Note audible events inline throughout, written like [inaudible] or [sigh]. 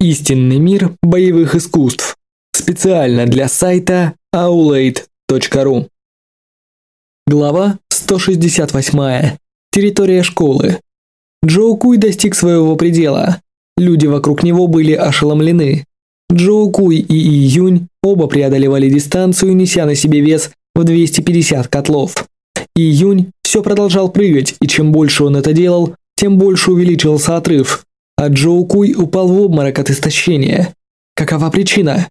Истинный мир боевых искусств. Специально для сайта aulade.ru. Глава 168. Территория школы. Джоу Куй достиг своего предела. Люди вокруг него были ошеломлены. Джоу Куй и Июнь оба преодолевали дистанцию, неся на себе вес в 250 котлов. Июнь все продолжал прыгать, и чем больше он это делал, тем больше увеличился отрыв, а Джоу Куй упал в обморок от истощения. Какова причина?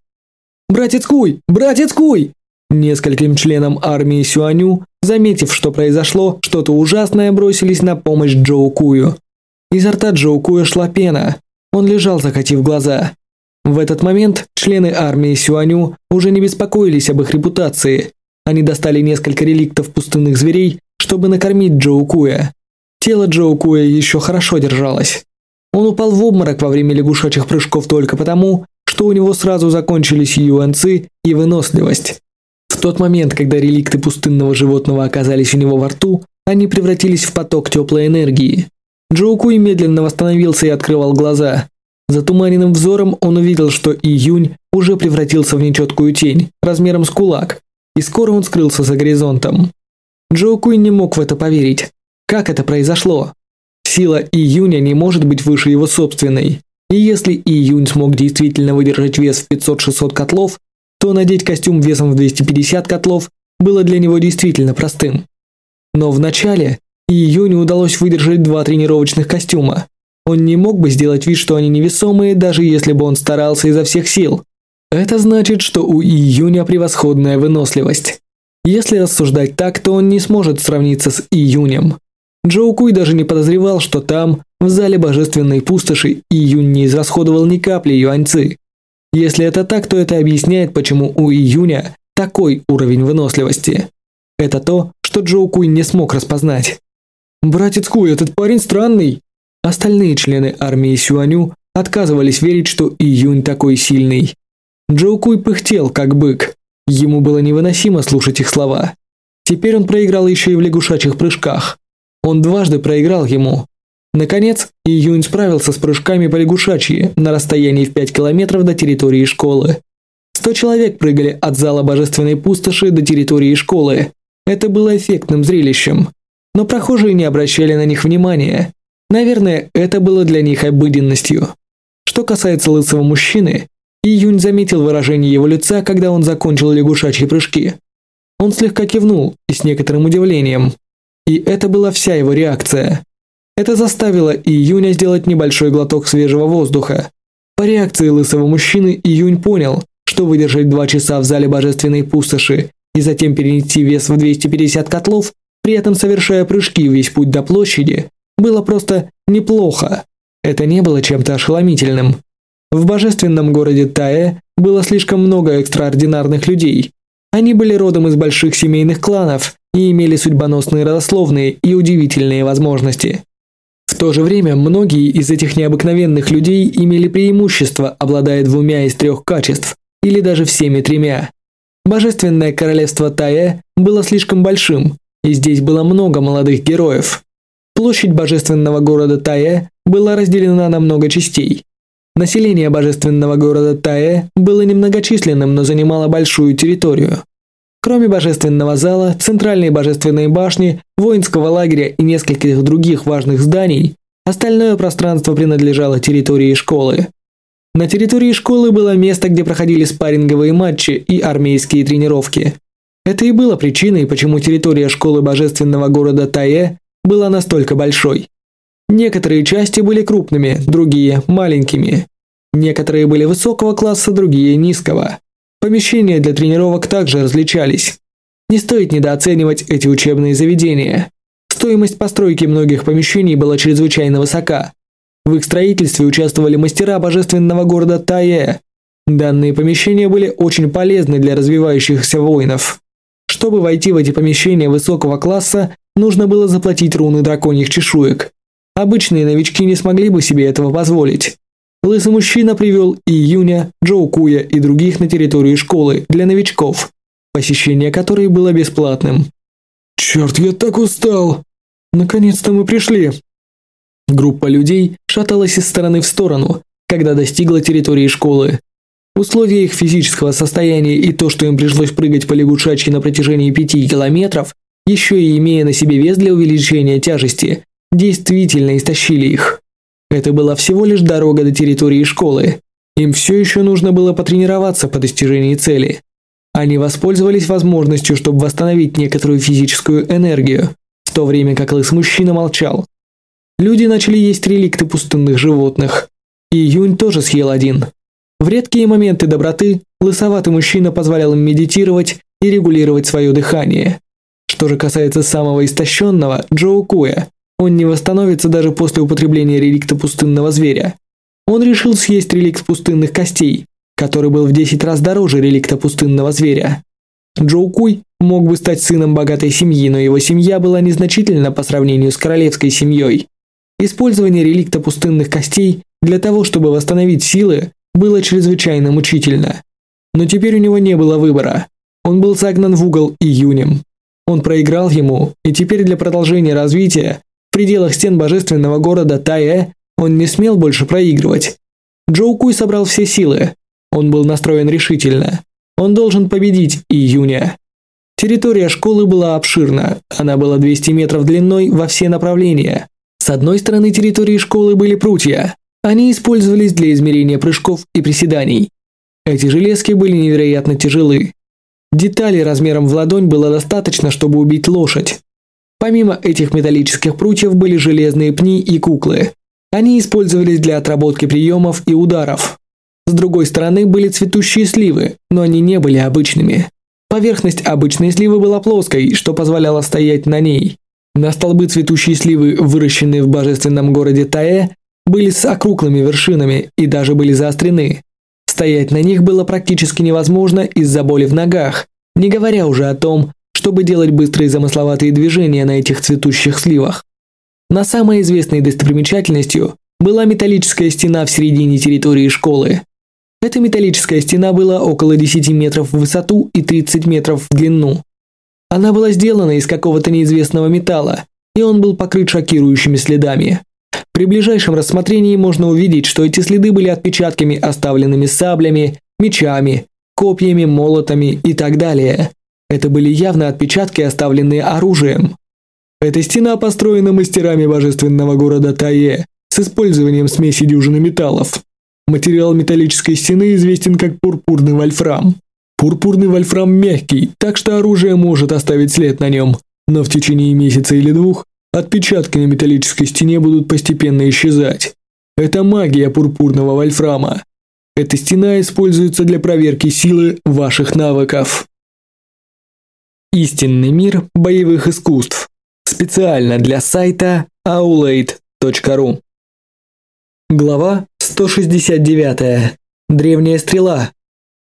«Братец Куй! Братец Куй!» Нескольким членам армии Сюаню, заметив, что произошло что-то ужасное, бросились на помощь Джоу Кую. Изо рта Джоу Куя шла пена. Он лежал, закатив глаза. В этот момент члены армии Сюаню уже не беспокоились об их репутации. Они достали несколько реликтов пустынных зверей, чтобы накормить Джоу Куя. Тело Джоу Куя еще хорошо держалось. Он упал в обморок во время лягушачьих прыжков только потому, что у него сразу закончились юанцы и выносливость. В тот момент, когда реликты пустынного животного оказались у него во рту, они превратились в поток теплой энергии. Джоукуй медленно восстановился и открывал глаза. Затуманенным взором он увидел, что июнь уже превратился в нечеткую тень, размером с кулак, и скоро он скрылся за горизонтом. Джоукуй не мог в это поверить. Как это произошло? Сила июня не может быть выше его собственной. И если июнь смог действительно выдержать вес в 500-600 котлов, то надеть костюм весом в 250 котлов было для него действительно простым. Но вначале начале июню удалось выдержать два тренировочных костюма. Он не мог бы сделать вид, что они невесомые, даже если бы он старался изо всех сил. Это значит, что у июня превосходная выносливость. Если рассуждать так, то он не сможет сравниться с июнем. Джоу Куй даже не подозревал, что там, в зале божественной пустоши, Июнь не израсходовал ни капли юаньцы. Если это так, то это объясняет, почему у Июня такой уровень выносливости. Это то, что Джоу Куй не смог распознать. «Братец Куй, этот парень странный!» Остальные члены армии Сюаню отказывались верить, что Июнь такой сильный. Джоу Куй пыхтел, как бык. Ему было невыносимо слушать их слова. Теперь он проиграл еще и в лягушачьих прыжках. Он дважды проиграл ему. Наконец, Июнь справился с прыжками по лягушачьи на расстоянии в 5 километров до территории школы. 100 человек прыгали от зала божественной пустоши до территории школы. Это было эффектным зрелищем. Но прохожие не обращали на них внимания. Наверное, это было для них обыденностью. Что касается лысого мужчины, Июнь заметил выражение его лица, когда он закончил лягушачьи прыжки. Он слегка кивнул и с некоторым удивлением – и это была вся его реакция. Это заставило Июня сделать небольшой глоток свежего воздуха. По реакции лысого мужчины Июнь понял, что выдержать два часа в зале божественной пустоши и затем перенести вес в 250 котлов, при этом совершая прыжки весь путь до площади, было просто неплохо. Это не было чем-то ошеломительным. В божественном городе Таэ было слишком много экстраординарных людей. Они были родом из больших семейных кланов, и имели судьбоносные родословные и удивительные возможности. В то же время многие из этих необыкновенных людей имели преимущество, обладая двумя из трех качеств, или даже всеми тремя. Божественное королевство Тае было слишком большим, и здесь было много молодых героев. Площадь божественного города Тае была разделена на много частей. Население божественного города Тае было немногочисленным, но занимало большую территорию. Кроме божественного зала, центральной божественной башни, воинского лагеря и нескольких других важных зданий, остальное пространство принадлежало территории школы. На территории школы было место, где проходили спарринговые матчи и армейские тренировки. Это и было причиной, почему территория школы божественного города Тае была настолько большой. Некоторые части были крупными, другие – маленькими. Некоторые были высокого класса, другие – низкого. Помещения для тренировок также различались. Не стоит недооценивать эти учебные заведения. Стоимость постройки многих помещений была чрезвычайно высока. В их строительстве участвовали мастера божественного города Тае. Данные помещения были очень полезны для развивающихся воинов. Чтобы войти в эти помещения высокого класса, нужно было заплатить руны драконьих чешуек. Обычные новички не смогли бы себе этого позволить. Лысый мужчина привел и Юня, Джоукуя и других на территорию школы для новичков, посещение которой было бесплатным. «Черт, я так устал! Наконец-то мы пришли!» Группа людей шаталась из стороны в сторону, когда достигла территории школы. Условия их физического состояния и то, что им пришлось прыгать по лягушачьи на протяжении пяти километров, еще и имея на себе вес для увеличения тяжести, действительно истощили их. Это была всего лишь дорога до территории школы. Им все еще нужно было потренироваться по достижении цели. Они воспользовались возможностью, чтобы восстановить некоторую физическую энергию, в то время как лыс-мужчина молчал. Люди начали есть реликты пустынных животных. И Юнь тоже съел один. В редкие моменты доброты лысоватый мужчина позволял им медитировать и регулировать свое дыхание. Что же касается самого истощенного, Джоу Куя, он не восстановится даже после употребления реликта пустынного зверя. Он решил съесть реликт пустынных костей, который был в 10 раз дороже реликта пустынного зверя. Джоу Куй мог бы стать сыном богатой семьи, но его семья была незначительна по сравнению с королевской семьей. Использование реликта пустынных костей для того, чтобы восстановить силы, было чрезвычайно мучительно. Но теперь у него не было выбора. Он был загнан в угол июнем. Он проиграл ему, и теперь для продолжения развития пределах стен божественного города Тае он не смел больше проигрывать. Джоу Куй собрал все силы. Он был настроен решительно. Он должен победить июня. Территория школы была обширна. Она была 200 метров длиной во все направления. С одной стороны территории школы были прутья. Они использовались для измерения прыжков и приседаний. Эти железки были невероятно тяжелы. Детали размером в ладонь было достаточно, чтобы убить лошадь. Помимо этих металлических прутьев были железные пни и куклы. Они использовались для отработки приемов и ударов. С другой стороны были цветущие сливы, но они не были обычными. Поверхность обычной сливы была плоской, что позволяло стоять на ней. На столбы цветущие сливы, выращенные в божественном городе Таэ, были с округлыми вершинами и даже были заострены. Стоять на них было практически невозможно из-за боли в ногах, не говоря уже о том, чтобы делать быстрые замысловатые движения на этих цветущих сливах. На самой известной достопримечательностью была металлическая стена в середине территории школы. Эта металлическая стена была около 10 метров в высоту и 30 метров в длину. Она была сделана из какого-то неизвестного металла, и он был покрыт шокирующими следами. При ближайшем рассмотрении можно увидеть, что эти следы были отпечатками, оставленными саблями, мечами, копьями, молотами и так далее. Это были явно отпечатки, оставленные оружием. Эта стена построена мастерами божественного города Тае с использованием смеси дюжины металлов. Материал металлической стены известен как пурпурный вольфрам. Пурпурный вольфрам мягкий, так что оружие может оставить след на нем, но в течение месяца или двух отпечатки на металлической стене будут постепенно исчезать. Это магия пурпурного вольфрама. Эта стена используется для проверки силы ваших навыков. Истинный мир боевых искусств. Специально для сайта aulade.ru. Глава 169. Древняя стрела.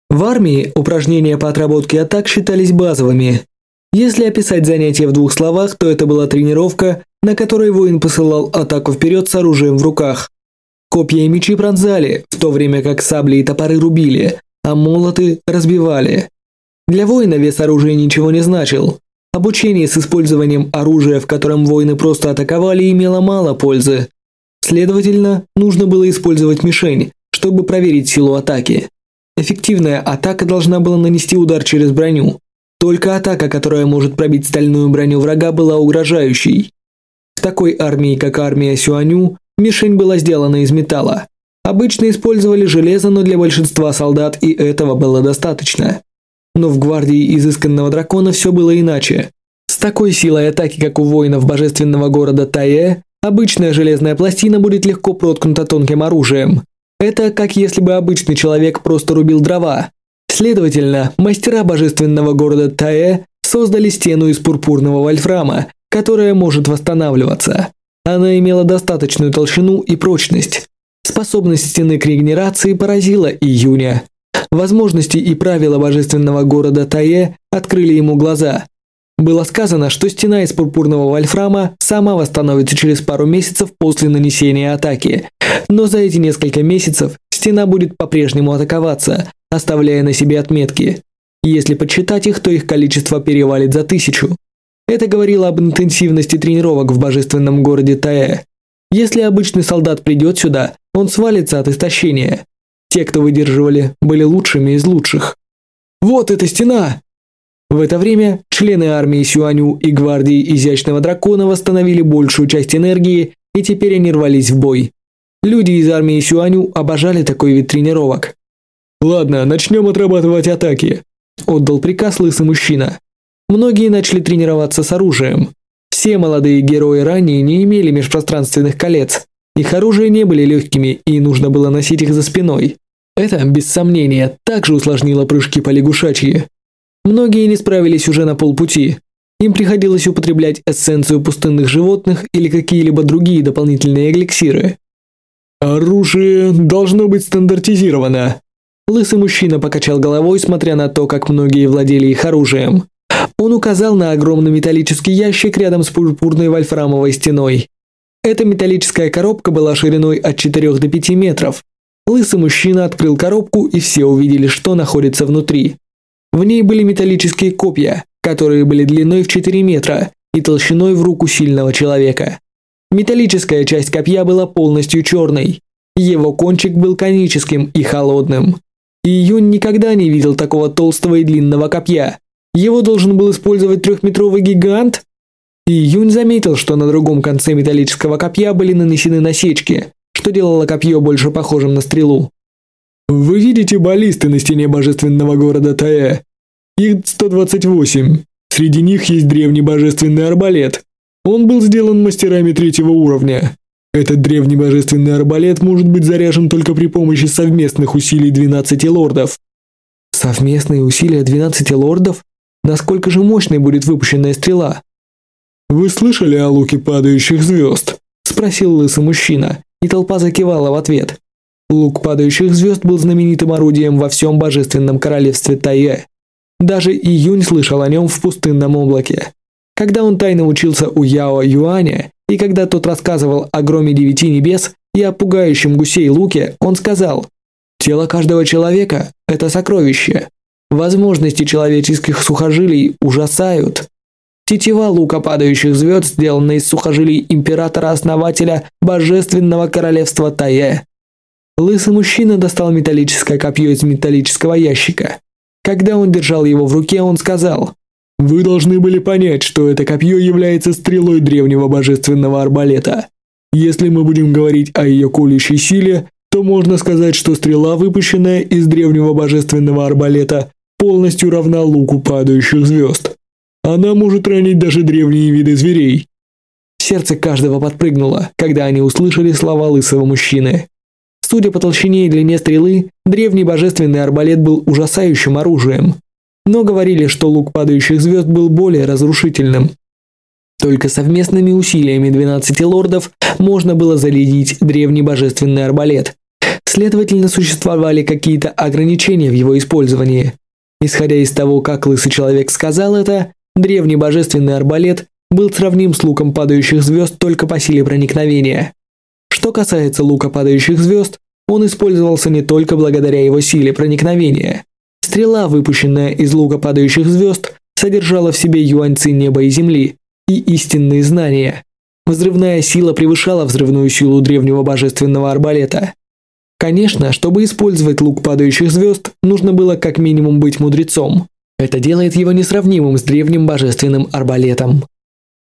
В армии упражнения по отработке атак считались базовыми. Если описать занятие в двух словах, то это была тренировка, на которой воин посылал атаку вперед с оружием в руках. Копья и мечи пронзали, в то время как сабли и топоры рубили, а молоты разбивали. Для воина вес оружия ничего не значил. Обучение с использованием оружия, в котором воины просто атаковали, имело мало пользы. Следовательно, нужно было использовать мишень, чтобы проверить силу атаки. Эффективная атака должна была нанести удар через броню. Только атака, которая может пробить стальную броню врага, была угрожающей. В такой армии, как армия Сюаню, мишень была сделана из металла. Обычно использовали железо, но для большинства солдат и этого было достаточно. Но в гвардии изысканного дракона все было иначе. С такой силой атаки, как у воинов божественного города Тае, обычная железная пластина будет легко проткнута тонким оружием. Это как если бы обычный человек просто рубил дрова. Следовательно, мастера божественного города Тае создали стену из пурпурного вольфрама, которая может восстанавливаться. Она имела достаточную толщину и прочность. Способность стены к регенерации поразила июня. Возможности и правила божественного города Тае открыли ему глаза. Было сказано, что стена из пурпурного вольфрама сама восстановится через пару месяцев после нанесения атаки. Но за эти несколько месяцев стена будет по-прежнему атаковаться, оставляя на себе отметки. Если подсчитать их, то их количество перевалит за тысячу. Это говорило об интенсивности тренировок в божественном городе Тае. Если обычный солдат придет сюда, он свалится от истощения. Те, кто выдерживали, были лучшими из лучших. «Вот эта стена!» В это время члены армии Сюаню и гвардии Изящного Дракона восстановили большую часть энергии, и теперь они рвались в бой. Люди из армии Сюаню обожали такой вид тренировок. «Ладно, начнем отрабатывать атаки», – отдал приказ лысый мужчина. Многие начали тренироваться с оружием. Все молодые герои ранее не имели межпространственных колец, их оружие не были легкими, и нужно было носить их за спиной. Это, без сомнения, также усложнило прыжки по лягушачьи. Многие не справились уже на полпути. Им приходилось употреблять эссенцию пустынных животных или какие-либо другие дополнительные эликсиры. «Оружие должно быть стандартизировано», Лысый мужчина покачал головой, смотря на то, как многие владели их оружием. Он указал на огромный металлический ящик рядом с пурпурной вольфрамовой стеной. Эта металлическая коробка была шириной от 4 до 5 метров. Лысый мужчина открыл коробку, и все увидели, что находится внутри. В ней были металлические копья, которые были длиной в 4 метра и толщиной в руку сильного человека. Металлическая часть копья была полностью черной. Его кончик был коническим и холодным. И Июнь никогда не видел такого толстого и длинного копья. Его должен был использовать трехметровый гигант? И Юнь заметил, что на другом конце металлического копья были нанесены насечки, что делало копье больше похожим на стрелу. «Вы видите баллисты на стене божественного города Таэ? Их 128. Среди них есть древний божественный арбалет. Он был сделан мастерами третьего уровня. Этот древний божественный арбалет может быть заряжен только при помощи совместных усилий 12 лордов. Совместные усилия 12 лордов? Насколько же мощной будет выпущенная стрела? «Вы слышали о луке падающих звезд?» – спросил лысый мужчина, и толпа закивала в ответ. Лук падающих звезд был знаменитым орудием во всем божественном королевстве Тайе. Даже Июнь слышал о нем в пустынном облаке. Когда он тайно учился у Яо Юаня, и когда тот рассказывал о громе девяти небес и о пугающем гусей луке, он сказал «Тело каждого человека – это сокровище. Возможности человеческих сухожилий ужасают. Тетива лука падающих звезд, сделанная из сухожилий императора-основателя божественного королевства Тае. Лысый мужчина достал металлическое копье из металлического ящика. Когда он держал его в руке, он сказал, «Вы должны были понять, что это копье является стрелой древнего божественного арбалета. Если мы будем говорить о ее колющей силе, то можно сказать, что стрела, выпущенная из древнего божественного арбалета, полностью равна луку падающих звезд. Она может ранить даже древние виды зверей. Сердце каждого подпрыгнуло, когда они услышали слова лысого мужчины. Судя по толщине и длине стрелы, древний божественный арбалет был ужасающим оружием. Но говорили, что лук падающих звезд был более разрушительным. Только совместными усилиями 12 лордов можно было зарядить древний божественный арбалет. Следовательно, существовали какие-то ограничения в его использовании. Исходя из того, как лысый человек сказал это, Древний божественный арбалет был сравним с луком падающих звезд только по силе проникновения. Что касается лука падающих звезд, он использовался не только благодаря его силе проникновения. Стрела, выпущенная из лука падающих звезд, содержала в себе юаньцы неба и земли и истинные знания. Взрывная сила превышала взрывную силу древнего божественного арбалета. Конечно, чтобы использовать лук падающих звезд, нужно было как минимум быть мудрецом. Это делает его несравнимым с древним божественным арбалетом.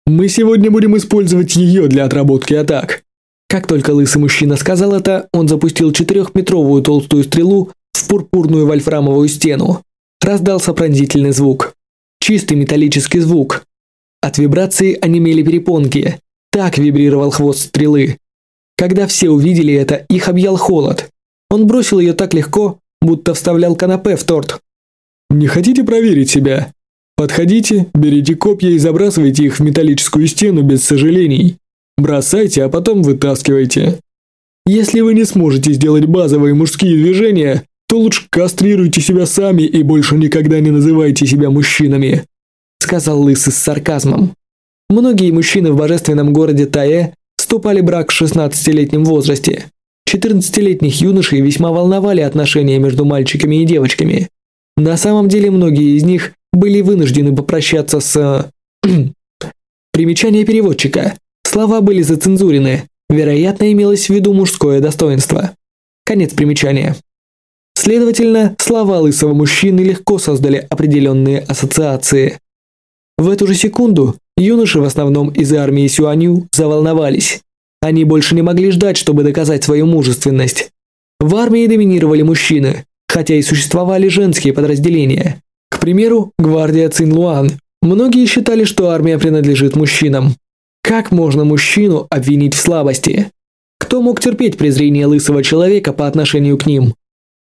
«Мы сегодня будем использовать ее для отработки атак». Как только лысый мужчина сказал это, он запустил четырехметровую толстую стрелу в пурпурную вольфрамовую стену. Раздался пронзительный звук. Чистый металлический звук. От вибрации онемели перепонки. Так вибрировал хвост стрелы. Когда все увидели это, их объял холод. Он бросил ее так легко, будто вставлял канапе в торт. Не хотите проверить себя? Подходите, берите копья и забрасывайте их в металлическую стену без сожалений. Бросайте, а потом вытаскивайте. Если вы не сможете сделать базовые мужские движения, то лучше кастрируйте себя сами и больше никогда не называйте себя мужчинами», — сказал Лысый с сарказмом. Многие мужчины в божественном городе Тае вступали в брак в 16-летнем возрасте. 14-летних юношей весьма волновали отношения между мальчиками и девочками. На самом деле многие из них были вынуждены попрощаться с... [clears throat] Примечание переводчика. Слова были зацензурены. Вероятно, имелось в виду мужское достоинство. Конец примечания. Следовательно, слова лысого мужчины легко создали определенные ассоциации. В эту же секунду юноши в основном из армии Сюаню заволновались. Они больше не могли ждать, чтобы доказать свою мужественность. В армии доминировали мужчины, хотя и существовали женские подразделения. К примеру, гвардия Цинлуан. Многие считали, что армия принадлежит мужчинам. Как можно мужчину обвинить в слабости? Кто мог терпеть презрение лысого человека по отношению к ним?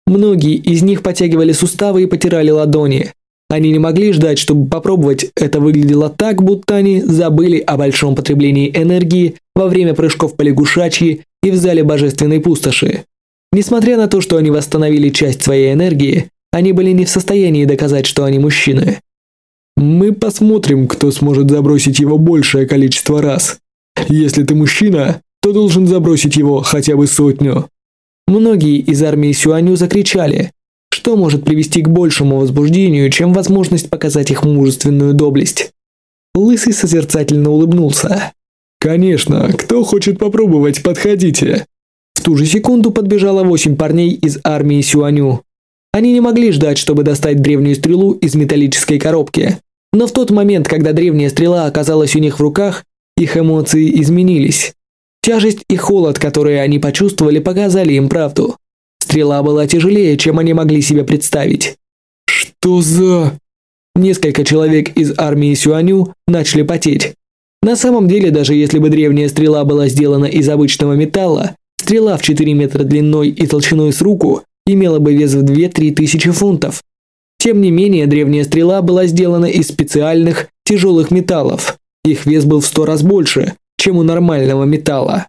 Многие из них потягивали суставы и потирали ладони. Они не могли ждать, чтобы попробовать. Это выглядело так, будто они забыли о большом потреблении энергии во время прыжков по лягушачьи и в зале божественной пустоши. Несмотря на то, что они восстановили часть своей энергии, они были не в состоянии доказать, что они мужчины. Мы посмотрим, кто сможет забросить его большее количество раз. Если ты мужчина, то должен забросить его хотя бы сотню. Многие из армии Сюаню закричали, что может привести к большему возбуждению, чем возможность показать их мужественную доблесть. Лысый созерцательно улыбнулся. «Конечно, кто хочет попробовать, подходите. В ту же секунду подбежало восемь парней из армии Сюаню. Они не могли ждать, чтобы достать древнюю стрелу из металлической коробки. Но в тот момент, когда древняя стрела оказалась у них в руках, их эмоции изменились. Тяжесть и холод, которые они почувствовали, показали им правду. Стрела была тяжелее, чем они могли себе представить. «Что за...» Несколько человек из армии Сюаню начали потеть. На самом деле, даже если бы древняя стрела была сделана из обычного металла, Стрела в 4 метра длиной и толщиной с руку имела бы вес в 2-3 тысячи фунтов. Тем не менее, древняя стрела была сделана из специальных тяжелых металлов. Их вес был в 100 раз больше, чем у нормального металла.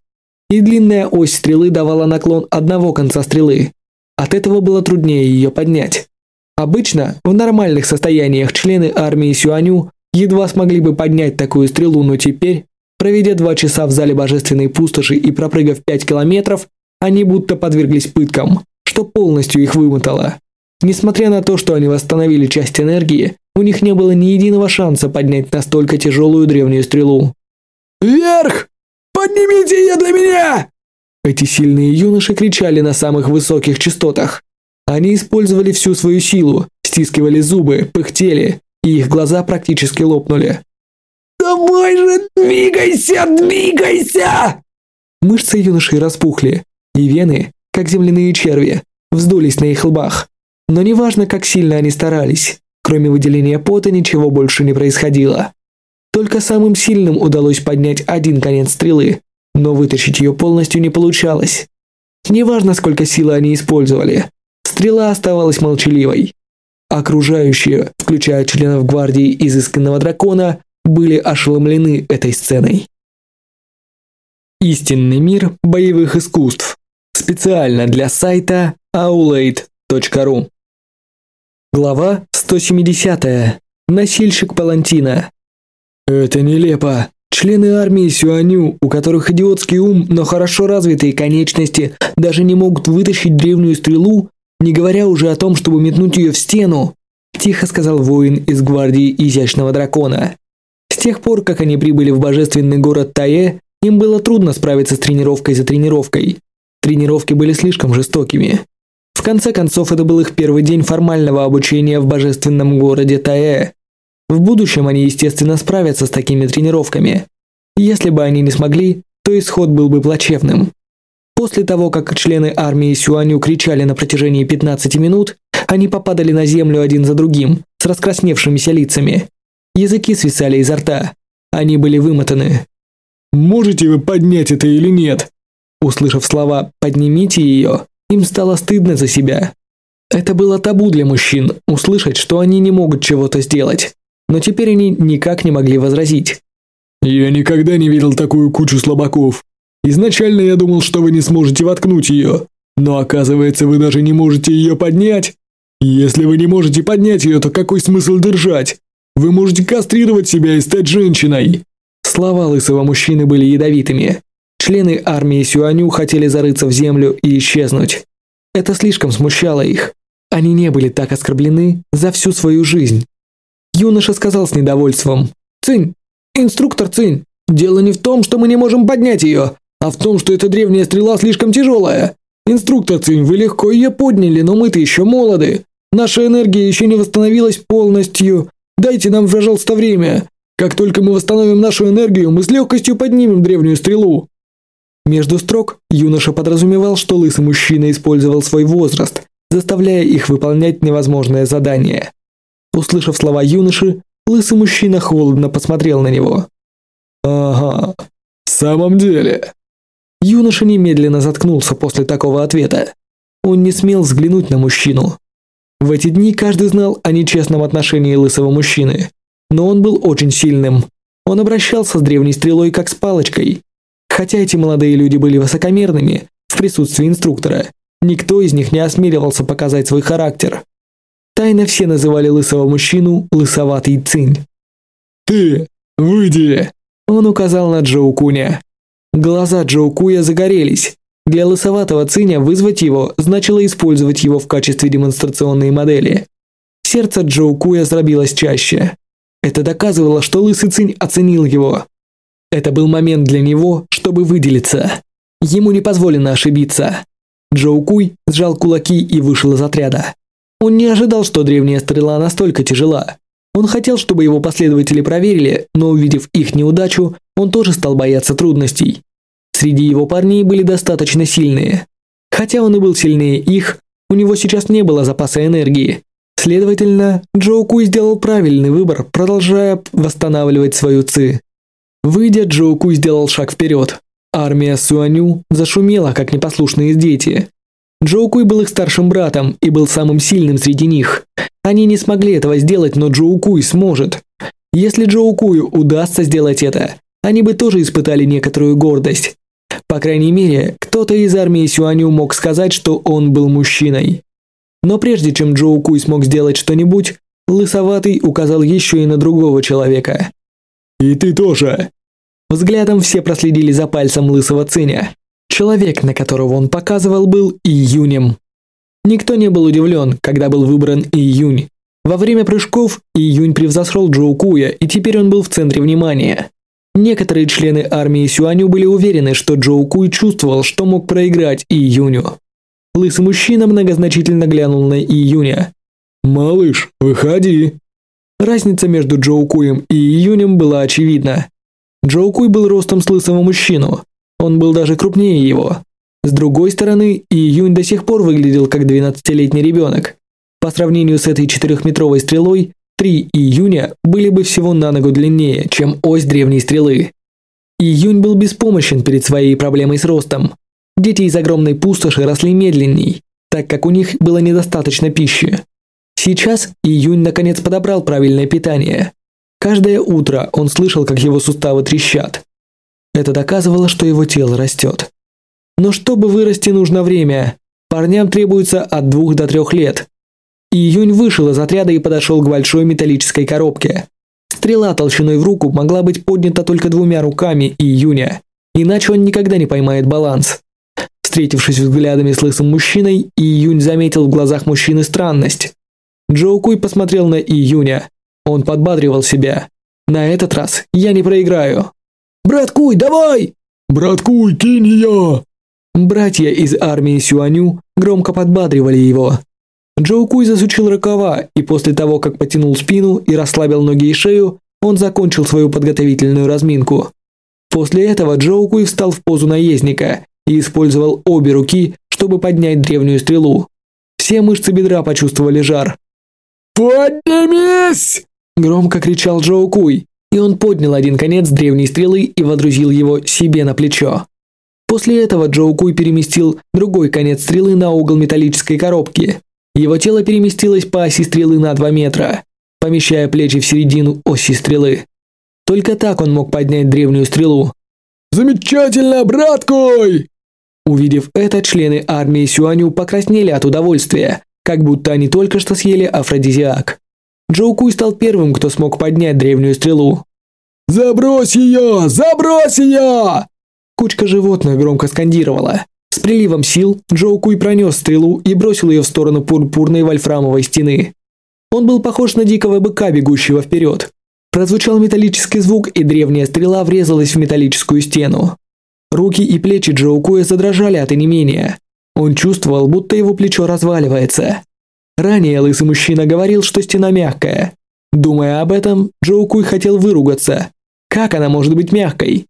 И длинная ось стрелы давала наклон одного конца стрелы. От этого было труднее ее поднять. Обычно в нормальных состояниях члены армии Сюаню едва смогли бы поднять такую стрелу, но теперь Проведя два часа в зале божественной пустоши и пропрыгав пять километров, они будто подверглись пыткам, что полностью их вымотало. Несмотря на то, что они восстановили часть энергии, у них не было ни единого шанса поднять настолько тяжелую древнюю стрелу. «Вверх! Поднимите ее для меня!» Эти сильные юноши кричали на самых высоких частотах. Они использовали всю свою силу, стискивали зубы, пыхтели, и их глаза практически лопнули. «Давай же, двигайся, двигайся!» Мышцы юношей распухли, и вены, как земляные черви, вздулись на их лбах. Но неважно, как сильно они старались, кроме выделения пота ничего больше не происходило. Только самым сильным удалось поднять один конец стрелы, но вытащить ее полностью не получалось. Неважно, сколько силы они использовали, стрела оставалась молчаливой. Окружающие, включая членов гвардии изысканного дракона, были ошеломлены этой сценой. Истинный мир боевых искусств. Специально для сайта aulade.ru Глава 170. Насильщик Палантина. Это нелепо. Члены армии Сюаню, у которых идиотский ум, но хорошо развитые конечности, даже не могут вытащить древнюю стрелу, не говоря уже о том, чтобы метнуть ее в стену, тихо сказал воин из гвардии изящного дракона тех пор, как они прибыли в божественный город Тае, им было трудно справиться с тренировкой за тренировкой. Тренировки были слишком жестокими. В конце концов, это был их первый день формального обучения в божественном городе Тае. В будущем они, естественно, справятся с такими тренировками. Если бы они не смогли, то исход был бы плачевным. После того, как члены армии Сюаню кричали на протяжении 15 минут, они попадали на землю один за другим, с раскрасневшимися лицами. Языки свисали изо рта. Они были вымотаны. «Можете вы поднять это или нет?» Услышав слова «поднимите ее», им стало стыдно за себя. Это было табу для мужчин – услышать, что они не могут чего-то сделать. Но теперь они никак не могли возразить. «Я никогда не видел такую кучу слабаков. Изначально я думал, что вы не сможете воткнуть ее. Но оказывается, вы даже не можете ее поднять. Если вы не можете поднять ее, то какой смысл держать? Вы можете кастрировать себя и стать женщиной!» Слова лысого мужчины были ядовитыми. Члены армии Сюаню хотели зарыться в землю и исчезнуть. Это слишком смущало их. Они не были так оскорблены за всю свою жизнь. Юноша сказал с недовольством. «Цинь! Инструктор Цинь! Дело не в том, что мы не можем поднять ее, а в том, что эта древняя стрела слишком тяжелая. Инструктор Цинь, вы легко ее подняли, но мы-то еще молоды. Наша энергия еще не восстановилась полностью. Дайте нам, пожалуйста, время. Как только мы восстановим нашу энергию, мы с легкостью поднимем древнюю стрелу». Между строк юноша подразумевал, что лысый мужчина использовал свой возраст, заставляя их выполнять невозможное задание. Услышав слова юноши, лысый мужчина холодно посмотрел на него. «Ага, в самом деле...» Юноша немедленно заткнулся после такого ответа. Он не смел взглянуть на мужчину. В эти дни каждый знал о нечестном отношении лысого мужчины, но он был очень сильным. Он обращался с древней стрелой как с палочкой. Хотя эти молодые люди были высокомерными, в присутствии инструктора, никто из них не осмеливался показать свой характер. Тайно все называли лысого мужчину «лысоватый цинь». «Ты! Выйди!» Он указал на Джоу Куня. Глаза Джоу Куя загорелись, для лысоватого циня вызвать его значило использовать его в качестве демонстрационной модели. Сердце Джоу Куя забилось чаще. Это доказывало, что лысый цинь оценил его. Это был момент для него, чтобы выделиться. Ему не позволено ошибиться. Джоу Куй сжал кулаки и вышел из отряда. Он не ожидал, что древняя стрела настолько тяжела. Он хотел, чтобы его последователи проверили, но увидев их неудачу, он тоже стал бояться трудностей. Среди его парней были достаточно сильные. Хотя он и был сильнее их, у него сейчас не было запаса энергии. Следовательно, Джоу Куй сделал правильный выбор, продолжая восстанавливать свою ци. Выйдя, Джоу Куй сделал шаг вперед. Армия Суаню зашумела, как непослушные дети. Джоу Куй был их старшим братом и был самым сильным среди них. Они не смогли этого сделать, но Джоу Куй сможет. Если Джоу Кую удастся сделать это, они бы тоже испытали некоторую гордость. По крайней мере, кто-то из армии Сюаню мог сказать, что он был мужчиной. Но прежде чем Джоу Куй смог сделать что-нибудь, Лысоватый указал еще и на другого человека. «И ты тоже!» Взглядом все проследили за пальцем Лысого Циня. Человек, на которого он показывал, был Июнем. Никто не был удивлен, когда был выбран Июнь. Во время прыжков Июнь превзошел Джоу Куя, и теперь он был в центре внимания. Некоторые члены армии Сюаню были уверены, что Джоу Куй чувствовал, что мог проиграть Июню. Лысый мужчина многозначительно глянул на Июня. «Малыш, выходи!» Разница между Джоу Куем и Июнем была очевидна. Джоу Куй был ростом с лысого мужчину, он был даже крупнее его. С другой стороны, Июнь до сих пор выглядел как 12-летний ребенок. По сравнению с этой четырехметровой стрелой, 3 июня были бы всего на ногу длиннее, чем ось древней стрелы. Июнь был беспомощен перед своей проблемой с ростом. Дети из огромной пустоши росли медленней, так как у них было недостаточно пищи. Сейчас июнь наконец подобрал правильное питание. Каждое утро он слышал, как его суставы трещат. Это доказывало, что его тело растет. Но чтобы вырасти, нужно время. Парням требуется от двух до трех лет, Июнь вышел из отряда и подошел к большой металлической коробке. Стрела толщиной в руку могла быть поднята только двумя руками Июня, иначе он никогда не поймает баланс. Встретившись взглядами с лысым мужчиной, Июнь заметил в глазах мужчины странность. Джоу Куй посмотрел на Июня. Он подбадривал себя. «На этот раз я не проиграю». «Брат Куй, давай!» «Брат Куй, кинь я! Братья из армии Сюаню громко подбадривали его. Джоу Куй засучил рукава, и после того, как потянул спину и расслабил ноги и шею, он закончил свою подготовительную разминку. После этого Джоу Куй встал в позу наездника и использовал обе руки, чтобы поднять древнюю стрелу. Все мышцы бедра почувствовали жар. «Поднимись!» – громко кричал Джоу Куй, и он поднял один конец древней стрелы и водрузил его себе на плечо. После этого Джоу Куй переместил другой конец стрелы на угол металлической коробки. Его тело переместилось по оси стрелы на 2 метра, помещая плечи в середину оси стрелы. Только так он мог поднять древнюю стрелу. «Замечательно, браткой!» Увидев это, члены армии Сюаню покраснели от удовольствия, как будто они только что съели афродизиак. Джоу Куй стал первым, кто смог поднять древнюю стрелу. «Забрось ее! Забрось ее!» Кучка животных громко скандировала. С приливом сил Джоу Куй пронес стрелу и бросил ее в сторону пурпурной вольфрамовой стены. Он был похож на дикого быка, бегущего вперед. Прозвучал металлический звук, и древняя стрела врезалась в металлическую стену. Руки и плечи Джоу Куя задрожали от онемения. Он чувствовал, будто его плечо разваливается. Ранее лысый мужчина говорил, что стена мягкая. Думая об этом, Джоу Куй хотел выругаться. Как она может быть мягкой?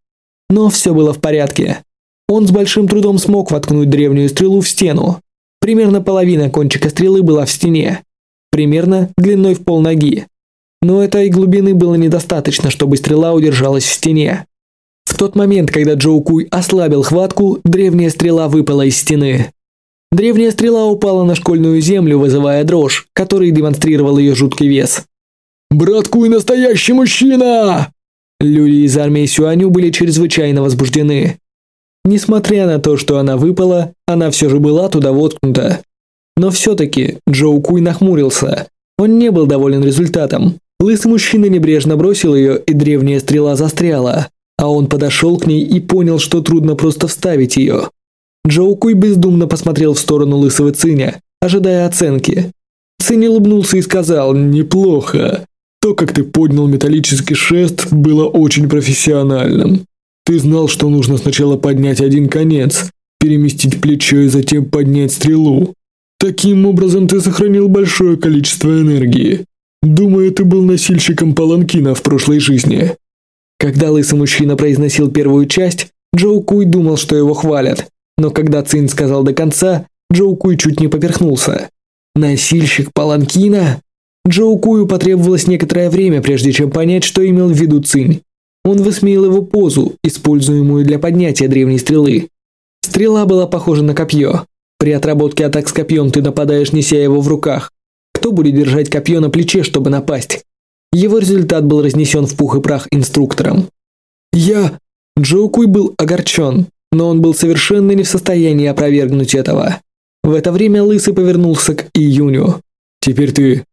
Но все было в порядке. Он с большим трудом смог воткнуть древнюю стрелу в стену. Примерно половина кончика стрелы была в стене, примерно длиной в полноги. Но этой глубины было недостаточно, чтобы стрела удержалась в стене. В тот момент, когда Джоу Куй ослабил хватку, древняя стрела выпала из стены. Древняя стрела упала на школьную землю, вызывая дрожь, который демонстрировал ее жуткий вес. «Брат Куй настоящий мужчина!» Люди из армии Сюаню были чрезвычайно возбуждены. Несмотря на то, что она выпала, она все же была туда воткнута. Но все-таки Джоу Куй нахмурился. Он не был доволен результатом. Лысый мужчина небрежно бросил ее, и древняя стрела застряла. А он подошел к ней и понял, что трудно просто вставить ее. Джоу Куй бездумно посмотрел в сторону лысого Циня, ожидая оценки. Цинь улыбнулся и сказал «Неплохо. То, как ты поднял металлический шест, было очень профессиональным. Ты знал, что нужно сначала поднять один конец, переместить плечо и затем поднять стрелу. Таким образом ты сохранил большое количество энергии. Думаю, ты был носильщиком паланкина в прошлой жизни. Когда лысый мужчина произносил первую часть, Джоу Куй думал, что его хвалят. Но когда Цин сказал до конца, Джоу Куй чуть не поперхнулся. Носильщик паланкина? Джоу Кую потребовалось некоторое время, прежде чем понять, что имел в виду Цинь. Он высмеял его позу, используемую для поднятия древней стрелы. Стрела была похожа на копье. При отработке атак с копьем ты нападаешь, неся его в руках. Кто будет держать копье на плече, чтобы напасть? Его результат был разнесен в пух и прах инструктором. Я... Джоукуй был огорчен, но он был совершенно не в состоянии опровергнуть этого. В это время Лысый повернулся к Июню. «Теперь ты...»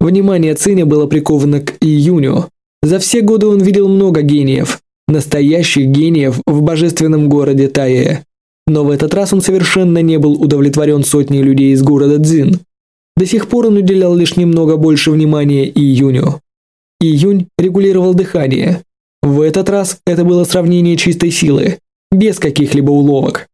Внимание Циня было приковано к Июню, за все годы он видел много гениев, настоящих гениев в божественном городе Таэ. Но в этот раз он совершенно не был удовлетворен сотней людей из города Дзин. До сих пор он уделял лишь немного больше внимания Июню. Июнь регулировал дыхание. В этот раз это было сравнение чистой силы, без каких-либо уловок.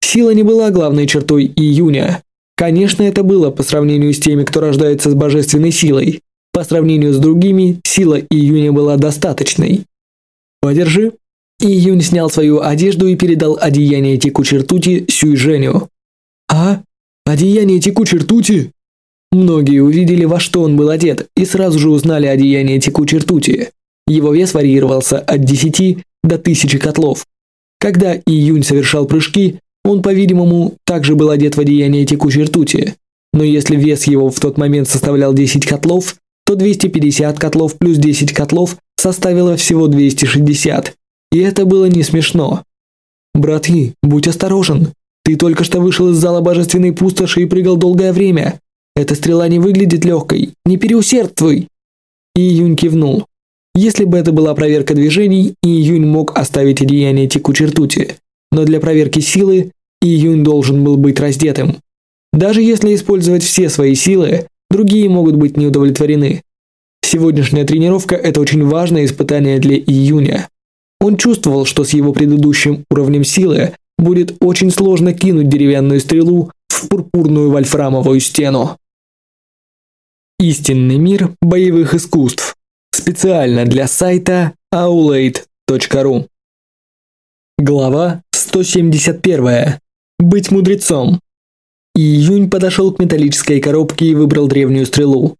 Сила не была главной чертой Июня. Конечно, это было по сравнению с теми, кто рождается с божественной силой. По сравнению с другими, сила Июня была достаточной. «Подержи». Июнь снял свою одежду и передал одеяние текучей ртути Сюйженю. «А? Одеяние текучей ртути?» Многие увидели, во что он был одет, и сразу же узнали одеяние текучей ртути. Его вес варьировался от 10 до 1000 котлов. Когда Июнь совершал прыжки, он, по-видимому, также был одет в одеяние текучей ртути. Но если вес его в тот момент составлял 10 котлов, то 250 котлов плюс 10 котлов составило всего 260. И это было не смешно. «Братьи, будь осторожен. Ты только что вышел из зала божественной пустоши и прыгал долгое время. Эта стрела не выглядит легкой. Не переусердствуй!» И Июнь кивнул. Если бы это была проверка движений, Июнь мог оставить одеяние текучей ртути. Но для проверки силы Июнь должен был быть раздетым. Даже если использовать все свои силы, другие могут быть неудовлетворены. Сегодняшняя тренировка – это очень важное испытание для Июня. Он чувствовал, что с его предыдущим уровнем силы будет очень сложно кинуть деревянную стрелу в пурпурную вольфрамовую стену. Истинный мир боевых искусств. Специально для сайта aulade.ru Глава 171. Быть мудрецом. Июнь подошел к металлической коробке и выбрал древнюю стрелу.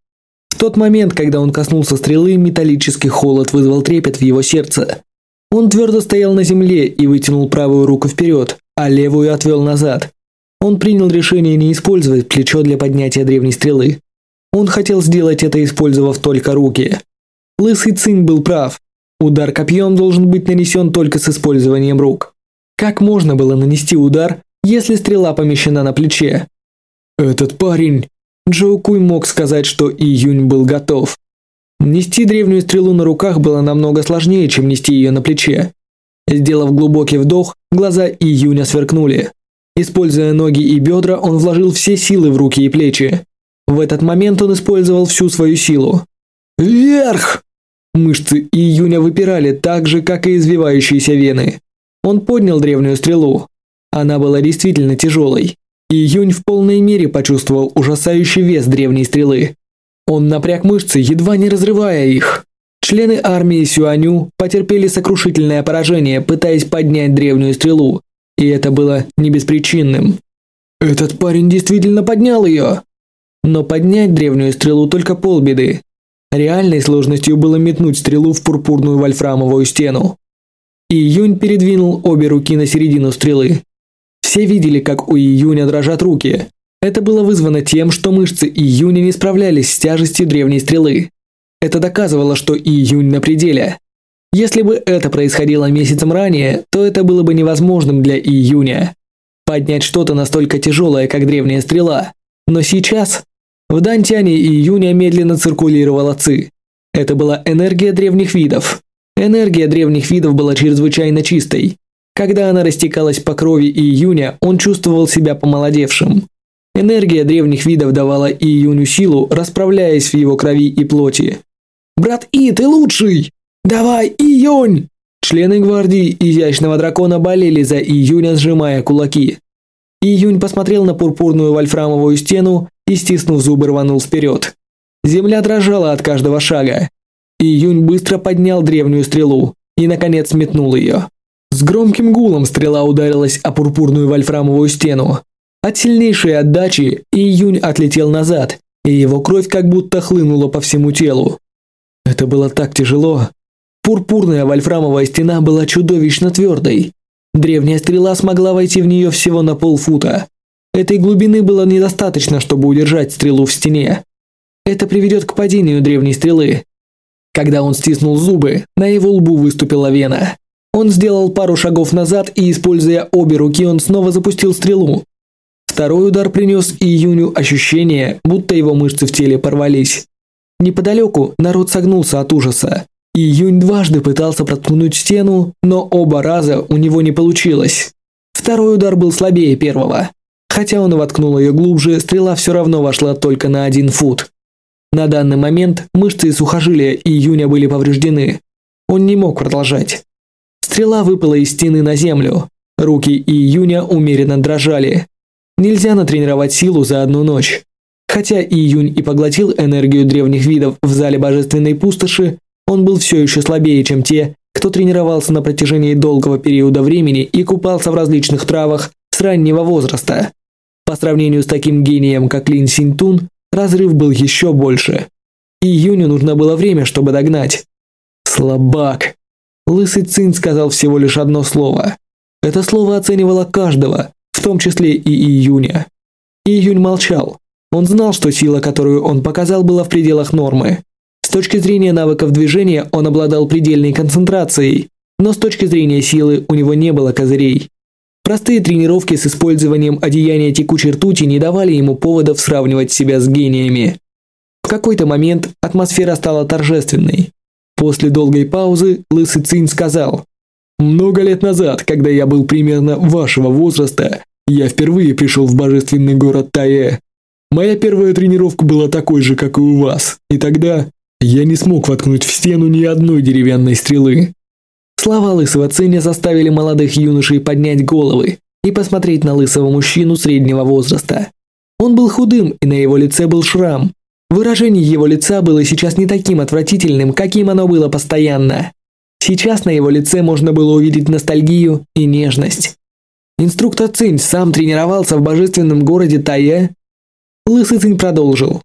В тот момент, когда он коснулся стрелы, металлический холод вызвал трепет в его сердце. Он твердо стоял на земле и вытянул правую руку вперед, а левую отвел назад. Он принял решение не использовать плечо для поднятия древней стрелы. Он хотел сделать это, использовав только руки. Лысый Цинь был прав. Удар копьем должен быть нанесен только с использованием рук. Как можно было нанести удар, если стрела помещена на плече. «Этот парень...» Джоу Куй мог сказать, что Июнь был готов. Нести древнюю стрелу на руках было намного сложнее, чем нести ее на плече. Сделав глубокий вдох, глаза Июня сверкнули. Используя ноги и бедра, он вложил все силы в руки и плечи. В этот момент он использовал всю свою силу. «Вверх!» Мышцы Июня выпирали так же, как и извивающиеся вены. Он поднял древнюю стрелу. Она была действительно тяжелой, и Юнь в полной мере почувствовал ужасающий вес древней стрелы. Он напряг мышцы, едва не разрывая их. Члены армии Сюаню потерпели сокрушительное поражение, пытаясь поднять древнюю стрелу, и это было не беспричинным. Этот парень действительно поднял ее! Но поднять древнюю стрелу только полбеды. Реальной сложностью было метнуть стрелу в пурпурную вольфрамовую стену. И Юнь передвинул обе руки на середину стрелы, все видели, как у Июня дрожат руки. Это было вызвано тем, что мышцы Июня не справлялись с тяжестью древней стрелы. Это доказывало, что Июнь на пределе. Если бы это происходило месяцем ранее, то это было бы невозможным для Июня. Поднять что-то настолько тяжелое, как древняя стрела. Но сейчас... В Дантяне Июня медленно циркулировала ци. Это была энергия древних видов. Энергия древних видов была чрезвычайно чистой. Когда она растекалась по крови июня, он чувствовал себя помолодевшим. Энергия древних видов давала июню силу, расправляясь в его крови и плоти. «Брат И, ты лучший! Давай, июнь!» Члены гвардии изящного дракона болели за июня, сжимая кулаки. Июнь посмотрел на пурпурную вольфрамовую стену и, стиснув зубы, рванул вперед. Земля дрожала от каждого шага. Июнь быстро поднял древнюю стрелу и, наконец, метнул ее. С громким гулом стрела ударилась о пурпурную вольфрамовую стену. От сильнейшей отдачи Июнь отлетел назад, и его кровь как будто хлынула по всему телу. Это было так тяжело. Пурпурная вольфрамовая стена была чудовищно твердой. Древняя стрела смогла войти в нее всего на полфута. Этой глубины было недостаточно, чтобы удержать стрелу в стене. Это приведет к падению древней стрелы. Когда он стиснул зубы, на его лбу выступила вена. Он сделал пару шагов назад и, используя обе руки, он снова запустил стрелу. Второй удар принес Июню ощущение, будто его мышцы в теле порвались. Неподалеку народ согнулся от ужаса. Июнь дважды пытался проткнуть стену, но оба раза у него не получилось. Второй удар был слабее первого. Хотя он и воткнул ее глубже, стрела все равно вошла только на один фут. На данный момент мышцы и сухожилия Июня были повреждены. Он не мог продолжать. Стрела выпала из стены на землю. Руки и Июня умеренно дрожали. Нельзя натренировать силу за одну ночь. Хотя Июнь и поглотил энергию древних видов в зале божественной пустоши, он был все еще слабее, чем те, кто тренировался на протяжении долгого периода времени и купался в различных травах с раннего возраста. По сравнению с таким гением, как Лин Синтун, разрыв был еще больше. Июню нужно было время, чтобы догнать. Слабак. Лысый Цин сказал всего лишь одно слово. Это слово оценивало каждого, в том числе и Июня. Июнь молчал. Он знал, что сила, которую он показал, была в пределах нормы. С точки зрения навыков движения он обладал предельной концентрацией, но с точки зрения силы у него не было козырей. Простые тренировки с использованием одеяния текучей ртути не давали ему поводов сравнивать себя с гениями. В какой-то момент атмосфера стала торжественной. После долгой паузы Лысый Цинь сказал, «Много лет назад, когда я был примерно вашего возраста, я впервые пришел в божественный город Тае. Моя первая тренировка была такой же, как и у вас, и тогда я не смог воткнуть в стену ни одной деревянной стрелы». Слова Лысого Циня заставили молодых юношей поднять головы и посмотреть на лысого мужчину среднего возраста. Он был худым, и на его лице был шрам, Выражение его лица было сейчас не таким отвратительным, каким оно было постоянно. Сейчас на его лице можно было увидеть ностальгию и нежность. Инструктор Цинь сам тренировался в божественном городе Тае. Лысый Цинь продолжил.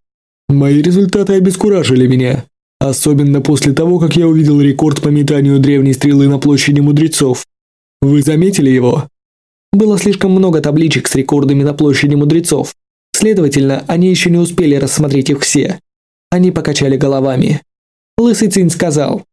«Мои результаты обескуражили меня, особенно после того, как я увидел рекорд по метанию древней стрелы на площади мудрецов. Вы заметили его?» Было слишком много табличек с рекордами на площади мудрецов. Следовательно, они еще не успели рассмотреть их все. Они покачали головами. Лысый Цинь сказал.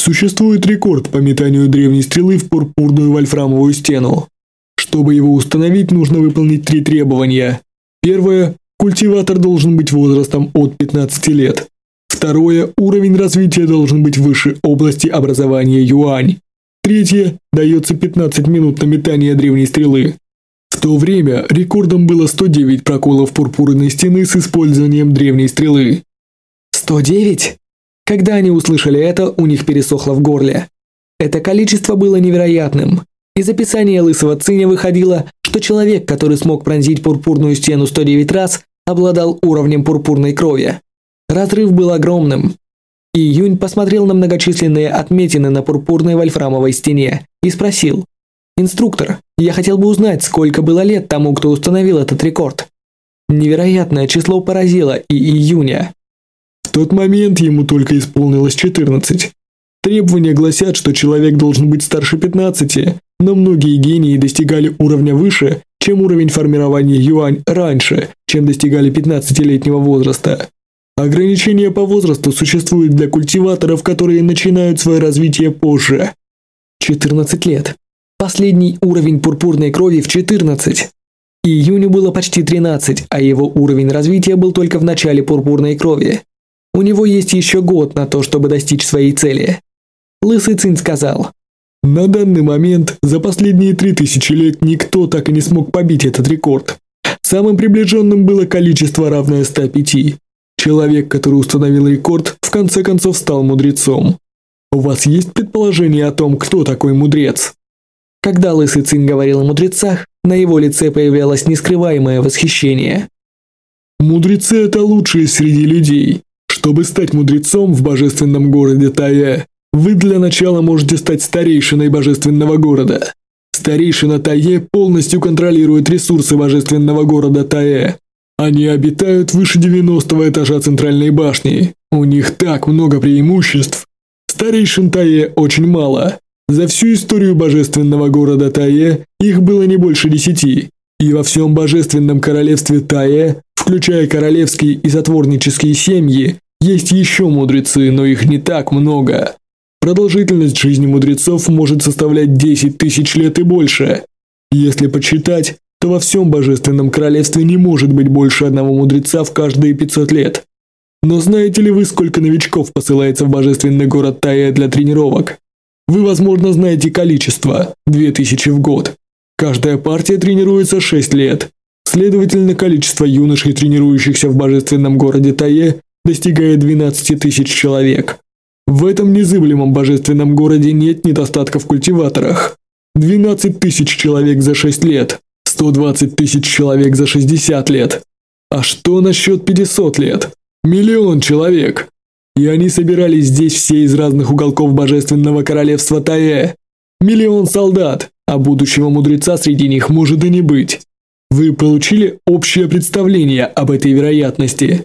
Существует рекорд по метанию древней стрелы в пурпурную вольфрамовую стену. Чтобы его установить, нужно выполнить три требования. Первое. Культиватор должен быть возрастом от 15 лет. Второе. Уровень развития должен быть выше области образования юань. Третье. Дается 15 минут на метание древней стрелы. В то время рекордом было 109 проколов пурпурной стены с использованием древней стрелы. 109? Когда они услышали это, у них пересохло в горле. Это количество было невероятным. Из описания Лысого Циня выходило, что человек, который смог пронзить пурпурную стену 109 раз, обладал уровнем пурпурной крови. Разрыв был огромным. И Юнь посмотрел на многочисленные отметины на пурпурной вольфрамовой стене и спросил. «Инструктор, я хотел бы узнать, сколько было лет тому, кто установил этот рекорд. Невероятное число поразило и июня. В тот момент ему только исполнилось 14. Требования гласят, что человек должен быть старше 15, но многие гении достигали уровня выше, чем уровень формирования юань раньше, чем достигали 15-летнего возраста. Ограничение по возрасту существует для культиваторов, которые начинают свое развитие позже. 14 лет. Последний уровень пурпурной крови в 14. Июню было почти 13, а его уровень развития был только в начале пурпурной крови. У него есть еще год на то, чтобы достичь своей цели. Лысый Цин сказал, «На данный момент за последние 3000 лет никто так и не смог побить этот рекорд. Самым приближенным было количество, равное 105. Человек, который установил рекорд, в конце концов стал мудрецом. У вас есть предположение о том, кто такой мудрец?» Когда Лысый Цин говорил о мудрецах, на его лице появлялось нескрываемое восхищение. «Мудрецы – это лучшие среди людей. Чтобы стать мудрецом в божественном городе Тая, вы для начала можете стать старейшиной божественного города. Старейшина Тае полностью контролирует ресурсы божественного города Тае. Они обитают выше 90 этажа центральной башни. У них так много преимуществ. Старейшин Тае очень мало, за всю историю божественного города Тае их было не больше десяти, и во всем божественном королевстве Тае, включая королевские и затворнические семьи, есть еще мудрецы, но их не так много. Продолжительность жизни мудрецов может составлять 10 тысяч лет и больше. Если подсчитать, то во всем божественном королевстве не может быть больше одного мудреца в каждые 500 лет. Но знаете ли вы, сколько новичков посылается в божественный город Тая для тренировок? Вы, возможно, знаете количество – 2000 в год. Каждая партия тренируется 6 лет. Следовательно, количество юношей, тренирующихся в божественном городе Тае, достигает 12 тысяч человек. В этом незыблемом божественном городе нет недостатка в культиваторах. 12 тысяч человек за 6 лет, 120 тысяч человек за 60 лет. А что насчет 500 лет? Миллион человек! И они собирались здесь все из разных уголков божественного королевства Тае. Миллион солдат, а будущего мудреца среди них может и не быть. Вы получили общее представление об этой вероятности.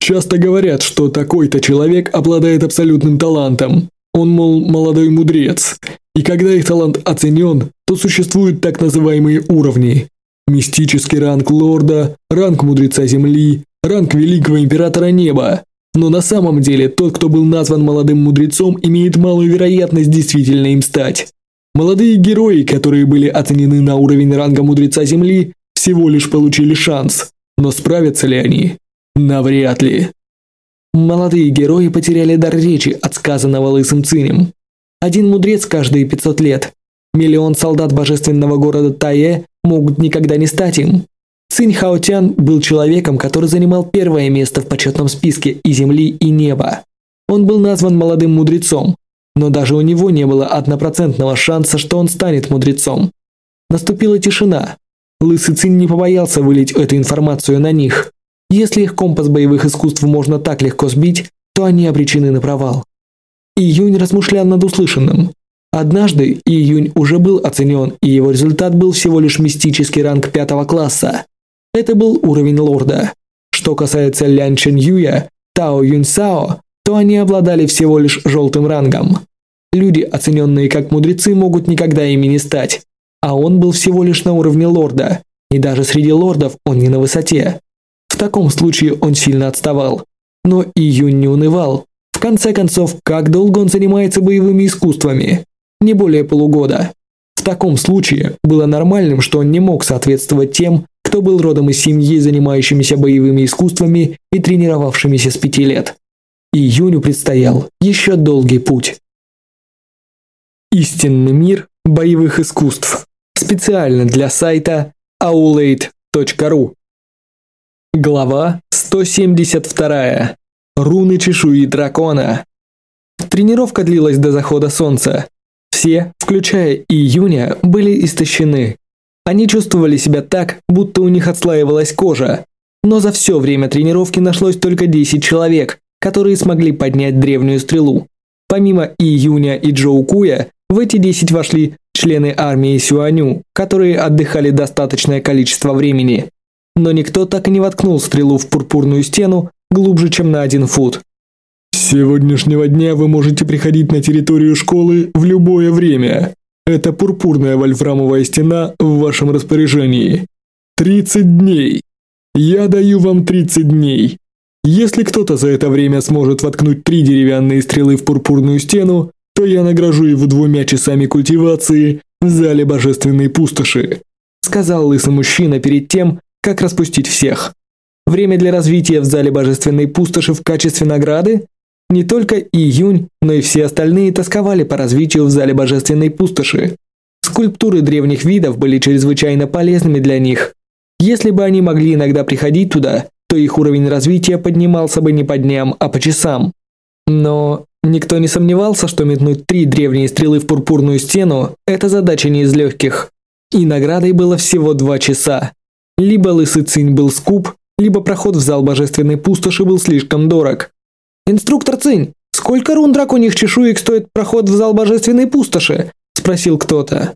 Часто говорят, что такой-то человек обладает абсолютным талантом. Он, мол, молодой мудрец. И когда их талант оценен, то существуют так называемые уровни. Мистический ранг лорда, ранг мудреца земли, ранг великого императора неба. Но на самом деле тот, кто был назван молодым мудрецом, имеет малую вероятность действительно им стать. Молодые герои, которые были оценены на уровень ранга мудреца Земли, всего лишь получили шанс. Но справятся ли они? Навряд ли. Молодые герои потеряли дар речи от сказанного лысым цинем. Один мудрец каждые 500 лет. Миллион солдат божественного города Тае могут никогда не стать им. Цинь Хаотян был человеком, который занимал первое место в почетном списке и земли, и неба. Он был назван молодым мудрецом, но даже у него не было однопроцентного шанса, что он станет мудрецом. Наступила тишина. Лысый Цинь не побоялся вылить эту информацию на них. Если их компас боевых искусств можно так легко сбить, то они обречены на провал. Июнь размышлял над услышанным. Однажды Июнь уже был оценен, и его результат был всего лишь мистический ранг пятого класса. Это был уровень лорда. Что касается Лян Чен Юя, Тао Юнь Сао, то они обладали всего лишь желтым рангом. Люди, оцененные как мудрецы, могут никогда ими не стать. А он был всего лишь на уровне лорда, и даже среди лордов он не на высоте. В таком случае он сильно отставал. Но Июнь не унывал. В конце концов, как долго он занимается боевыми искусствами? Не более полугода. В таком случае было нормальным, что он не мог соответствовать тем, кто был родом из семьи, занимающимися боевыми искусствами и тренировавшимися с пяти лет. Июню предстоял еще долгий путь. Истинный мир боевых искусств. Специально для сайта aulade.ru Глава 172. Руны чешуи дракона. Тренировка длилась до захода солнца. Все, включая июня, были истощены, они чувствовали себя так, будто у них отслаивалась кожа. Но за все время тренировки нашлось только 10 человек, которые смогли поднять древнюю стрелу. Помимо Июня и Джоу Куя, в эти 10 вошли члены армии Сюаню, которые отдыхали достаточное количество времени. Но никто так и не воткнул стрелу в пурпурную стену глубже, чем на один фут. С сегодняшнего дня вы можете приходить на территорию школы в любое время. Эта пурпурная вольфрамовая стена в вашем распоряжении. 30 дней. Я даю вам 30 дней. Если кто-то за это время сможет воткнуть три деревянные стрелы в пурпурную стену, то я награжу его двумя часами культивации в зале божественной пустоши», сказал лысый мужчина перед тем, как распустить всех. Время для развития в зале божественной пустоши в качестве награды не только Июнь, но и все остальные тосковали по развитию в зале божественной пустоши. Скульптуры древних видов были чрезвычайно полезными для них. Если бы они могли иногда приходить туда, то их уровень развития поднимался бы не по дням, а по часам. Но никто не сомневался, что метнуть три древние стрелы в пурпурную стену – это задача не из легких. И наградой было всего два часа. Либо лысый цинь был скуп, либо проход в зал божественной пустоши был слишком дорог. «Инструктор Цинь, сколько рун драконьих чешуек стоит проход в зал божественной пустоши?» – спросил кто-то.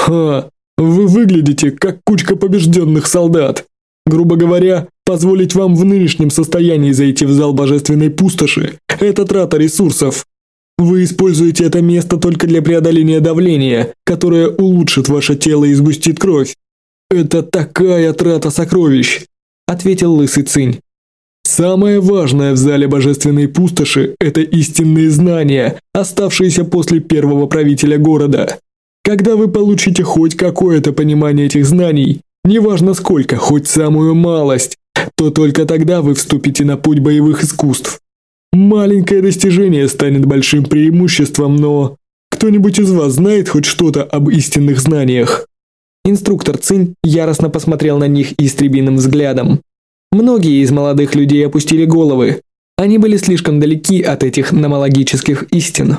«Ха, вы выглядите как кучка побежденных солдат. Грубо говоря, позволить вам в нынешнем состоянии зайти в зал божественной пустоши – это трата ресурсов. Вы используете это место только для преодоления давления, которое улучшит ваше тело и сгустит кровь. Это такая трата сокровищ», – ответил лысый Цинь. Самое важное в зале божественной пустоши – это истинные знания, оставшиеся после первого правителя города. Когда вы получите хоть какое-то понимание этих знаний, неважно сколько, хоть самую малость, то только тогда вы вступите на путь боевых искусств. Маленькое достижение станет большим преимуществом, но... Кто-нибудь из вас знает хоть что-то об истинных знаниях? Инструктор Цинь яростно посмотрел на них истребиным взглядом. Многие из молодых людей опустили головы. Они были слишком далеки от этих номологических истин.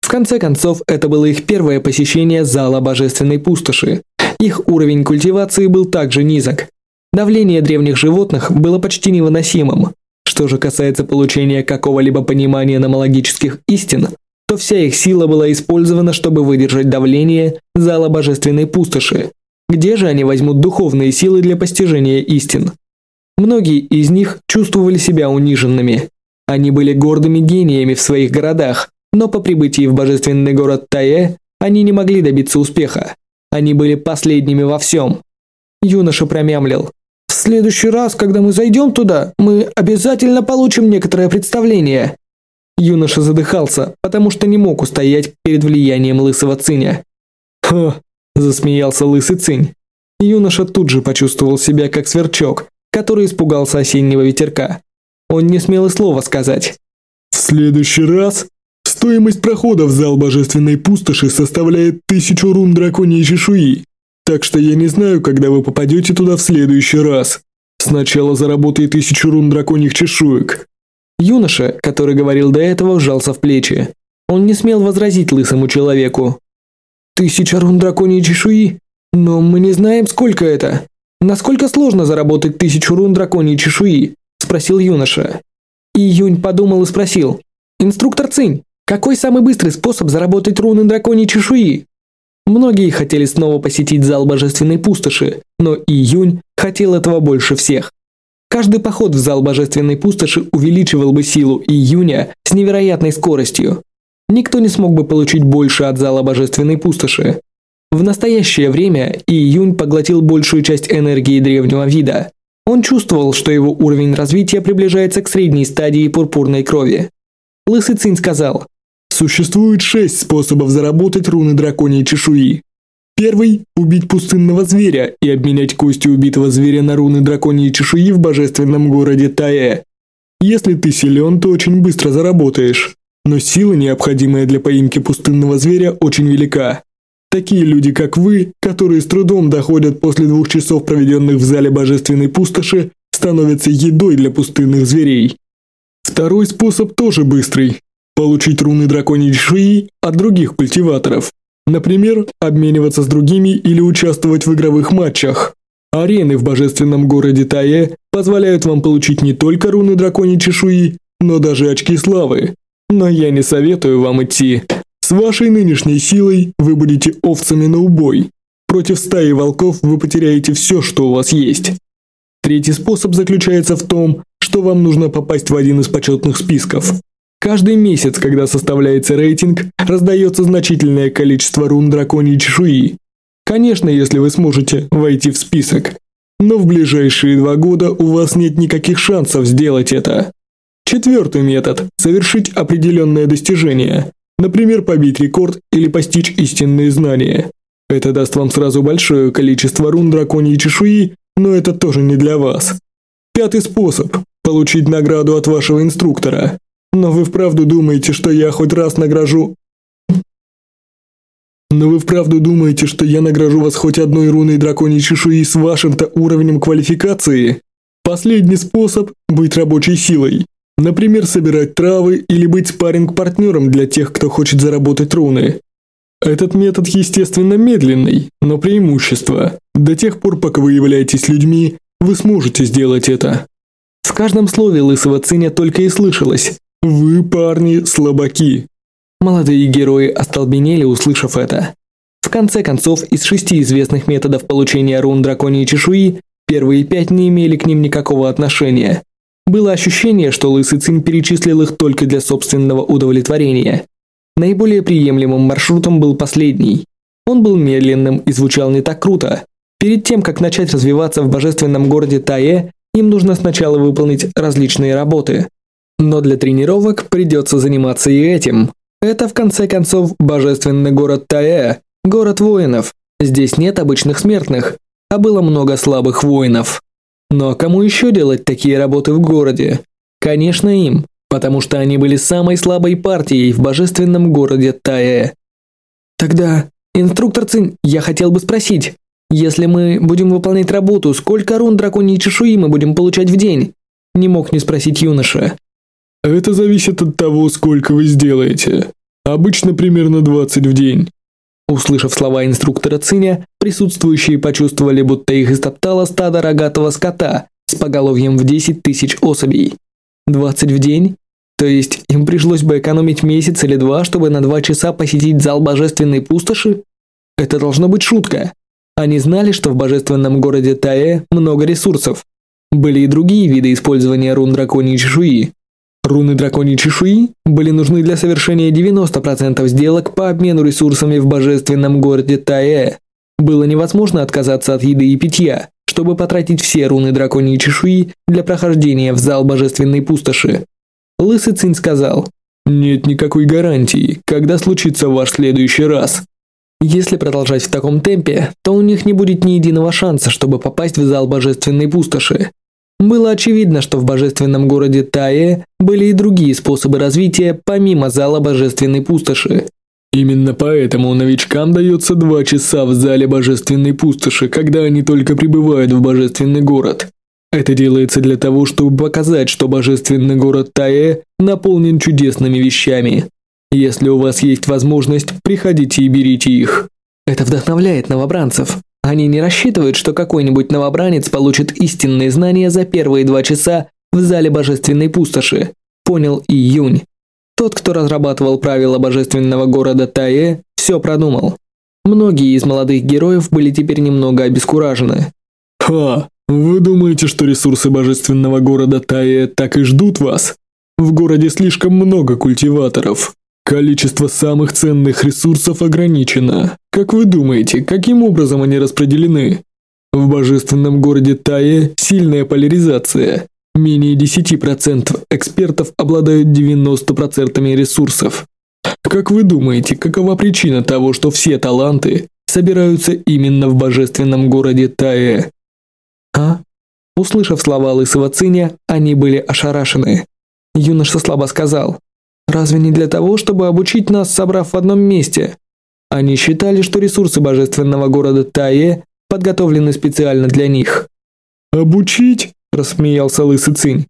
В конце концов, это было их первое посещение зала божественной пустоши. Их уровень культивации был также низок. Давление древних животных было почти невыносимым. Что же касается получения какого-либо понимания номологических истин, то вся их сила была использована, чтобы выдержать давление зала божественной пустоши. Где же они возьмут духовные силы для постижения истин? Многие из них чувствовали себя униженными. Они были гордыми гениями в своих городах, но по прибытии в божественный город Тае они не могли добиться успеха. Они были последними во всем. Юноша промямлил. «В следующий раз, когда мы зайдем туда, мы обязательно получим некоторое представление». Юноша задыхался, потому что не мог устоять перед влиянием лысого циня. «Ха», – засмеялся лысый цинь. Юноша тут же почувствовал себя как сверчок, который испугался осеннего ветерка. Он не смел и слова сказать. «В следующий раз стоимость прохода в зал божественной пустоши составляет тысячу рун драконьей чешуи, так что я не знаю, когда вы попадете туда в следующий раз. Сначала заработай тысячу рун драконьих чешуек». Юноша, который говорил до этого, вжался в плечи. Он не смел возразить лысому человеку. «Тысяча рун драконьей чешуи? Но мы не знаем, сколько это!» «Насколько сложно заработать тысячу рун драконьей чешуи?» – спросил юноша. И Юнь подумал и спросил. «Инструктор Цинь, какой самый быстрый способ заработать руны драконьей чешуи?» Многие хотели снова посетить зал Божественной Пустоши, но И Юнь хотел этого больше всех. Каждый поход в зал Божественной Пустоши увеличивал бы силу И Юня с невероятной скоростью. Никто не смог бы получить больше от зала Божественной Пустоши. В настоящее время Июнь поглотил большую часть энергии древнего вида. Он чувствовал, что его уровень развития приближается к средней стадии пурпурной крови. Лысый Цинь сказал, «Существует шесть способов заработать руны драконьей чешуи. Первый – убить пустынного зверя и обменять кости убитого зверя на руны драконьей чешуи в божественном городе Таэ. Если ты силен, то очень быстро заработаешь. Но сила, необходимая для поимки пустынного зверя, очень велика. Такие люди, как вы, которые с трудом доходят после двух часов, проведенных в зале божественной пустоши, становятся едой для пустынных зверей. Второй способ тоже быстрый. Получить руны драконьей шеи от других культиваторов. Например, обмениваться с другими или участвовать в игровых матчах. Арены в божественном городе Тае позволяют вам получить не только руны драконьей чешуи, но даже очки славы. Но я не советую вам идти с вашей нынешней силой вы будете овцами на убой. Против стаи волков вы потеряете все, что у вас есть. Третий способ заключается в том, что вам нужно попасть в один из почетных списков. Каждый месяц, когда составляется рейтинг, раздается значительное количество рун драконьей чешуи. Конечно, если вы сможете войти в список. Но в ближайшие два года у вас нет никаких шансов сделать это. Четвертый метод – совершить определенное достижение. Например, побить рекорд или постичь истинные знания. Это даст вам сразу большое количество рун драконьей чешуи, но это тоже не для вас. Пятый способ – получить награду от вашего инструктора. Но вы вправду думаете, что я хоть раз награжу... Но вы вправду думаете, что я награжу вас хоть одной руной драконьей чешуи с вашим-то уровнем квалификации? Последний способ – быть рабочей силой. Например, собирать травы или быть спарринг-партнером для тех, кто хочет заработать руны. Этот метод, естественно, медленный, но преимущество. До тех пор, пока вы являетесь людьми, вы сможете сделать это. С каждым слове лысого циня только и слышалось «Вы, парни, слабаки». Молодые герои остолбенели, услышав это. В конце концов, из шести известных методов получения рун драконьей чешуи, первые пять не имели к ним никакого отношения. Было ощущение, что Лысый Цин перечислил их только для собственного удовлетворения. Наиболее приемлемым маршрутом был последний. Он был медленным и звучал не так круто. Перед тем, как начать развиваться в божественном городе Тае, им нужно сначала выполнить различные работы. Но для тренировок придется заниматься и этим. Это, в конце концов, божественный город Тае, город воинов. Здесь нет обычных смертных, а было много слабых воинов. Но кому еще делать такие работы в городе? Конечно им, потому что они были самой слабой партией в божественном городе Таэ. Тогда, инструктор Цин, я хотел бы спросить, если мы будем выполнять работу, сколько рун драконьей чешуи мы будем получать в день? Не мог не спросить юноша. Это зависит от того, сколько вы сделаете. Обычно примерно 20 в день. Услышав слова инструктора Циня, присутствующие почувствовали, будто их истоптало стадо рогатого скота с поголовьем в 10 тысяч особей. 20 в день? То есть им пришлось бы экономить месяц или два, чтобы на два часа посетить зал божественной пустоши? Это должно быть шутка. Они знали, что в божественном городе Таэ много ресурсов. Были и другие виды использования рун драконьей чешуи, Руны драконьей чешуи были нужны для совершения 90% сделок по обмену ресурсами в божественном городе Таэ. Было невозможно отказаться от еды и питья, чтобы потратить все руны драконьей чешуи для прохождения в зал божественной пустоши. Лысый Цинь сказал, «Нет никакой гарантии, когда случится ваш следующий раз». Если продолжать в таком темпе, то у них не будет ни единого шанса, чтобы попасть в зал божественной пустоши. Было очевидно, что в божественном городе Тае были и другие способы развития, помимо зала божественной пустоши. Именно поэтому новичкам дается два часа в зале божественной пустоши, когда они только прибывают в божественный город. Это делается для того, чтобы показать, что божественный город Тае наполнен чудесными вещами. Если у вас есть возможность, приходите и берите их. Это вдохновляет новобранцев. Они не рассчитывают, что какой-нибудь новобранец получит истинные знания за первые два часа в зале божественной пустоши, понял и Тот, кто разрабатывал правила божественного города Таэ, все продумал. Многие из молодых героев были теперь немного обескуражены. «Ха! Вы думаете, что ресурсы божественного города Таэ так и ждут вас? В городе слишком много культиваторов. Количество самых ценных ресурсов ограничено. Как вы думаете, каким образом они распределены? В божественном городе Тае сильная поляризация. Менее 10% экспертов обладают 90% ресурсов. Как вы думаете, какова причина того, что все таланты собираются именно в божественном городе Тае? А? Услышав слова лысого циня, они были ошарашены. Юноша слабо сказал – Разве не для того, чтобы обучить нас, собрав в одном месте? Они считали, что ресурсы божественного города Тае подготовлены специально для них. «Обучить?» – рассмеялся лысый цинь.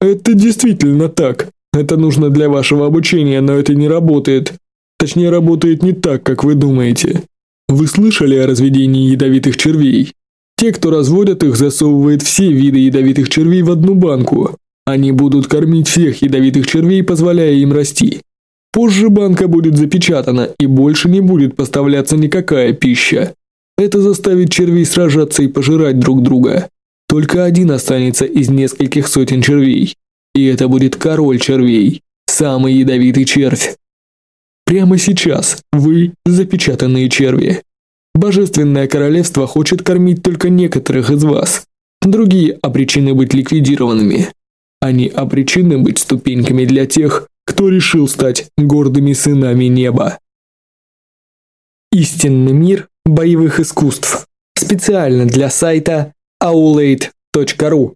«Это действительно так. Это нужно для вашего обучения, но это не работает. Точнее, работает не так, как вы думаете. Вы слышали о разведении ядовитых червей? Те, кто разводят их, засовывают все виды ядовитых червей в одну банку. Они будут кормить всех ядовитых червей, позволяя им расти. Позже банка будет запечатана и больше не будет поставляться никакая пища. Это заставит червей сражаться и пожирать друг друга. Только один останется из нескольких сотен червей. И это будет король червей, самый ядовитый червь. Прямо сейчас вы запечатанные черви. Божественное королевство хочет кормить только некоторых из вас. Другие а обречены быть ликвидированными. Они обречены быть ступеньками для тех, кто решил стать гордыми сынами неба. Истинный мир боевых искусств. Специально для сайта aulade.ru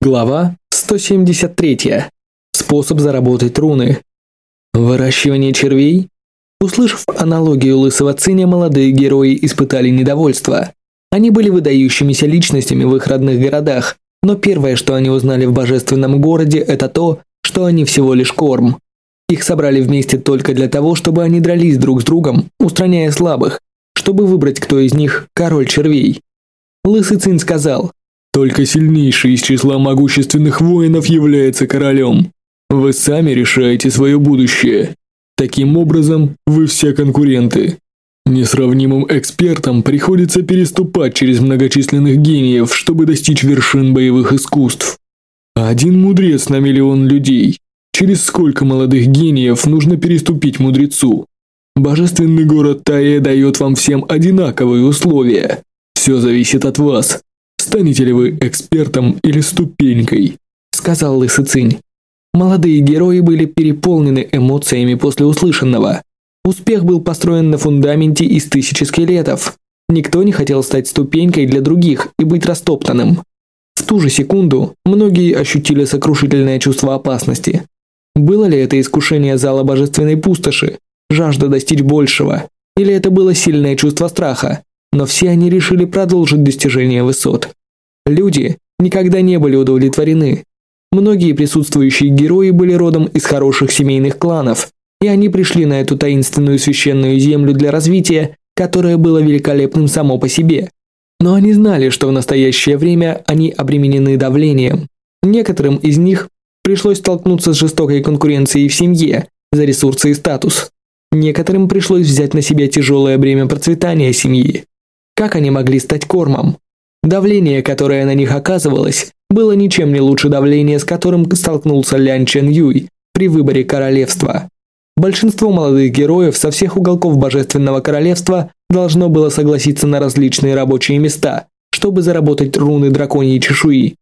Глава 173. Способ заработать руны. Выращивание червей? Услышав аналогию лысого циня, молодые герои испытали недовольство. Они были выдающимися личностями в их родных городах, но первое, что они узнали в божественном городе, это то, что они всего лишь корм. Их собрали вместе только для того, чтобы они дрались друг с другом, устраняя слабых, чтобы выбрать, кто из них король червей. Лысый Цин сказал, «Только сильнейший из числа могущественных воинов является королем. Вы сами решаете свое будущее. Таким образом, вы все конкуренты. Несравнимым экспертам приходится переступать через многочисленных гениев, чтобы достичь вершин боевых искусств. Один мудрец на миллион людей. Через сколько молодых гениев нужно переступить мудрецу? Божественный город Тае дает вам всем одинаковые условия. Все зависит от вас. Станете ли вы экспертом или ступенькой? Сказал Лысый Цинь. Молодые герои были переполнены эмоциями после услышанного. Успех был построен на фундаменте из тысяч скелетов. Никто не хотел стать ступенькой для других и быть растоптанным. В ту же секунду многие ощутили сокрушительное чувство опасности. Было ли это искушение зала божественной пустоши, жажда достичь большего, или это было сильное чувство страха, но все они решили продолжить достижение высот. Люди никогда не были удовлетворены. Многие присутствующие герои были родом из хороших семейных кланов и они пришли на эту таинственную священную землю для развития, которая была великолепным само по себе. Но они знали, что в настоящее время они обременены давлением. Некоторым из них пришлось столкнуться с жестокой конкуренцией в семье за ресурсы и статус. Некоторым пришлось взять на себя тяжелое бремя процветания семьи. Как они могли стать кормом? Давление, которое на них оказывалось, было ничем не лучше давления, с которым столкнулся Лян Чен Юй при выборе королевства. Большинство молодых героев со всех уголков Божественного Королевства должно было согласиться на различные рабочие места, чтобы заработать руны драконьей чешуи.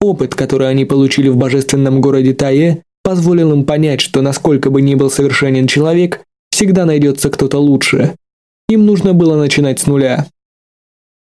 Опыт, который они получили в божественном городе Тае, позволил им понять, что насколько бы ни был совершенен человек, всегда найдется кто-то лучше. Им нужно было начинать с нуля.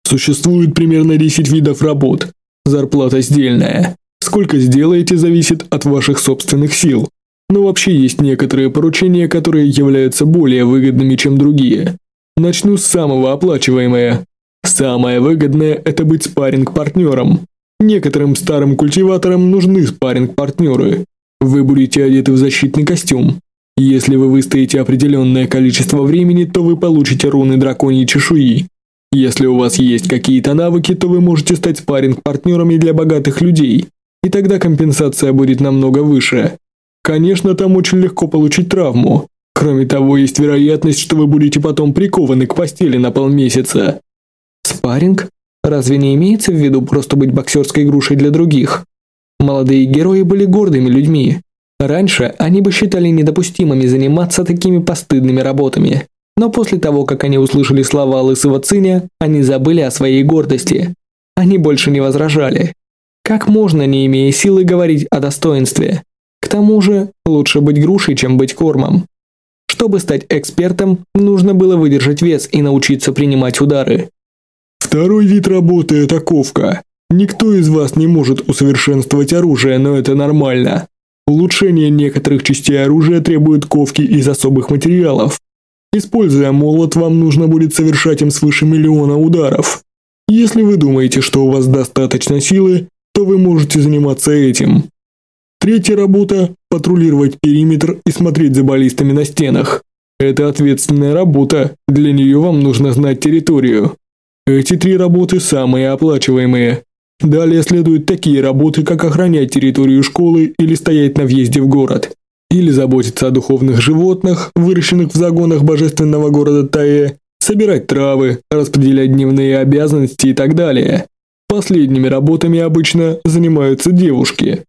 Существует примерно 10 видов работ. Зарплата сдельная. Сколько сделаете, зависит от ваших собственных сил. Но вообще есть некоторые поручения, которые являются более выгодными, чем другие. Начну с самого оплачиваемое. Самое выгодное – это быть спарринг-партнером. Некоторым старым культиваторам нужны спарринг-партнеры. Вы будете одеты в защитный костюм. Если вы выстоите определенное количество времени, то вы получите руны драконьей чешуи. Если у вас есть какие-то навыки, то вы можете стать спарринг-партнерами для богатых людей, и тогда компенсация будет намного выше. Конечно, там очень легко получить травму. Кроме того, есть вероятность, что вы будете потом прикованы к постели на полмесяца. Спарринг? Разве не имеется в виду просто быть боксерской грушей для других? Молодые герои были гордыми людьми. Раньше они бы считали недопустимыми заниматься такими постыдными работами. Но после того, как они услышали слова лысого циня, они забыли о своей гордости. Они больше не возражали. Как можно, не имея силы, говорить о достоинстве? К тому же, лучше быть грушей, чем быть кормом. Чтобы стать экспертом, нужно было выдержать вес и научиться принимать удары. Второй вид работы – это ковка. Никто из вас не может усовершенствовать оружие, но это нормально. Улучшение некоторых частей оружия требует ковки из особых материалов. Используя молот, вам нужно будет совершать им свыше миллиона ударов. Если вы думаете, что у вас достаточно силы, то вы можете заниматься этим. Третья работа – патрулировать периметр и смотреть за баллистами на стенах. Это ответственная работа, для нее вам нужно знать территорию. Эти три работы самые оплачиваемые. Далее следуют такие работы, как охранять территорию школы или стоять на въезде в город, или заботиться о духовных животных, выращенных в загонах божественного города Таэ, собирать травы, распределять дневные обязанности и так далее. Последними работами обычно занимаются девушки.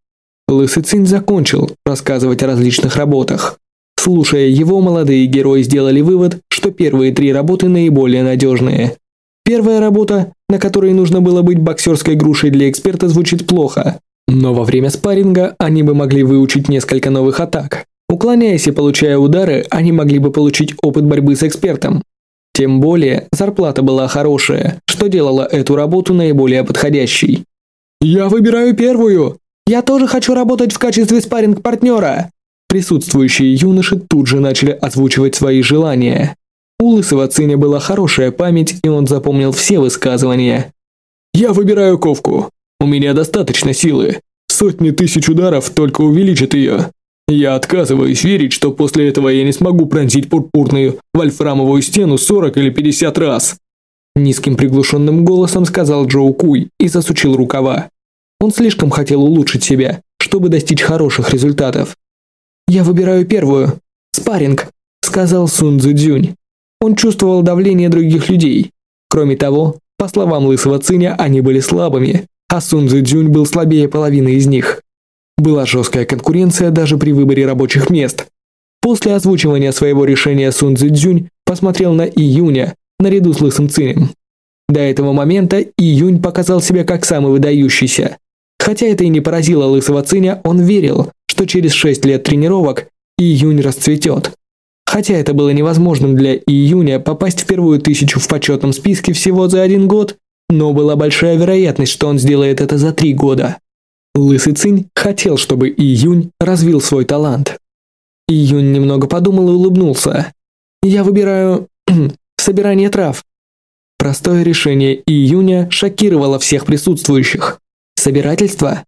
Лысый Цин закончил рассказывать о различных работах. Слушая его, молодые герои сделали вывод, что первые три работы наиболее надежные. Первая работа, на которой нужно было быть боксерской грушей для эксперта, звучит плохо. Но во время спарринга они бы могли выучить несколько новых атак. Уклоняясь и получая удары, они могли бы получить опыт борьбы с экспертом. Тем более, зарплата была хорошая, что делало эту работу наиболее подходящей. «Я выбираю первую!» Я тоже хочу работать в качестве спарринг-партнера!» Присутствующие юноши тут же начали озвучивать свои желания. У Лысого Циня была хорошая память, и он запомнил все высказывания. «Я выбираю ковку. У меня достаточно силы. Сотни тысяч ударов только увеличат ее. Я отказываюсь верить, что после этого я не смогу пронзить пурпурную вольфрамовую стену 40 или 50 раз». Низким приглушенным голосом сказал Джоу Куй и засучил рукава. Он слишком хотел улучшить себя, чтобы достичь хороших результатов. «Я выбираю первую. Спаринг, – сказал Сун Цзюдзюнь. Он чувствовал давление других людей. Кроме того, по словам Лысого Циня, они были слабыми, а Сун Цзюдзюнь был слабее половины из них. Была жесткая конкуренция даже при выборе рабочих мест. После озвучивания своего решения Сун Цзюдзюнь посмотрел на Июня, наряду с Лысым Цинем. До этого момента Июнь показал себя как самый выдающийся, Хотя это и не поразило лысого Циня, он верил, что через 6 лет тренировок июнь расцветет. Хотя это было невозможным для июня попасть в первую тысячу в почетном списке всего за один год, но была большая вероятность, что он сделает это за три года. Лысый Цинь хотел, чтобы июнь развил свой талант. Июнь немного подумал и улыбнулся. «Я выбираю... [clears throat] собирание трав». Простое решение июня шокировало всех присутствующих. Собирательство?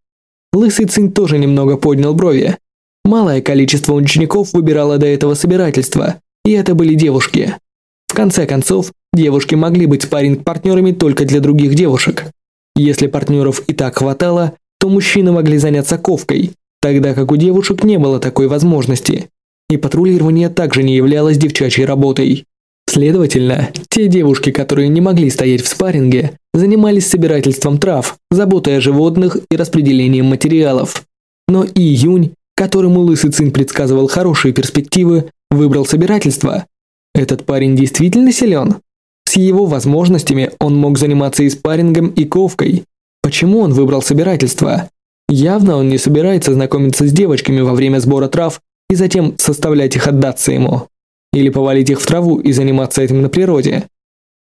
Лысый Цинь тоже немного поднял брови. Малое количество учеников выбирало до этого собирательства, и это были девушки. В конце концов, девушки могли быть спарринг-партнерами только для других девушек. Если партнеров и так хватало, то мужчины могли заняться ковкой, тогда как у девушек не было такой возможности. И патрулирование также не являлось девчачьей работой. Следовательно, те девушки, которые не могли стоять в спарринге, занимались собирательством трав, заботой о животных и распределением материалов. Но июнь, которому лысый цинь предсказывал хорошие перспективы, выбрал собирательство. Этот парень действительно силен? С его возможностями он мог заниматься и спаррингом, и ковкой. Почему он выбрал собирательство? Явно он не собирается знакомиться с девочками во время сбора трав и затем составлять их отдаться ему. Или повалить их в траву и заниматься этим на природе.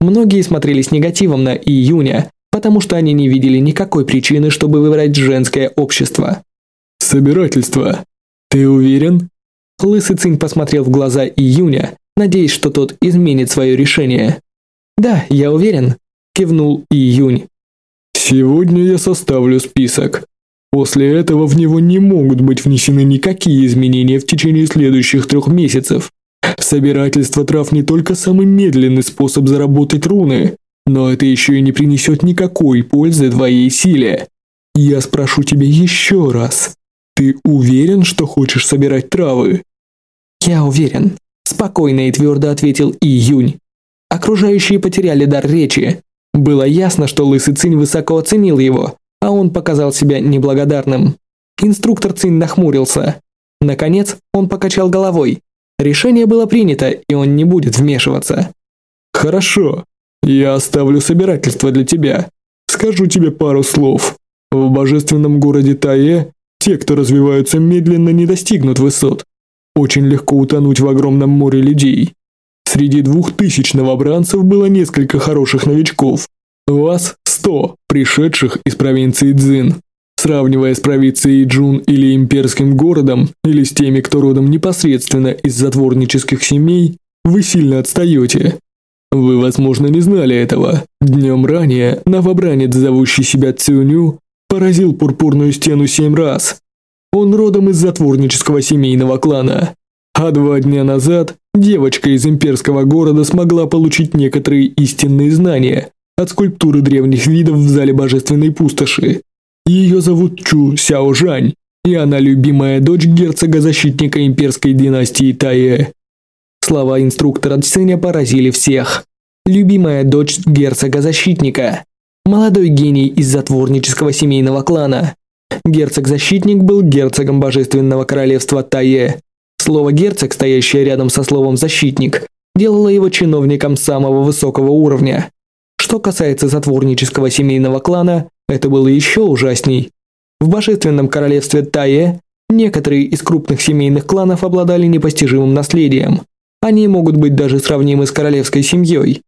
Многие смотрели с негативом на июня, потому что они не видели никакой причины, чтобы выбрать женское общество. «Собирательство. Ты уверен?» Лысый Цинь посмотрел в глаза июня, надеясь, что тот изменит свое решение. «Да, я уверен», – кивнул июнь. «Сегодня я составлю список. После этого в него не могут быть внесены никакие изменения в течение следующих трех месяцев. Собирательство трав не только самый медленный способ заработать руны, но это еще и не принесет никакой пользы твоей силе. Я спрошу тебя еще раз. Ты уверен, что хочешь собирать травы? Я уверен. Спокойно и твердо ответил Июнь. Окружающие потеряли дар речи. Было ясно, что Лысый Цинь высоко оценил его, а он показал себя неблагодарным. Инструктор Цинь нахмурился. Наконец, он покачал головой, Решение было принято, и он не будет вмешиваться. Хорошо. Я оставлю собирательство для тебя. Скажу тебе пару слов. В божественном городе Тае те, кто развиваются медленно, не достигнут высот. Очень легко утонуть в огромном море людей. Среди двух тысяч новобранцев было несколько хороших новичков. Вас сто, пришедших из провинции Дзин сравнивая с провинцией Джун или имперским городом, или с теми, кто родом непосредственно из затворнических семей, вы сильно отстаете. Вы, возможно, не знали этого. Днем ранее новобранец, зовущий себя Цюню, поразил пурпурную стену семь раз. Он родом из затворнического семейного клана. А два дня назад девочка из имперского города смогла получить некоторые истинные знания от скульптуры древних видов в зале божественной пустоши ее зовут Чу Сяо Жань, и она любимая дочь герцога-защитника имперской династии Тае. Слова инструктора Ценя поразили всех. Любимая дочь герцога-защитника. Молодой гений из затворнического семейного клана. Герцог-защитник был герцогом божественного королевства Тае. Слово «герцог», стоящее рядом со словом «защитник», делало его чиновником самого высокого уровня. Что касается затворнического семейного клана, это было еще ужасней. В божественном королевстве Тае некоторые из крупных семейных кланов обладали непостижимым наследием. Они могут быть даже сравнимы с королевской семьей.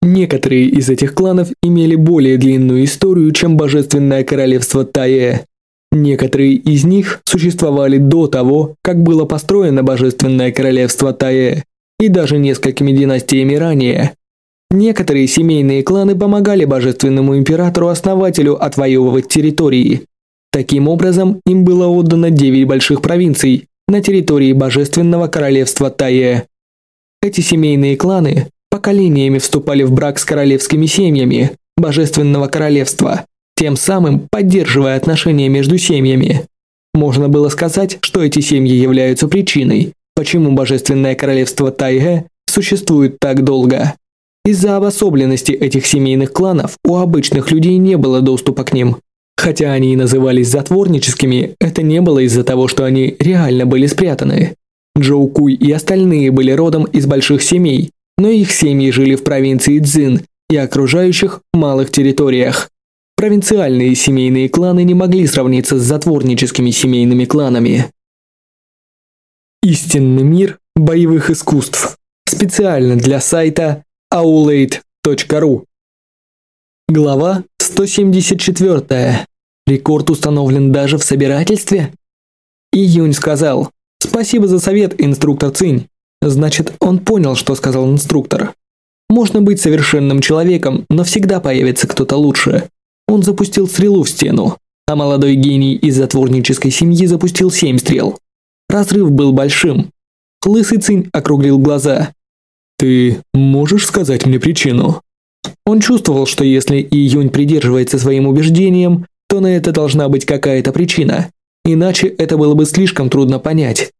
Некоторые из этих кланов имели более длинную историю, чем божественное королевство Тае. Некоторые из них существовали до того, как было построено божественное королевство Тае, и даже несколькими династиями ранее. Некоторые семейные кланы помогали божественному императору-основателю отвоевывать территории. Таким образом, им было отдано 9 больших провинций на территории божественного королевства Тае. Эти семейные кланы поколениями вступали в брак с королевскими семьями божественного королевства, тем самым поддерживая отношения между семьями. Можно было сказать, что эти семьи являются причиной, почему божественное королевство Тайге существует так долго. Из-за обособленности этих семейных кланов у обычных людей не было доступа к ним. Хотя они и назывались затворническими, это не было из-за того, что они реально были спрятаны. Джоу Куй и остальные были родом из больших семей, но их семьи жили в провинции Цзин и окружающих малых территориях. Провинциальные семейные кланы не могли сравниться с затворническими семейными кланами. Истинный мир боевых искусств. Специально для сайта aulade.ru. Глава 174. Рекорд установлен даже в собирательстве? Июнь сказал «Спасибо за совет, инструктор Цинь». Значит, он понял, что сказал инструктор. Можно быть совершенным человеком, но всегда появится кто-то лучше. Он запустил стрелу в стену, а молодой гений из затворнической семьи запустил семь стрел. Разрыв был большим. Лысый Цинь округлил глаза. Ты можешь сказать мне причину? Он чувствовал, что если Июнь придерживается своим убеждением, то на это должна быть какая-то причина, иначе это было бы слишком трудно понять.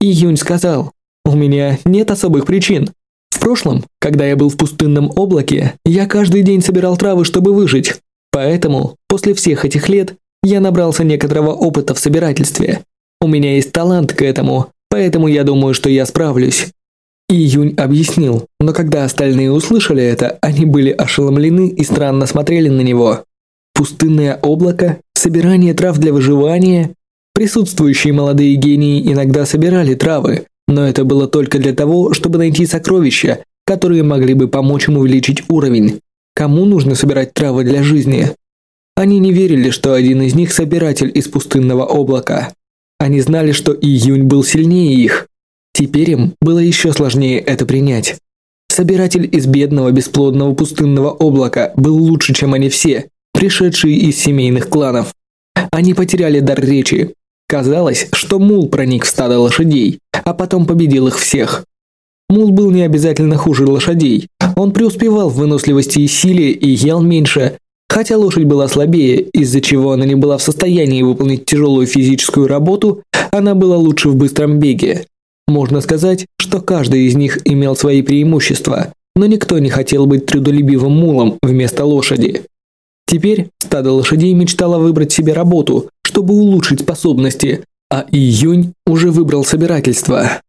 Июнь сказал, «У меня нет особых причин. В прошлом, когда я был в пустынном облаке, я каждый день собирал травы, чтобы выжить. Поэтому, после всех этих лет, я набрался некоторого опыта в собирательстве. У меня есть талант к этому, поэтому я думаю, что я справлюсь. Июнь объяснил, но когда остальные услышали это, они были ошеломлены и странно смотрели на него. Пустынное облако, собирание трав для выживания. Присутствующие молодые гении иногда собирали травы, но это было только для того, чтобы найти сокровища, которые могли бы помочь им увеличить уровень. Кому нужно собирать травы для жизни? Они не верили, что один из них собиратель из пустынного облака. Они знали, что Июнь был сильнее их, Теперь им было еще сложнее это принять. Собиратель из бедного бесплодного пустынного облака был лучше, чем они все, пришедшие из семейных кланов. Они потеряли дар речи. Казалось, что Мул проник в стадо лошадей, а потом победил их всех. Мул был не обязательно хуже лошадей. Он преуспевал в выносливости и силе и ел меньше, хотя лошадь была слабее, из-за чего она не была в состоянии выполнить тяжелую физическую работу, она была лучше в быстром беге. Можно сказать, что каждый из них имел свои преимущества, но никто не хотел быть трудолюбивым мулом вместо лошади. Теперь стадо лошадей мечтало выбрать себе работу, чтобы улучшить способности, а Июнь уже выбрал собирательство.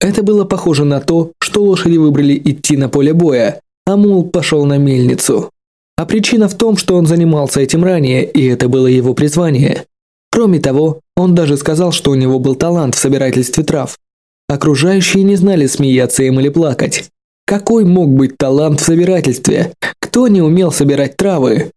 Это было похоже на то, что лошади выбрали идти на поле боя, а мул пошел на мельницу. А причина в том, что он занимался этим ранее, и это было его призвание. Кроме того, он даже сказал, что у него был талант в собирательстве трав, Окружающие не знали, смеяться им или плакать. Какой мог быть талант в собирательстве? Кто не умел собирать травы?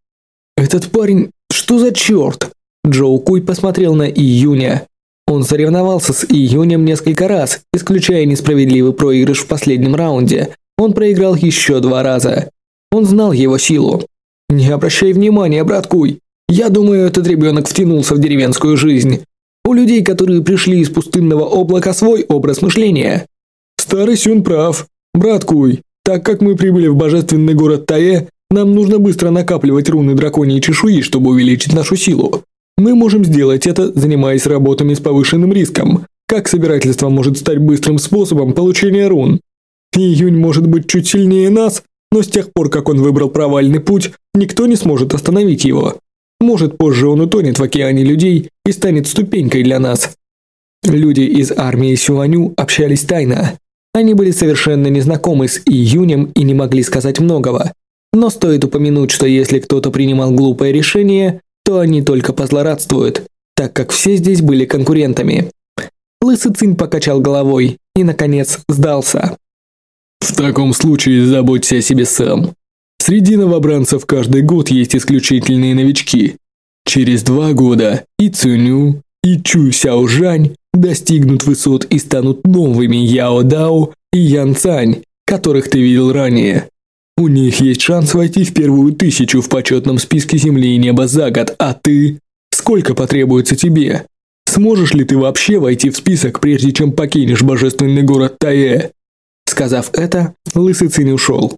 Этот парень... Что за черт? Джоу Куй посмотрел на Июня. Он соревновался с Июнем несколько раз, исключая несправедливый проигрыш в последнем раунде. Он проиграл еще два раза. Он знал его силу. «Не обращай внимания, брат Куй. Я думаю, этот ребенок втянулся в деревенскую жизнь. У людей, которые пришли из пустынного облака, свой образ мышления. Старый Сюн прав. Брат Куй, так как мы прибыли в божественный город Тае, нам нужно быстро накапливать руны драконьей чешуи, чтобы увеличить нашу силу. Мы можем сделать это, занимаясь работами с повышенным риском. Как собирательство может стать быстрым способом получения рун? Июнь может быть чуть сильнее нас, но с тех пор, как он выбрал провальный путь, никто не сможет остановить его. Может, позже он утонет в океане людей и станет ступенькой для нас. Люди из армии Сюаню общались тайно. Они были совершенно незнакомы с Июнем и не могли сказать многого. Но стоит упомянуть, что если кто-то принимал глупое решение, то они только позлорадствуют, так как все здесь были конкурентами. Лысый Цинь покачал головой и, наконец, сдался. «В таком случае заботься о себе сам. Среди новобранцев каждый год есть исключительные новички. Через два года и Цюню, и Чу Сяо Жань достигнут высот и станут новыми Яо Дао и Ян Цань, которых ты видел ранее. У них есть шанс войти в первую тысячу в почетном списке Земли и Неба за год, а ты? Сколько потребуется тебе? Сможешь ли ты вообще войти в список, прежде чем покинешь божественный город Тае? Сказав это, Лысый Цинь ушел.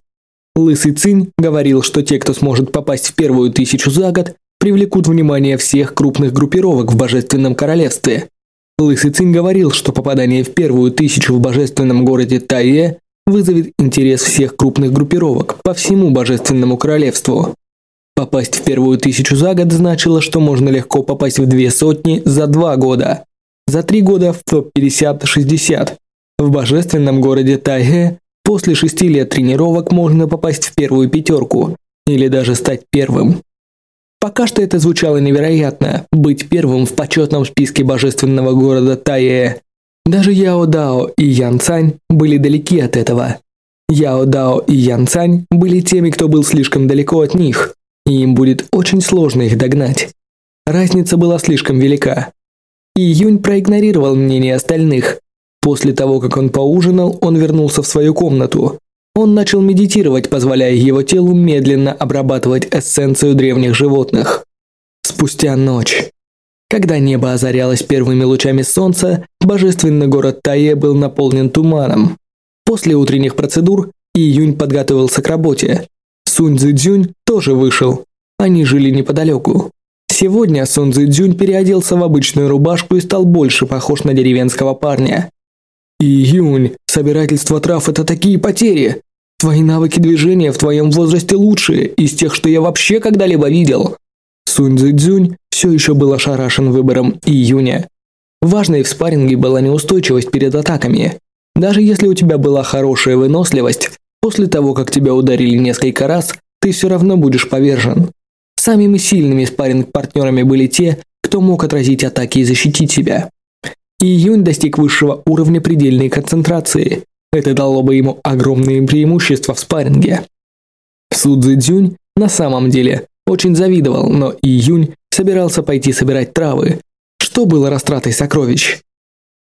Лысый Цин говорил, что те, кто сможет попасть в первую тысячу за год, привлекут внимание всех крупных группировок в Божественном Королевстве. Лысый Цин говорил, что попадание в первую тысячу в Божественном городе Тае вызовет интерес всех крупных группировок по всему Божественному Королевству. Попасть в первую тысячу за год значило, что можно легко попасть в две сотни за два года. За три года в топ-50-60. В божественном городе Тайге После шести лет тренировок можно попасть в первую пятерку или даже стать первым. Пока что это звучало невероятно, быть первым в почетном списке божественного города Тае. Даже Яо Дао и Ян Цань были далеки от этого. Яо Дао и Ян Цань были теми, кто был слишком далеко от них, и им будет очень сложно их догнать. Разница была слишком велика. И Юнь проигнорировал мнение остальных После того, как он поужинал, он вернулся в свою комнату. Он начал медитировать, позволяя его телу медленно обрабатывать эссенцию древних животных. Спустя ночь. Когда небо озарялось первыми лучами солнца, божественный город Тае был наполнен туманом. После утренних процедур Июнь подготовился к работе. Сунь Цзюнь тоже вышел. Они жили неподалеку. Сегодня Сунь Цзюнь переоделся в обычную рубашку и стал больше похож на деревенского парня. «Июнь, собирательство трав – это такие потери! Твои навыки движения в твоем возрасте лучшие из тех, что я вообще когда-либо видел!» Сунь Цзюнь все еще был ошарашен выбором июня. Важной в спарринге была неустойчивость перед атаками. Даже если у тебя была хорошая выносливость, после того, как тебя ударили несколько раз, ты все равно будешь повержен. Самыми сильными спарринг-партнерами были те, кто мог отразить атаки и защитить себя. И Юнь достиг высшего уровня предельной концентрации. Это дало бы ему огромные преимущества в спарринге. Судзи Дзюнь на самом деле очень завидовал, но Июнь собирался пойти собирать травы, что было растратой сокровищ.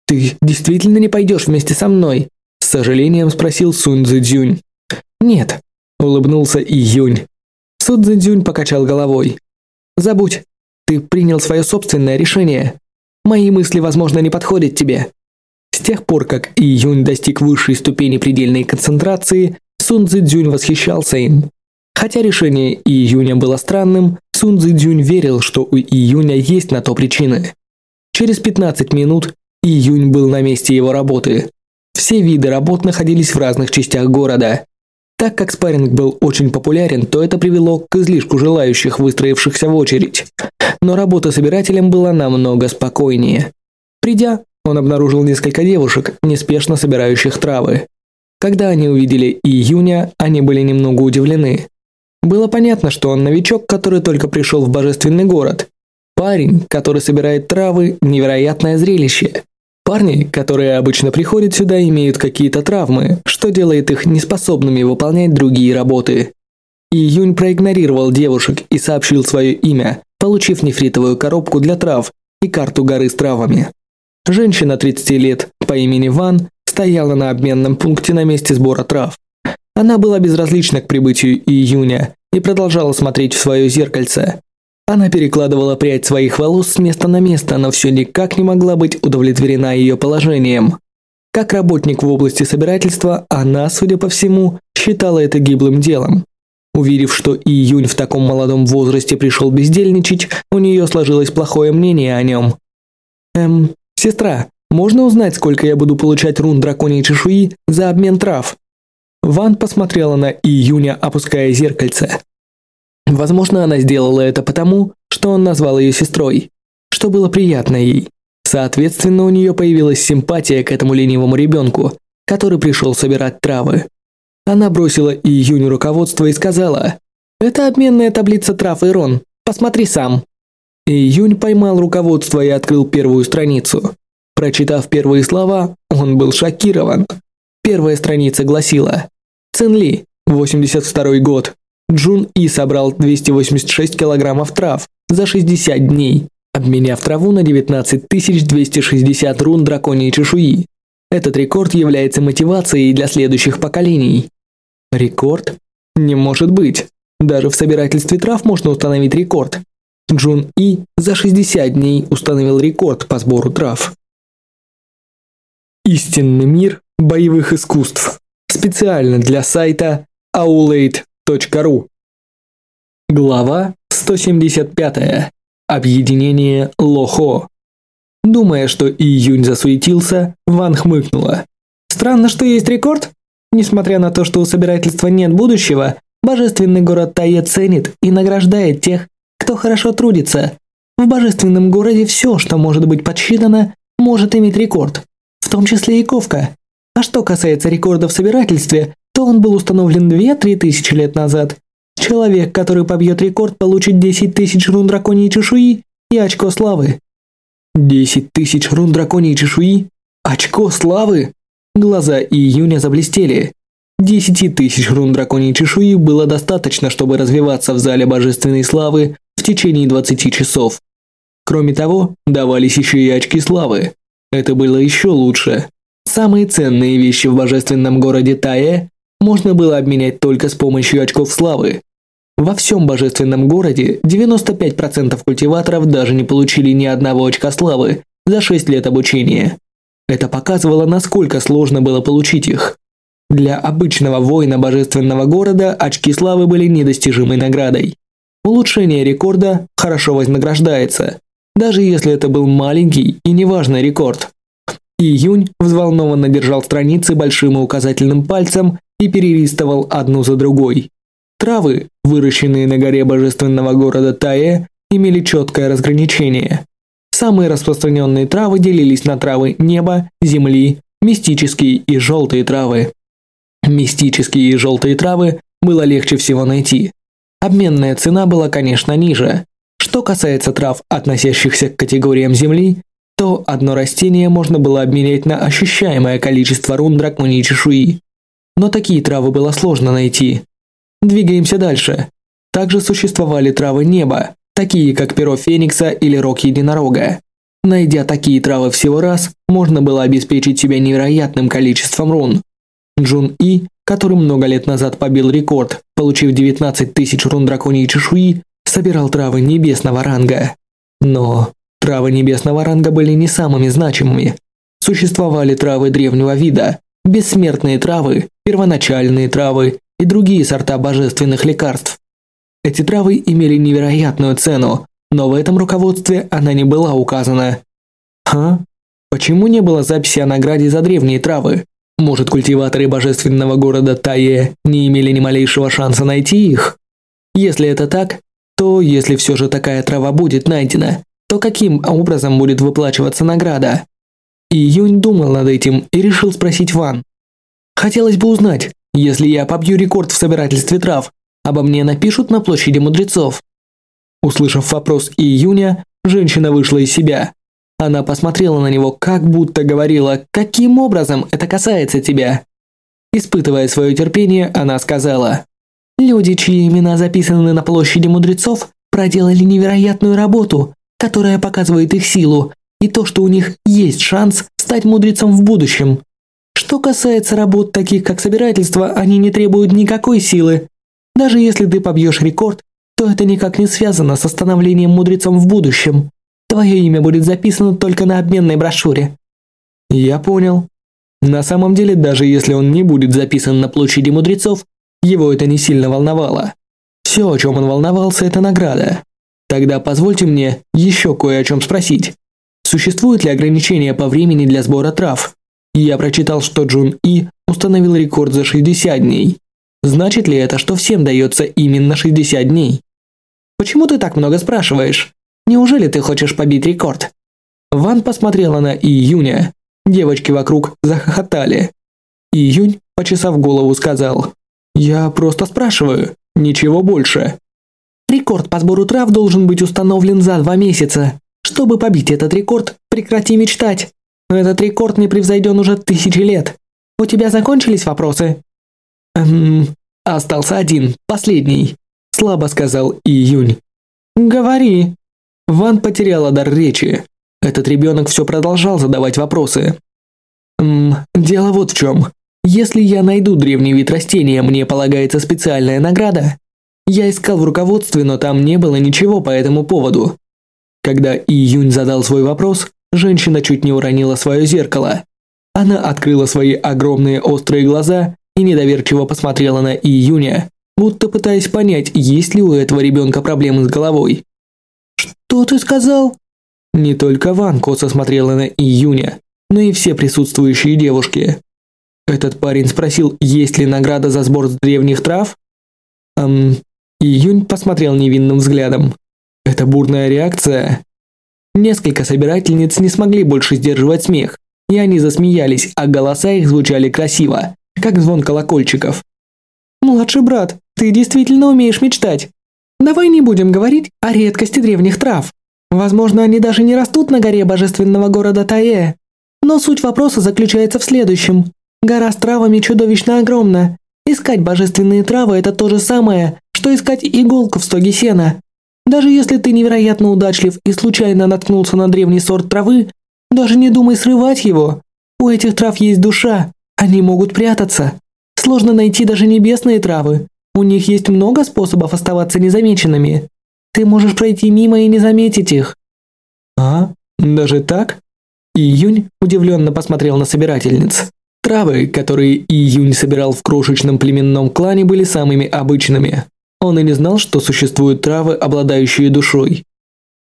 «Ты действительно не пойдешь вместе со мной?» – с сожалением спросил Сунь Цзэ Дзюнь. «Нет», – улыбнулся Июнь. Сунь Цзэ Дзюнь покачал головой. «Забудь, ты принял свое собственное решение. Мои мысли, возможно, не подходят тебе. С тех пор, как Июнь достиг высшей ступени предельной концентрации, Сун Цзюнь восхищался им. Хотя решение Июня было странным, Сун Цзюнь верил, что у Июня есть на то причины. Через 15 минут Июнь был на месте его работы. Все виды работ находились в разных частях города. Так как спарринг был очень популярен, то это привело к излишку желающих, выстроившихся в очередь. Но работа собирателем была намного спокойнее. Придя, он обнаружил несколько девушек, неспешно собирающих травы. Когда они увидели июня, они были немного удивлены. Было понятно, что он новичок, который только пришел в божественный город. Парень, который собирает травы, невероятное зрелище. Парни, которые обычно приходят сюда, имеют какие-то травмы, что делает их неспособными выполнять другие работы. Июнь проигнорировал девушек и сообщил свое имя, получив нефритовую коробку для трав и карту горы с травами. Женщина 30 лет по имени Ван стояла на обменном пункте на месте сбора трав. Она была безразлична к прибытию июня и продолжала смотреть в свое зеркальце, она перекладывала прядь своих волос с места на место, но все никак не могла быть удовлетворена ее положением. Как работник в области собирательства, она, судя по всему, считала это гиблым делом. Увидев, что Июнь в таком молодом возрасте пришел бездельничать, у нее сложилось плохое мнение о нем. «Эм, сестра, можно узнать, сколько я буду получать рун драконьей чешуи за обмен трав?» Ван посмотрела на Июня, опуская зеркальце. Возможно, она сделала это потому, что он назвал ее сестрой, что было приятно ей. Соответственно, у нее появилась симпатия к этому ленивому ребенку, который пришел собирать травы. Она бросила июнь руководство и сказала, «Это обменная таблица трав Ирон. посмотри сам». Июнь поймал руководство и открыл первую страницу. Прочитав первые слова, он был шокирован. Первая страница гласила «Цинли, 82 год, Джун И собрал 286 килограммов трав за 60 дней, обменяв траву на 19 260 рун драконьей чешуи. Этот рекорд является мотивацией для следующих поколений. Рекорд? Не может быть. Даже в собирательстве трав можно установить рекорд. Джун И за 60 дней установил рекорд по сбору трав. Истинный мир боевых искусств. Специально для сайта aulade Ру. Глава 175. Объединение Лохо. Думая, что июнь засуетился, Ван хмыкнула. Странно, что есть рекорд. Несмотря на то, что у собирательства нет будущего, божественный город Тае ценит и награждает тех, кто хорошо трудится. В божественном городе все, что может быть подсчитано, может иметь рекорд, в том числе и ковка. А что касается рекорда в собирательстве, то он был установлен 2-3 тысячи лет назад. Человек, который побьет рекорд, получит 10 тысяч рун драконьей чешуи и очко славы. 10 тысяч рун драконьей чешуи? Очко славы? Глаза июня заблестели. 10 тысяч рун драконьей чешуи было достаточно, чтобы развиваться в зале божественной славы в течение 20 часов. Кроме того, давались еще и очки славы. Это было еще лучше. Самые ценные вещи в божественном городе Тае можно было обменять только с помощью очков славы. Во всем божественном городе 95% культиваторов даже не получили ни одного очка славы за 6 лет обучения. Это показывало, насколько сложно было получить их. Для обычного воина божественного города очки славы были недостижимой наградой. Улучшение рекорда хорошо вознаграждается, даже если это был маленький и неважный рекорд. Июнь взволнованно держал страницы большим и указательным пальцем и перелистывал одну за другой. Травы, выращенные на горе божественного города Тае, имели четкое разграничение. Самые распространенные травы делились на травы неба, земли, мистические и желтые травы. Мистические и желтые травы было легче всего найти. Обменная цена была, конечно, ниже. Что касается трав, относящихся к категориям земли, то одно растение можно было обменять на ощущаемое количество рун драконьей чешуи но такие травы было сложно найти. Двигаемся дальше. Также существовали травы неба, такие как перо феникса или рог единорога. Найдя такие травы всего раз, можно было обеспечить себя невероятным количеством рун. Джун И, который много лет назад побил рекорд, получив 19 тысяч рун драконьей чешуи, собирал травы небесного ранга. Но травы небесного ранга были не самыми значимыми. Существовали травы древнего вида, бессмертные травы, первоначальные травы и другие сорта божественных лекарств. Эти травы имели невероятную цену, но в этом руководстве она не была указана. Ха? Почему не было записи о награде за древние травы? Может, культиваторы божественного города Тае не имели ни малейшего шанса найти их? Если это так, то если все же такая трава будет найдена, то каким образом будет выплачиваться награда? Июнь думал над этим и решил спросить Ван. «Хотелось бы узнать, если я побью рекорд в собирательстве трав, обо мне напишут на площади мудрецов». Услышав вопрос Июня, женщина вышла из себя. Она посмотрела на него, как будто говорила, каким образом это касается тебя. Испытывая свое терпение, она сказала, «Люди, чьи имена записаны на площади мудрецов, проделали невероятную работу, которая показывает их силу, и то, что у них есть шанс стать мудрецом в будущем. Что касается работ таких, как собирательство, они не требуют никакой силы. Даже если ты побьешь рекорд, то это никак не связано с становлением мудрецом в будущем. Твое имя будет записано только на обменной брошюре. Я понял. На самом деле, даже если он не будет записан на площади мудрецов, его это не сильно волновало. Все, о чем он волновался, это награда. Тогда позвольте мне еще кое о чем спросить. Существуют ли ограничения по времени для сбора трав? Я прочитал, что Джун И установил рекорд за 60 дней. Значит ли это, что всем дается именно 60 дней? Почему ты так много спрашиваешь? Неужели ты хочешь побить рекорд? Ван посмотрела на Июня. Девочки вокруг захохотали. Июнь, почесав голову, сказал. «Я просто спрашиваю. Ничего больше». «Рекорд по сбору трав должен быть установлен за два месяца», чтобы побить этот рекорд, прекрати мечтать. Этот рекорд не превзойден уже тысячи лет. У тебя закончились вопросы? Эм, остался один, последний, слабо сказал Июнь. Говори. Ван потеряла дар речи. Этот ребенок все продолжал задавать вопросы. Эм, дело вот в чем. Если я найду древний вид растения, мне полагается специальная награда. Я искал в руководстве, но там не было ничего по этому поводу. Когда Июнь задал свой вопрос, женщина чуть не уронила свое зеркало. Она открыла свои огромные острые глаза и недоверчиво посмотрела на Июня, будто пытаясь понять, есть ли у этого ребенка проблемы с головой. «Что ты сказал?» Не только Ван косо смотрела на Июня, но и все присутствующие девушки. Этот парень спросил, есть ли награда за сбор древних трав? Эм, Июнь посмотрел невинным взглядом, это бурная реакция... Несколько собирательниц не смогли больше сдерживать смех, и они засмеялись, а голоса их звучали красиво, как звон колокольчиков. «Младший брат, ты действительно умеешь мечтать. Давай не будем говорить о редкости древних трав. Возможно, они даже не растут на горе божественного города Таэ. Но суть вопроса заключается в следующем. Гора с травами чудовищно огромна. Искать божественные травы – это то же самое, что искать иголку в стоге сена. Даже если ты невероятно удачлив и случайно наткнулся на древний сорт травы, даже не думай срывать его. У этих трав есть душа, они могут прятаться. Сложно найти даже небесные травы. У них есть много способов оставаться незамеченными. Ты можешь пройти мимо и не заметить их. А? Даже так? Июнь удивленно посмотрел на собирательниц. Травы, которые Июнь собирал в крошечном племенном клане, были самыми обычными. Он и не знал, что существуют травы, обладающие душой.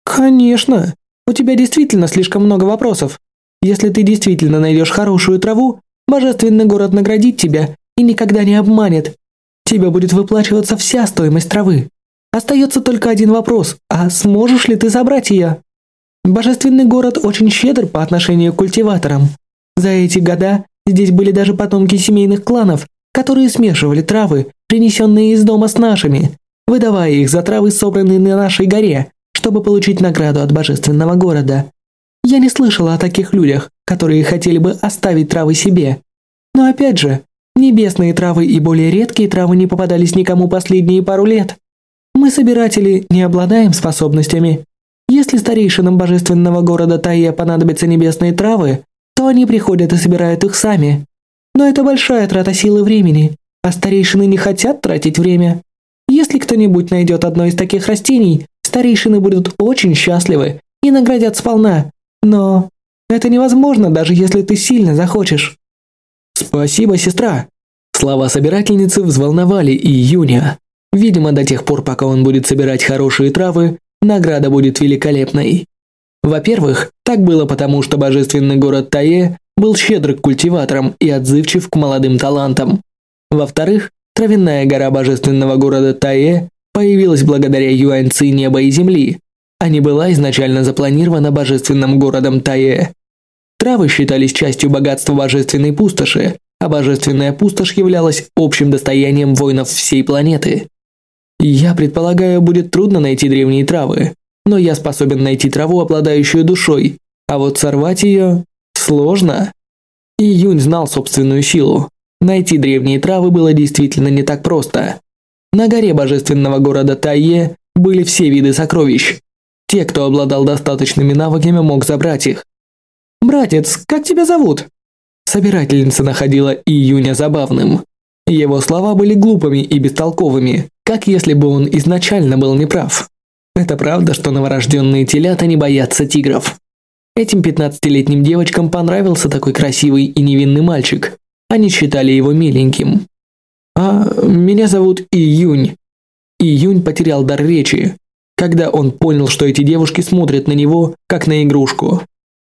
«Конечно! У тебя действительно слишком много вопросов. Если ты действительно найдешь хорошую траву, божественный город наградит тебя и никогда не обманет. Тебе будет выплачиваться вся стоимость травы. Остается только один вопрос, а сможешь ли ты забрать ее?» Божественный город очень щедр по отношению к культиваторам. За эти года здесь были даже потомки семейных кланов, которые смешивали травы, принесенные из дома с нашими, выдавая их за травы, собранные на нашей горе, чтобы получить награду от божественного города. Я не слышала о таких людях, которые хотели бы оставить травы себе. Но опять же, небесные травы и более редкие травы не попадались никому последние пару лет. Мы, собиратели, не обладаем способностями. Если старейшинам божественного города Таия понадобятся небесные травы, то они приходят и собирают их сами. Но это большая трата силы времени, а старейшины не хотят тратить время. Если кто-нибудь найдет одно из таких растений, старейшины будут очень счастливы и наградят сполна. Но это невозможно, даже если ты сильно захочешь. Спасибо, сестра. Слова собирательницы взволновали и Юня. Видимо, до тех пор, пока он будет собирать хорошие травы, награда будет великолепной. Во-первых, так было потому, что божественный город Тае был щедр к культиваторам и отзывчив к молодым талантам. Во-вторых, травяная гора божественного города Тае появилась благодаря юаньцы неба и земли, а не была изначально запланирована божественным городом Тае. Травы считались частью богатства божественной пустоши, а божественная пустошь являлась общим достоянием воинов всей планеты. Я предполагаю, будет трудно найти древние травы, но я способен найти траву, обладающую душой, а вот сорвать ее Сложно. И Юнь знал собственную силу. Найти древние травы было действительно не так просто. На горе божественного города Тайе были все виды сокровищ. Те, кто обладал достаточными навыками, мог забрать их. «Братец, как тебя зовут?» Собирательница находила Июня забавным. Его слова были глупыми и бестолковыми, как если бы он изначально был неправ. Это правда, что новорожденные телята не боятся тигров. Этим 15-летним девочкам понравился такой красивый и невинный мальчик. Они считали его миленьким. «А меня зовут Июнь». Июнь потерял дар речи, когда он понял, что эти девушки смотрят на него, как на игрушку.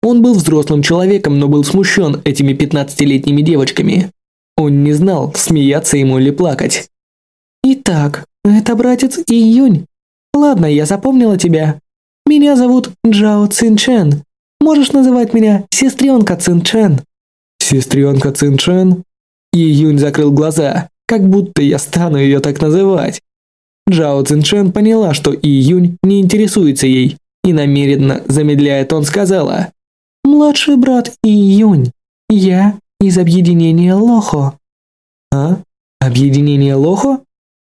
Он был взрослым человеком, но был смущен этими 15-летними девочками. Он не знал, смеяться ему или плакать. «Итак, это братец Июнь. Ладно, я запомнила тебя. Меня зовут Джао Цинчен. Можешь называть меня сестренка Цин Чен». «Сестренка Цин Чен?» И Юнь закрыл глаза, как будто я стану ее так называть. Джао Цин Чен поняла, что И Юнь не интересуется ей, и намеренно, замедляя тон, сказала «Младший брат И Юнь, я из объединения Лохо». «А? Объединение Лохо?»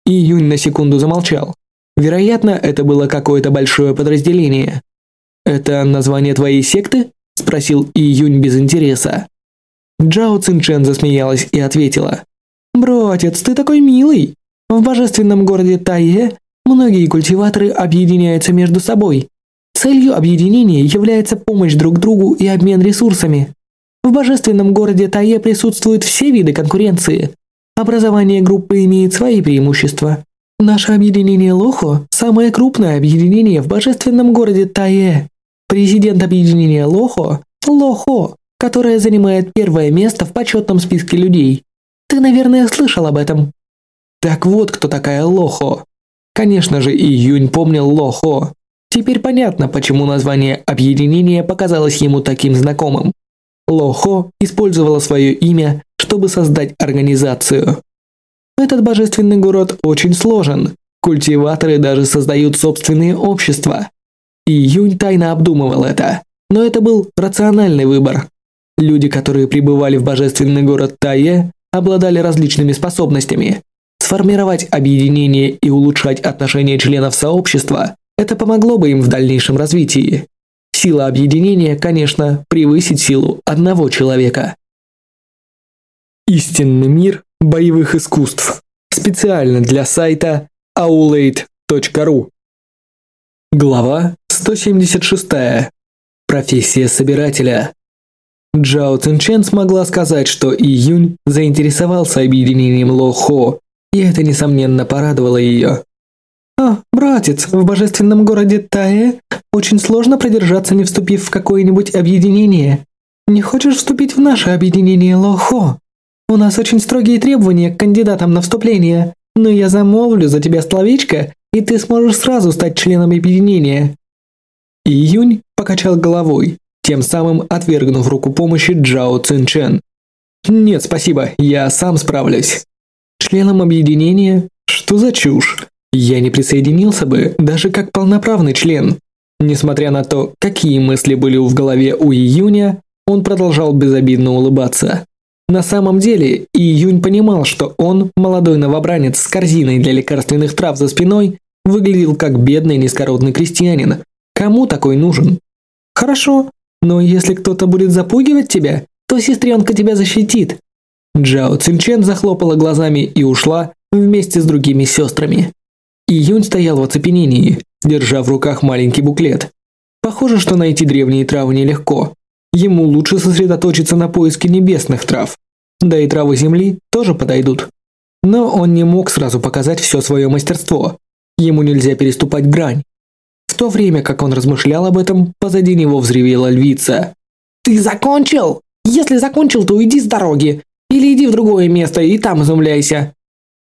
И Юнь на секунду замолчал. Вероятно, это было какое-то большое подразделение. «Это название твоей секты?» – спросил Июнь без интереса. Джао Цинчен засмеялась и ответила. «Братец, ты такой милый! В божественном городе Тайе многие культиваторы объединяются между собой. Целью объединения является помощь друг другу и обмен ресурсами. В божественном городе Тае присутствуют все виды конкуренции. Образование группы имеет свои преимущества. Наше объединение Лохо – самое крупное объединение в божественном городе Тае. Президент объединения Лохо, Лохо, которая занимает первое место в почетном списке людей. Ты, наверное, слышал об этом. Так вот, кто такая Лохо. Конечно же, Июнь помнил Лохо. Теперь понятно, почему название объединения показалось ему таким знакомым. Лохо использовала свое имя, чтобы создать организацию. Этот божественный город очень сложен. Культиваторы даже создают собственные общества. И Юнь тайно обдумывал это, но это был рациональный выбор. Люди, которые пребывали в божественный город Тае, обладали различными способностями. Сформировать объединение и улучшать отношения членов сообщества – это помогло бы им в дальнейшем развитии. Сила объединения, конечно, превысит силу одного человека. Истинный мир боевых искусств. Специально для сайта aulade.ru Глава 176. Профессия собирателя. Джао Цинчен смогла сказать, что Июнь заинтересовался объединением Ло Хо, и это, несомненно, порадовало ее. «А, братец, в божественном городе Тае очень сложно продержаться, не вступив в какое-нибудь объединение. Не хочешь вступить в наше объединение Ло Хо? У нас очень строгие требования к кандидатам на вступление, но я замолвлю за тебя словечко, и ты сможешь сразу стать членом объединения. Июнь покачал головой, тем самым отвергнув руку помощи Джао Цинчен. «Нет, спасибо, я сам справлюсь». Членом объединения? Что за чушь? Я не присоединился бы, даже как полноправный член. Несмотря на то, какие мысли были в голове у Июня, он продолжал безобидно улыбаться. На самом деле, Июнь понимал, что он, молодой новобранец с корзиной для лекарственных трав за спиной, выглядел как бедный низкородный крестьянин, Кому такой нужен? Хорошо, но если кто-то будет запугивать тебя, то сестренка тебя защитит. Джао Цинчен захлопала глазами и ушла вместе с другими сестрами. Июнь стоял в оцепенении, держа в руках маленький буклет. Похоже, что найти древние травы нелегко. Ему лучше сосредоточиться на поиске небесных трав. Да и травы земли тоже подойдут. Но он не мог сразу показать все свое мастерство. Ему нельзя переступать грань. В то время, как он размышлял об этом, позади него взревела львица. «Ты закончил? Если закончил, то уйди с дороги! Или иди в другое место и там изумляйся!»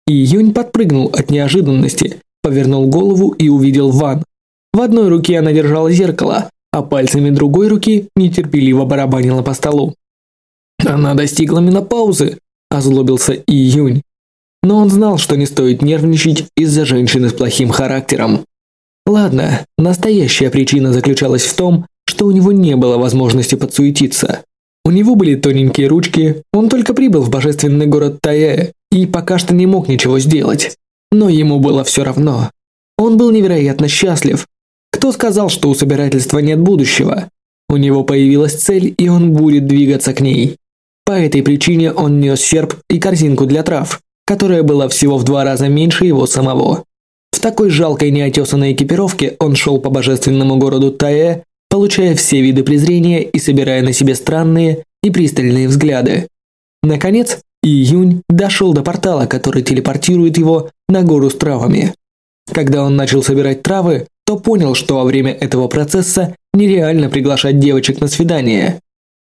Июнь подпрыгнул от неожиданности, повернул голову и увидел Ван. В одной руке она держала зеркало, а пальцами другой руки нетерпеливо барабанила по столу. «Она достигла менопаузы!» – озлобился Июнь. Но он знал, что не стоит нервничать из-за женщины с плохим характером. Ладно, настоящая причина заключалась в том, что у него не было возможности подсуетиться. У него были тоненькие ручки, он только прибыл в божественный город Тае и пока что не мог ничего сделать. Но ему было все равно. Он был невероятно счастлив. Кто сказал, что у собирательства нет будущего? У него появилась цель, и он будет двигаться к ней. По этой причине он нес серп и корзинку для трав, которая была всего в два раза меньше его самого. В такой жалкой неотесанной экипировке он шел по божественному городу Таэ, получая все виды презрения и собирая на себе странные и пристальные взгляды. Наконец, Июнь дошел до портала, который телепортирует его на гору с травами. Когда он начал собирать травы, то понял, что во время этого процесса нереально приглашать девочек на свидание.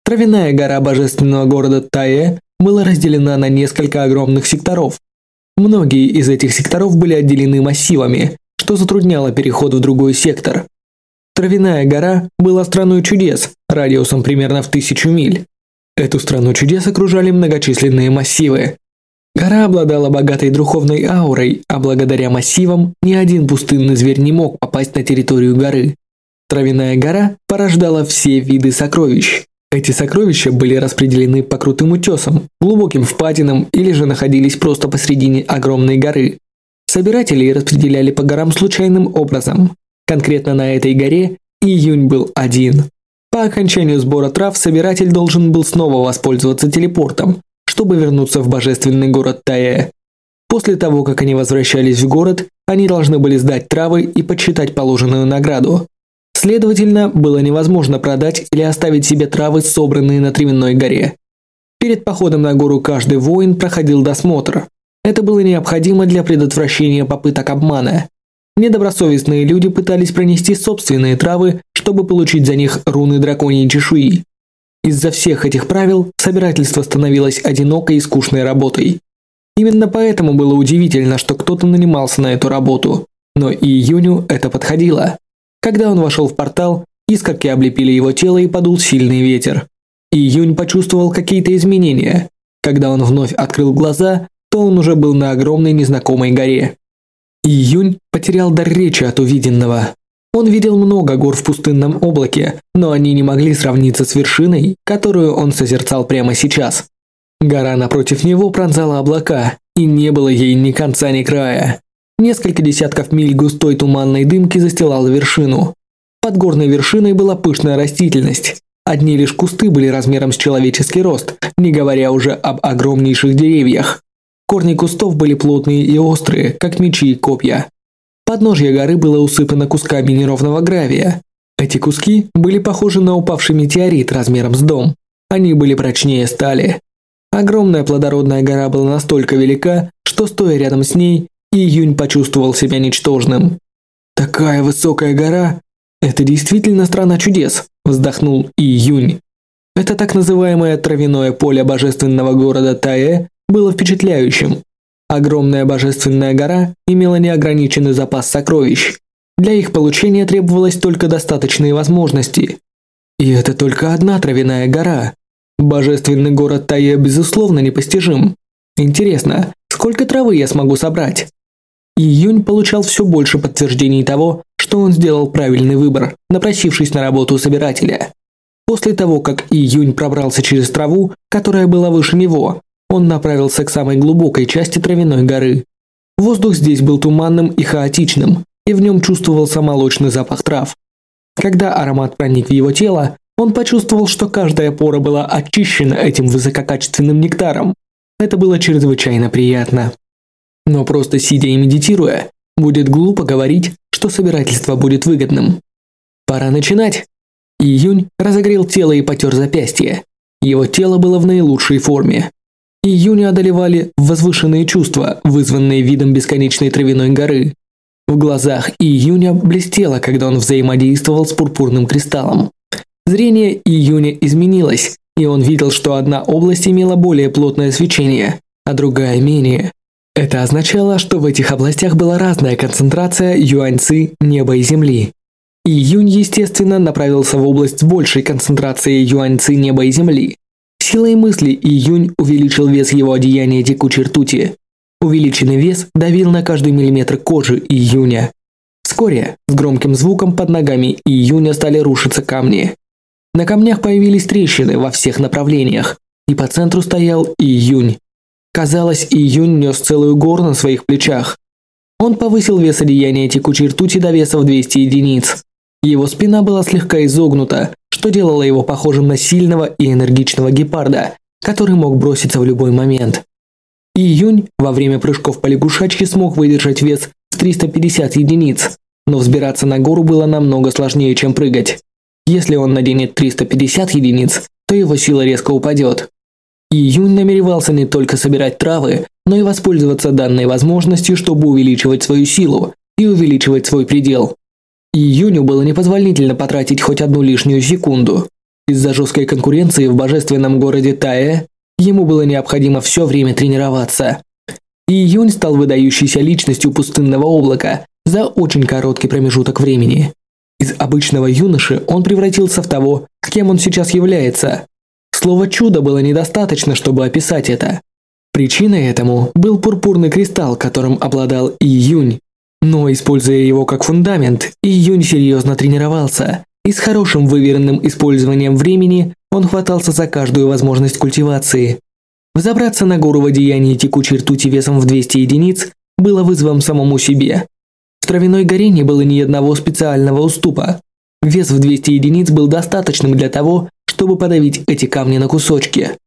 Травяная гора божественного города Таэ была разделена на несколько огромных секторов, Многие из этих секторов были отделены массивами, что затрудняло переход в другой сектор. Травяная гора была страной чудес, радиусом примерно в тысячу миль. Эту страну чудес окружали многочисленные массивы. Гора обладала богатой духовной аурой, а благодаря массивам ни один пустынный зверь не мог попасть на территорию горы. Травяная гора порождала все виды сокровищ. Эти сокровища были распределены по крутым утесам, глубоким впадинам или же находились просто посредине огромной горы. Собиратели распределяли по горам случайным образом. Конкретно на этой горе июнь был один. По окончанию сбора трав собиратель должен был снова воспользоваться телепортом, чтобы вернуться в божественный город Тае. После того, как они возвращались в город, они должны были сдать травы и подсчитать положенную награду. Следовательно, было невозможно продать или оставить себе травы, собранные на Тривенной горе. Перед походом на гору каждый воин проходил досмотр. Это было необходимо для предотвращения попыток обмана. Недобросовестные люди пытались пронести собственные травы, чтобы получить за них руны драконьей чешуи. Из-за всех этих правил собирательство становилось одинокой и скучной работой. Именно поэтому было удивительно, что кто-то нанимался на эту работу, но и Юню это подходило. Когда он вошел в портал, искорки облепили его тело и подул сильный ветер. И Юнь почувствовал какие-то изменения. Когда он вновь открыл глаза, то он уже был на огромной незнакомой горе. И Юнь потерял дар речи от увиденного. Он видел много гор в пустынном облаке, но они не могли сравниться с вершиной, которую он созерцал прямо сейчас. Гора напротив него пронзала облака, и не было ей ни конца, ни края. Несколько десятков миль густой туманной дымки застилала вершину. Под горной вершиной была пышная растительность. Одни лишь кусты были размером с человеческий рост, не говоря уже об огромнейших деревьях. Корни кустов были плотные и острые, как мечи и копья. Подножье горы было усыпано кусками неровного гравия. Эти куски были похожи на упавший метеорит размером с дом. Они были прочнее стали. Огромная плодородная гора была настолько велика, что, стоя рядом с ней, и Юнь почувствовал себя ничтожным. «Такая высокая гора! Это действительно страна чудес!» – вздохнул И Юнь. Это так называемое травяное поле божественного города Таэ было впечатляющим. Огромная божественная гора имела неограниченный запас сокровищ. Для их получения требовалось только достаточные возможности. И это только одна травяная гора. Божественный город Таэ безусловно непостижим. Интересно, сколько травы я смогу собрать? Июнь получал все больше подтверждений того, что он сделал правильный выбор, напросившись на работу собирателя. После того, как Июнь пробрался через траву, которая была выше него, он направился к самой глубокой части травяной горы. Воздух здесь был туманным и хаотичным, и в нем чувствовался молочный запах трав. Когда аромат проник в его тело, он почувствовал, что каждая пора была очищена этим высококачественным нектаром. Это было чрезвычайно приятно. Но просто сидя и медитируя, будет глупо говорить, что собирательство будет выгодным. Пора начинать. Июнь разогрел тело и потер запястье. Его тело было в наилучшей форме. Июня одолевали возвышенные чувства, вызванные видом бесконечной травяной горы. В глазах Июня блестело, когда он взаимодействовал с пурпурным кристаллом. Зрение Июня изменилось, и он видел, что одна область имела более плотное свечение, а другая менее. Это означало, что в этих областях была разная концентрация юаньцы неба и земли. И Юнь, естественно, направился в область с большей концентрацией юаньцы неба и земли. Силой мысли И Юнь увеличил вес его одеяния текучей ртути. Увеличенный вес давил на каждый миллиметр кожи И Юня. Вскоре с громким звуком под ногами И Юня стали рушиться камни. На камнях появились трещины во всех направлениях, и по центру стоял И Юнь. Казалось, июнь нес целую гору на своих плечах. Он повысил вес одеяния текучей ртути до веса в 200 единиц. Его спина была слегка изогнута, что делало его похожим на сильного и энергичного гепарда, который мог броситься в любой момент. Июнь во время прыжков по лягушачке смог выдержать вес в 350 единиц, но взбираться на гору было намного сложнее, чем прыгать. Если он наденет 350 единиц, то его сила резко упадет. Июнь намеревался не только собирать травы, но и воспользоваться данной возможностью, чтобы увеличивать свою силу и увеличивать свой предел. Июню было непозволительно потратить хоть одну лишнюю секунду. Из-за жесткой конкуренции в божественном городе Тае ему было необходимо все время тренироваться. Июнь стал выдающейся личностью пустынного облака за очень короткий промежуток времени. Из обычного юноши он превратился в того, кем он сейчас является. Слово «чудо» было недостаточно, чтобы описать это. Причиной этому был пурпурный кристалл, которым обладал Июнь. Но, используя его как фундамент, Июнь серьезно тренировался, и с хорошим выверенным использованием времени он хватался за каждую возможность культивации. Взобраться на гору в одеянии текучей ртути весом в 200 единиц было вызовом самому себе. В травяной горе не было ни одного специального уступа. Вес в 200 единиц был достаточным для того, чтобы подавить эти камни на кусочки.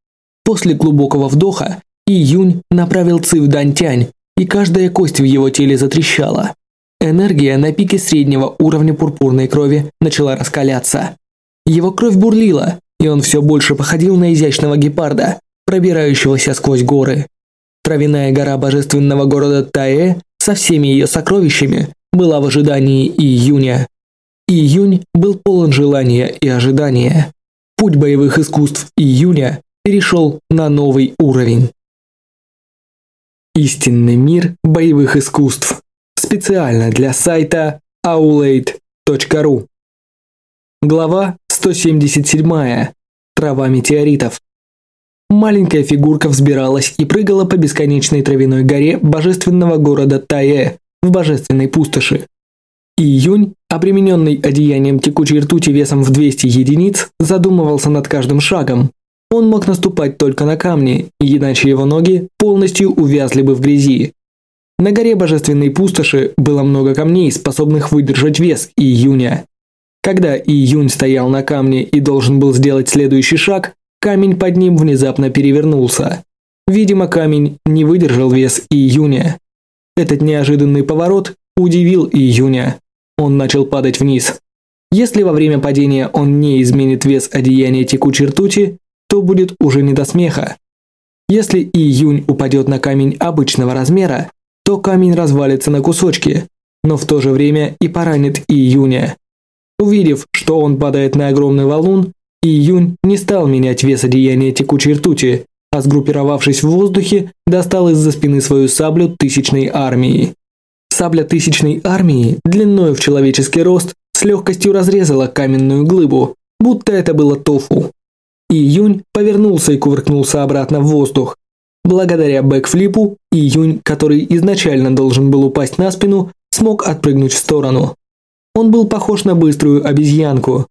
После глубокого вдоха Июнь направил ци в Дантянь, и каждая кость в его теле затрещала. Энергия на пике среднего уровня пурпурной крови начала раскаляться. Его кровь бурлила, и он все больше походил на изящного гепарда, пробирающегося сквозь горы. Травяная гора божественного города Таэ со всеми ее сокровищами была в ожидании июня. Июнь был полон желания и ожидания. Путь боевых искусств июня перешел на новый уровень. Истинный мир боевых искусств. Специально для сайта aulade.ru. Глава 177. Трава метеоритов. Маленькая фигурка взбиралась и прыгала по бесконечной травяной горе божественного города Тае в божественной пустоши. Июнь, обремененный одеянием текучей ртути весом в 200 единиц, задумывался над каждым шагом. Он мог наступать только на камни, иначе его ноги полностью увязли бы в грязи. На горе Божественной Пустоши было много камней, способных выдержать вес июня. Когда июнь стоял на камне и должен был сделать следующий шаг, камень под ним внезапно перевернулся. Видимо, камень не выдержал вес июня. Этот неожиданный поворот удивил июня. Он начал падать вниз. Если во время падения он не изменит вес одеяния текучей ртути, то будет уже не до смеха. Если июнь упадет на камень обычного размера, то камень развалится на кусочки, но в то же время и поранит июня. Увидев, что он падает на огромный валун, июнь не стал менять вес одеяния текучей ртути, а сгруппировавшись в воздухе, достал из-за спины свою саблю тысячной армии. Сабля тысячной армии, длиною в человеческий рост, с легкостью разрезала каменную глыбу, будто это было тофу. И Июнь повернулся и кувыркнулся обратно в воздух. Благодаря бэкфлипу, И Июнь, который изначально должен был упасть на спину, смог отпрыгнуть в сторону. Он был похож на быструю обезьянку.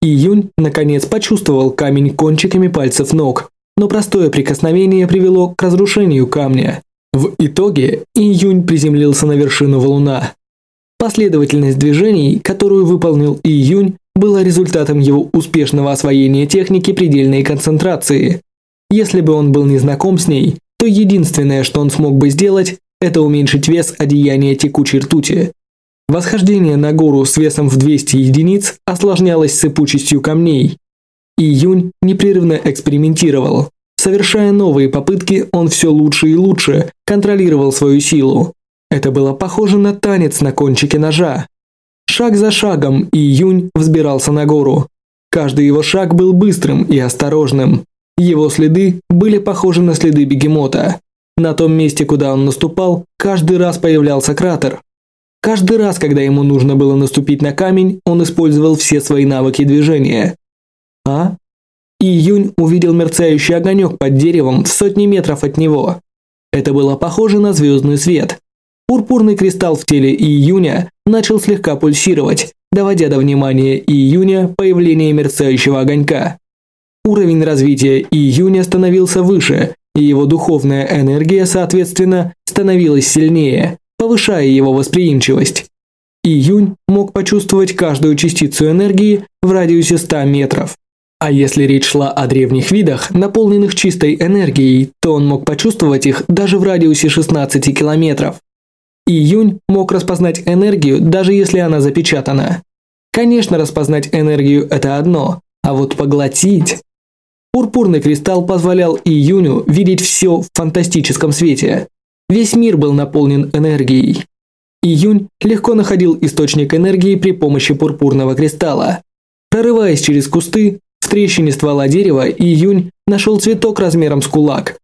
И Июнь, наконец, почувствовал камень кончиками пальцев ног, но простое прикосновение привело к разрушению камня. В итоге июнь приземлился на вершину валуна. Последовательность движений, которую выполнил июнь, была результатом его успешного освоения техники предельной концентрации. Если бы он был не знаком с ней, то единственное, что он смог бы сделать, это уменьшить вес одеяния текучей ртути. Восхождение на гору с весом в 200 единиц осложнялось сыпучестью камней. Июнь непрерывно экспериментировал. Совершая новые попытки, он все лучше и лучше контролировал свою силу. Это было похоже на танец на кончике ножа. Шаг за шагом Июнь взбирался на гору. Каждый его шаг был быстрым и осторожным. Его следы были похожи на следы бегемота. На том месте, куда он наступал, каждый раз появлялся кратер. Каждый раз, когда ему нужно было наступить на камень, он использовал все свои навыки движения. А Июнь увидел мерцающий огонек под деревом в сотни метров от него. Это было похоже на звездный свет. Пурпурный кристалл в теле Июня начал слегка пульсировать, доводя до внимания Июня появление мерцающего огонька. Уровень развития Июня становился выше, и его духовная энергия, соответственно, становилась сильнее, повышая его восприимчивость. Июнь мог почувствовать каждую частицу энергии в радиусе 100 метров. А если речь шла о древних видах, наполненных чистой энергией, то он мог почувствовать их даже в радиусе 16 километров. Июнь мог распознать энергию, даже если она запечатана. Конечно, распознать энергию – это одно, а вот поглотить… Пурпурный кристалл позволял Июню видеть все в фантастическом свете. Весь мир был наполнен энергией. Июнь легко находил источник энергии при помощи пурпурного кристалла. Прорываясь через кусты, в трещине ствола дерева Июнь нашел цветок размером с кулак.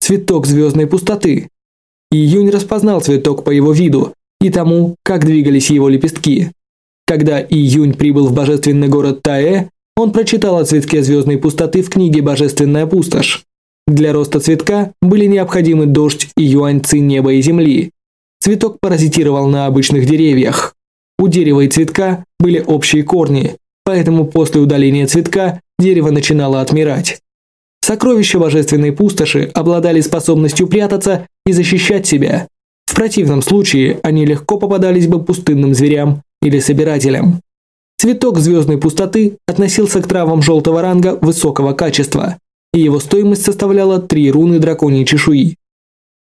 Цветок звездной пустоты. Июнь распознал цветок по его виду и тому, как двигались его лепестки. Когда Июнь прибыл в божественный город Таэ, он прочитал о цветке звездной пустоты в книге «Божественная пустошь». Для роста цветка были необходимы дождь и юаньцы неба и земли. Цветок паразитировал на обычных деревьях. У дерева и цветка были общие корни, поэтому после удаления цветка дерево начинало отмирать. Сокровища божественной пустоши обладали способностью прятаться и защищать себя. В противном случае они легко попадались бы пустынным зверям или собирателям. Цветок звездной пустоты относился к травам желтого ранга высокого качества, и его стоимость составляла три руны драконьей чешуи.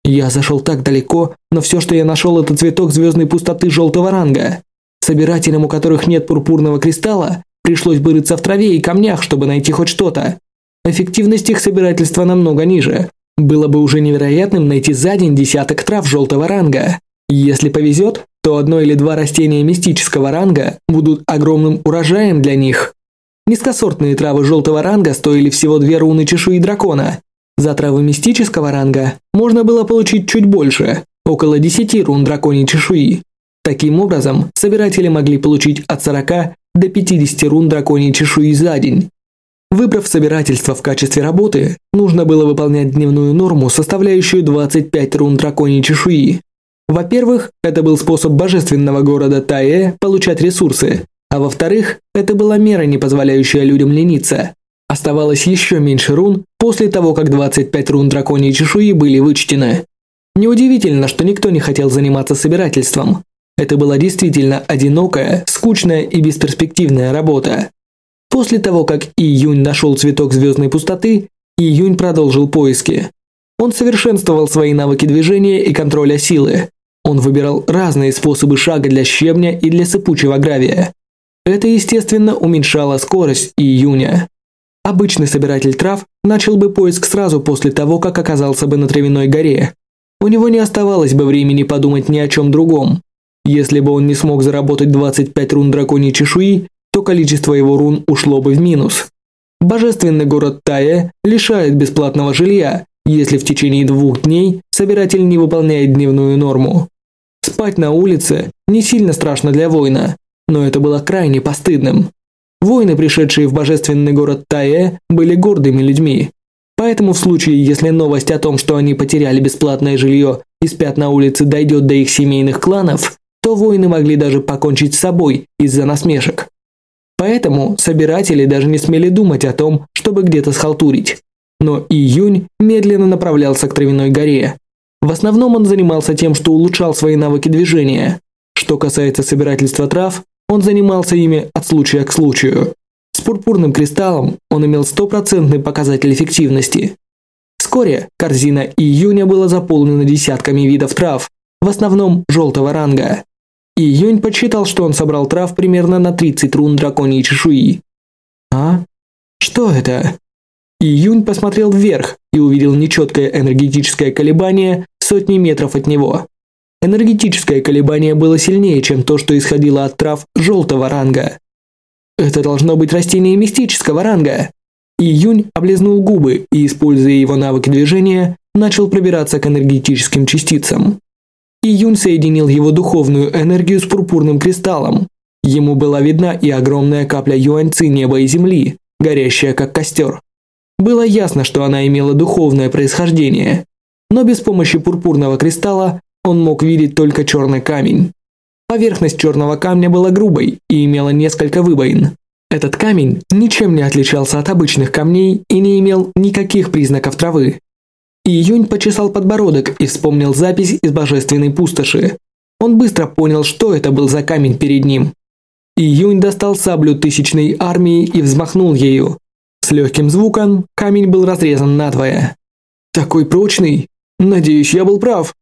Я зашел так далеко, но все, что я нашел, это цветок звездной пустоты желтого ранга. Собирателям, у которых нет пурпурного кристалла, Пришлось бы рыться в траве и камнях, чтобы найти хоть что-то. Эффективность их собирательства намного ниже. Было бы уже невероятным найти за день десяток трав желтого ранга. Если повезет, то одно или два растения мистического ранга будут огромным урожаем для них. Низкосортные травы желтого ранга стоили всего две руны чешуи дракона. За травы мистического ранга можно было получить чуть больше, около 10 рун драконьей чешуи. Таким образом, собиратели могли получить от 40 до 50 рун драконьей чешуи за день. Выбрав собирательство в качестве работы, нужно было выполнять дневную норму, составляющую 25 рун драконьей чешуи. Во-первых, это был способ божественного города Таэ получать ресурсы, а во-вторых, это была мера, не позволяющая людям лениться. Оставалось еще меньше рун после того, как 25 рун драконьей чешуи были вычтены. Неудивительно, что никто не хотел заниматься собирательством, это была действительно одинокая, скучная и бесперспективная работа. После того, как Июнь нашел цветок звездной пустоты, Июнь продолжил поиски. Он совершенствовал свои навыки движения и контроля силы. Он выбирал разные способы шага для щебня и для сыпучего гравия. Это, естественно, уменьшало скорость Июня. Обычный собиратель трав начал бы поиск сразу после того, как оказался бы на травяной горе. У него не оставалось бы времени подумать ни о чем другом. Если бы он не смог заработать 25 рун драконьей чешуи, то количество его рун ушло бы в минус. Божественный город Тая лишает бесплатного жилья, если в течение двух дней собиратель не выполняет дневную норму. Спать на улице не сильно страшно для воина, но это было крайне постыдным. Воины, пришедшие в божественный город Тае, были гордыми людьми. Поэтому в случае, если новость о том, что они потеряли бесплатное жилье и спят на улице, дойдет до их семейных кланов, то воины могли даже покончить с собой из-за насмешек. Поэтому собиратели даже не смели думать о том, чтобы где-то схалтурить. Но Июнь медленно направлялся к Травяной горе. В основном он занимался тем, что улучшал свои навыки движения. Что касается собирательства трав, он занимался ими от случая к случаю. С пурпурным кристаллом он имел стопроцентный показатель эффективности. Вскоре корзина июня была заполнена десятками видов трав, в основном желтого ранга. И Юнь подсчитал, что он собрал трав примерно на 30 рун драконьей чешуи. «А? Что это?» И Юнь посмотрел вверх и увидел нечеткое энергетическое колебание сотни метров от него. Энергетическое колебание было сильнее, чем то, что исходило от трав желтого ранга. Это должно быть растение мистического ранга. И Юнь облизнул губы и, используя его навыки движения, начал пробираться к энергетическим частицам и соединил его духовную энергию с пурпурным кристаллом. Ему была видна и огромная капля юаньцы неба и земли, горящая как костер. Было ясно, что она имела духовное происхождение, но без помощи пурпурного кристалла он мог видеть только черный камень. Поверхность черного камня была грубой и имела несколько выбоин. Этот камень ничем не отличался от обычных камней и не имел никаких признаков травы. Июнь почесал подбородок и вспомнил запись из божественной пустоши. Он быстро понял, что это был за камень перед ним. Июнь достал саблю тысячной армии и взмахнул ею. С легким звуком камень был разрезан надвое. «Такой прочный! Надеюсь, я был прав!»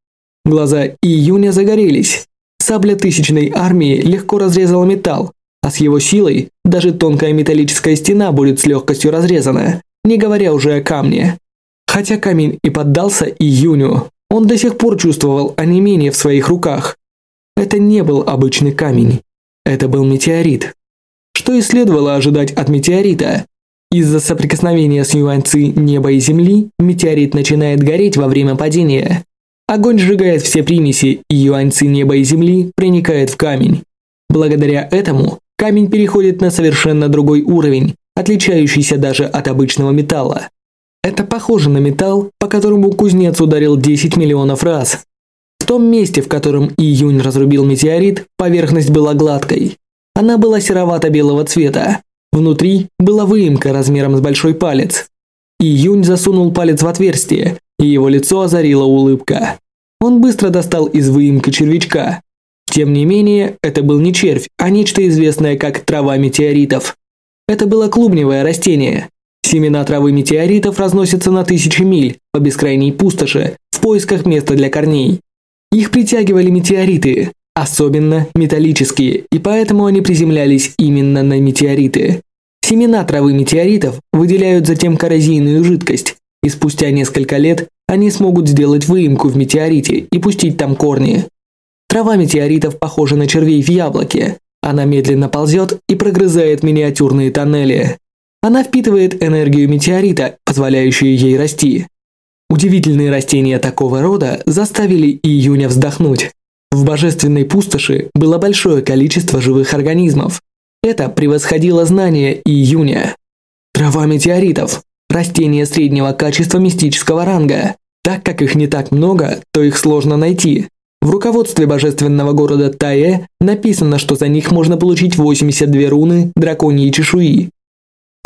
Глаза Июня загорелись. Сабля тысячной армии легко разрезала металл, а с его силой даже тонкая металлическая стена будет с легкостью разрезана, не говоря уже о камне. Хотя камень и поддался июню, он до сих пор чувствовал онемение в своих руках. Это не был обычный камень. Это был метеорит. Что и следовало ожидать от метеорита. Из-за соприкосновения с юаньцы неба и земли метеорит начинает гореть во время падения. Огонь сжигает все примеси, и юаньцы неба и земли проникают в камень. Благодаря этому камень переходит на совершенно другой уровень, отличающийся даже от обычного металла. Это похоже на металл, по которому кузнец ударил 10 миллионов раз. В том месте, в котором июнь разрубил метеорит, поверхность была гладкой. Она была серовато-белого цвета. Внутри была выемка размером с большой палец. Июнь засунул палец в отверстие, и его лицо озарила улыбка. Он быстро достал из выемки червячка. Тем не менее, это был не червь, а нечто известное как трава метеоритов. Это было клубневое растение, Семена травы метеоритов разносятся на тысячи миль по бескрайней пустоши в поисках места для корней. Их притягивали метеориты, особенно металлические, и поэтому они приземлялись именно на метеориты. Семена травы метеоритов выделяют затем коррозийную жидкость, и спустя несколько лет они смогут сделать выемку в метеорите и пустить там корни. Трава метеоритов похожа на червей в яблоке. Она медленно ползет и прогрызает миниатюрные тоннели. Она впитывает энергию метеорита, позволяющую ей расти. Удивительные растения такого рода заставили июня вздохнуть. В божественной пустоши было большое количество живых организмов. Это превосходило знания июня. Трава метеоритов – растения среднего качества мистического ранга. Так как их не так много, то их сложно найти. В руководстве божественного города Тае написано, что за них можно получить 82 руны драконьей чешуи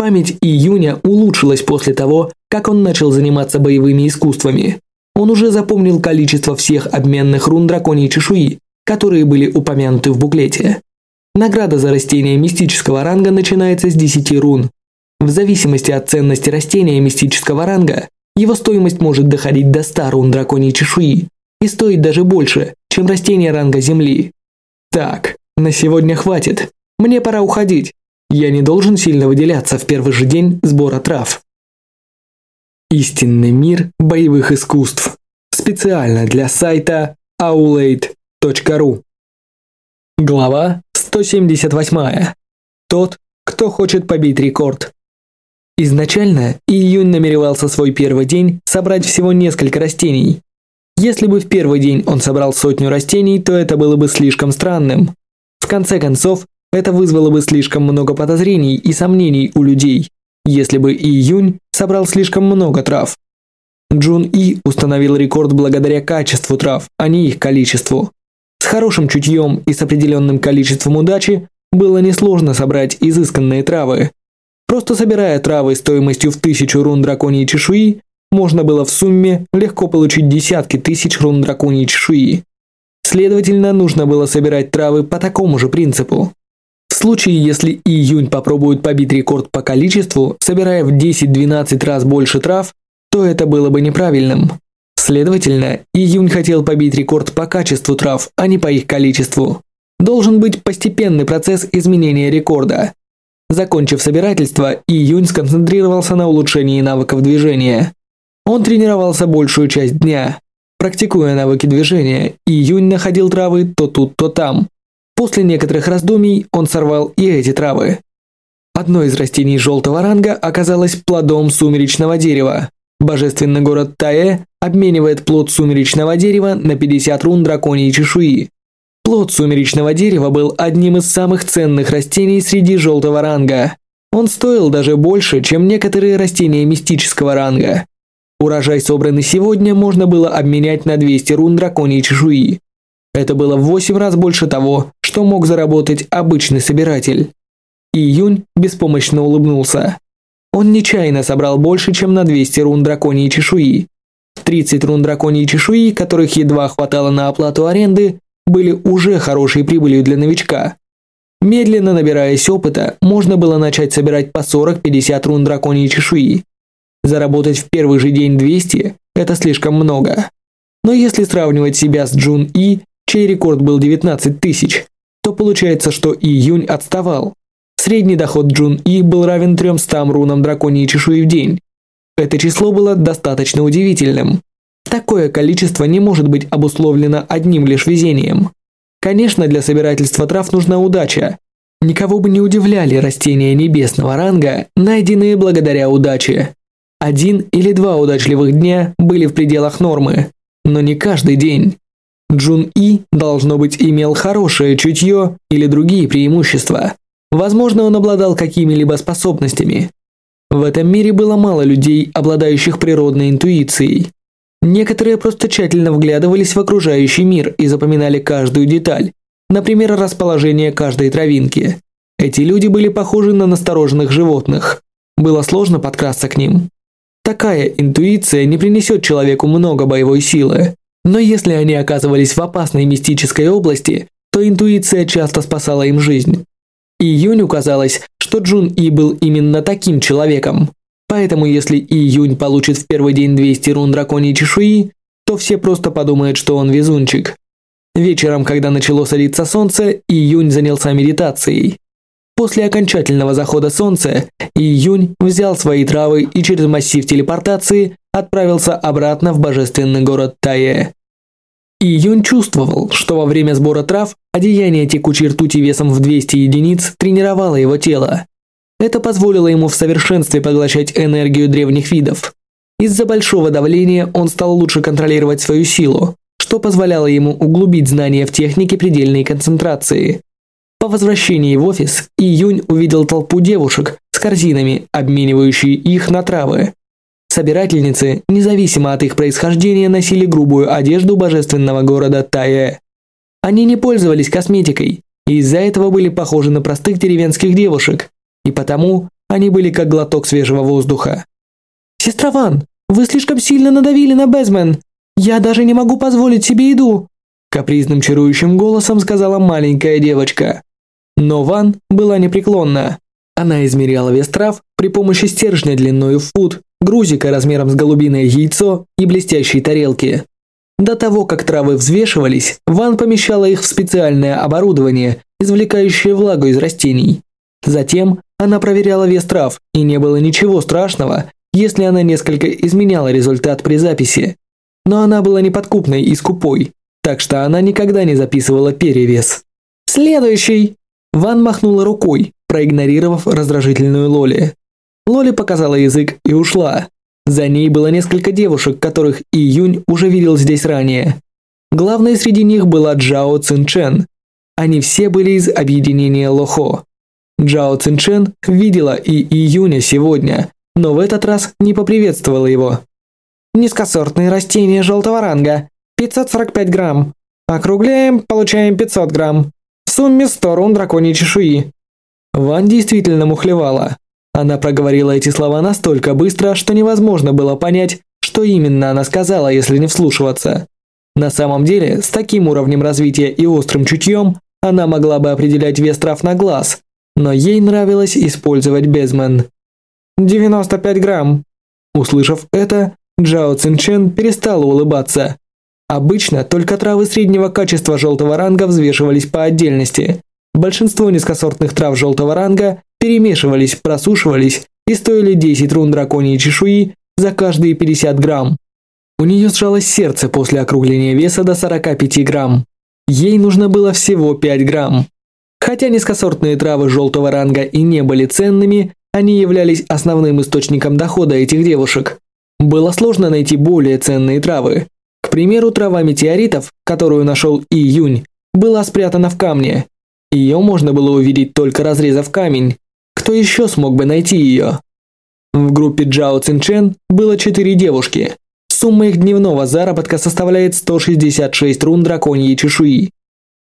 Память Июня улучшилась после того, как он начал заниматься боевыми искусствами. Он уже запомнил количество всех обменных рун драконьей чешуи, которые были упомянуты в буклете. Награда за растение мистического ранга начинается с 10 рун. В зависимости от ценности растения мистического ранга, его стоимость может доходить до 100 рун драконьей чешуи и стоить даже больше, чем растение ранга земли. Так, на сегодня хватит. Мне пора уходить. Я не должен сильно выделяться в первый же день сбора трав. Истинный мир боевых искусств. Специально для сайта aulade.ru. Глава 178. Тот, кто хочет побить рекорд. Изначально Июнь намеревался свой первый день собрать всего несколько растений. Если бы в первый день он собрал сотню растений, то это было бы слишком странным. В конце концов, это вызвало бы слишком много подозрений и сомнений у людей, если бы Июнь собрал слишком много трав. Джун И установил рекорд благодаря качеству трав, а не их количеству. С хорошим чутьем и с определенным количеством удачи было несложно собрать изысканные травы. Просто собирая травы стоимостью в тысячу рун драконьей чешуи, можно было в сумме легко получить десятки тысяч рун драконьей чешуи. Следовательно, нужно было собирать травы по такому же принципу. В случае, если июнь попробует побить рекорд по количеству, собирая в 10-12 раз больше трав, то это было бы неправильным. Следовательно, июнь хотел побить рекорд по качеству трав, а не по их количеству. Должен быть постепенный процесс изменения рекорда. Закончив собирательство, июнь сконцентрировался на улучшении навыков движения. Он тренировался большую часть дня. Практикуя навыки движения, июнь находил травы то тут, то там, После некоторых раздумий он сорвал и эти травы. Одно из растений желтого ранга оказалось плодом сумеречного дерева. Божественный город Таэ обменивает плод сумеречного дерева на 50 рун драконьей чешуи. Плод сумеречного дерева был одним из самых ценных растений среди желтого ранга. Он стоил даже больше, чем некоторые растения мистического ранга. Урожай, собранный сегодня, можно было обменять на 200 рун драконьей чешуи. Это было в 8 раз больше того, что мог заработать обычный собиратель. Июнь беспомощно улыбнулся. Он нечаянно собрал больше, чем на 200 рун драконьей чешуи. 30 рун драконьей чешуи, которых едва хватало на оплату аренды, были уже хорошей прибылью для новичка. Медленно набираясь опыта, можно было начать собирать по 40-50 рун драконьей чешуи. Заработать в первый же день 200 – это слишком много. Но если сравнивать себя с Джун И, чей рекорд был 19 тысяч, то получается, что июнь отставал. Средний доход Джун И был равен 300 рунам драконьей чешуи в день. Это число было достаточно удивительным. Такое количество не может быть обусловлено одним лишь везением. Конечно, для собирательства трав нужна удача. Никого бы не удивляли растения небесного ранга, найденные благодаря удаче. Один или два удачливых дня были в пределах нормы, но не каждый день. Джун И, должно быть, имел хорошее чутье или другие преимущества. Возможно, он обладал какими-либо способностями. В этом мире было мало людей, обладающих природной интуицией. Некоторые просто тщательно вглядывались в окружающий мир и запоминали каждую деталь, например, расположение каждой травинки. Эти люди были похожи на настороженных животных. Было сложно подкрасться к ним. Такая интуиция не принесет человеку много боевой силы. Но если они оказывались в опасной мистической области, то интуиция часто спасала им жизнь. И Юню казалось, что Джун И был именно таким человеком. Поэтому если И Юнь получит в первый день 200 рун драконьей чешуи, то все просто подумают, что он везунчик. Вечером, когда начало садиться солнце, И Юнь занялся медитацией. После окончательного захода солнца, И Юнь взял свои травы и через массив телепортации отправился обратно в божественный город Тае. И Юн чувствовал, что во время сбора трав одеяние текучей ртути весом в 200 единиц тренировало его тело. Это позволило ему в совершенстве поглощать энергию древних видов. Из-за большого давления он стал лучше контролировать свою силу, что позволяло ему углубить знания в технике предельной концентрации. По возвращении в офис Июнь увидел толпу девушек с корзинами, обменивающие их на травы. Собирательницы, независимо от их происхождения, носили грубую одежду божественного города Тае. Они не пользовались косметикой, и из-за этого были похожи на простых деревенских девушек, и потому они были как глоток свежего воздуха. «Сестра Ван, вы слишком сильно надавили на Безмен! Я даже не могу позволить себе еду!» Капризным чарующим голосом сказала маленькая девочка. Но Ван была непреклонна. Она измеряла вес трав при помощи стержня длиною в фут, грузика размером с голубиное яйцо и блестящей тарелки. До того, как травы взвешивались, Ван помещала их в специальное оборудование, извлекающее влагу из растений. Затем она проверяла вес трав, и не было ничего страшного, если она несколько изменяла результат при записи. Но она была неподкупной и скупой, так что она никогда не записывала перевес. «Следующий!» Ван махнула рукой, проигнорировав раздражительную Лоли. Лоли показала язык и ушла. За ней было несколько девушек, которых И Юнь уже видел здесь ранее. Главной среди них была Джао Цинчен. Они все были из объединения Лохо. Джао Цинчен видела И Июня сегодня, но в этот раз не поприветствовала его. Низкосортные растения желтого ранга. 545 грамм. Округляем, получаем 500 грамм в сумме сторон драконьей чешуи. Ван действительно мухлевала. Она проговорила эти слова настолько быстро, что невозможно было понять, что именно она сказала, если не вслушиваться. На самом деле, с таким уровнем развития и острым чутьем, она могла бы определять вес трав на глаз, но ей нравилось использовать безмен. 95 грамм. Услышав это, Джао Цинчен перестала улыбаться Обычно только травы среднего качества желтого ранга взвешивались по отдельности. Большинство низкосортных трав желтого ранга перемешивались, просушивались и стоили 10 рун драконьей чешуи за каждые 50 грамм. У нее сжалось сердце после округления веса до 45 грамм. Ей нужно было всего 5 грамм. Хотя низкосортные травы желтого ранга и не были ценными, они являлись основным источником дохода этих девушек. Было сложно найти более ценные травы, Примеру, трава метеоритов, которую нашел Июнь, была спрятана в камне. Ее можно было увидеть только разрезав камень. Кто еще смог бы найти ее? В группе Джао Цинчен было четыре девушки. Сумма их дневного заработка составляет 166 рун драконьей чешуи.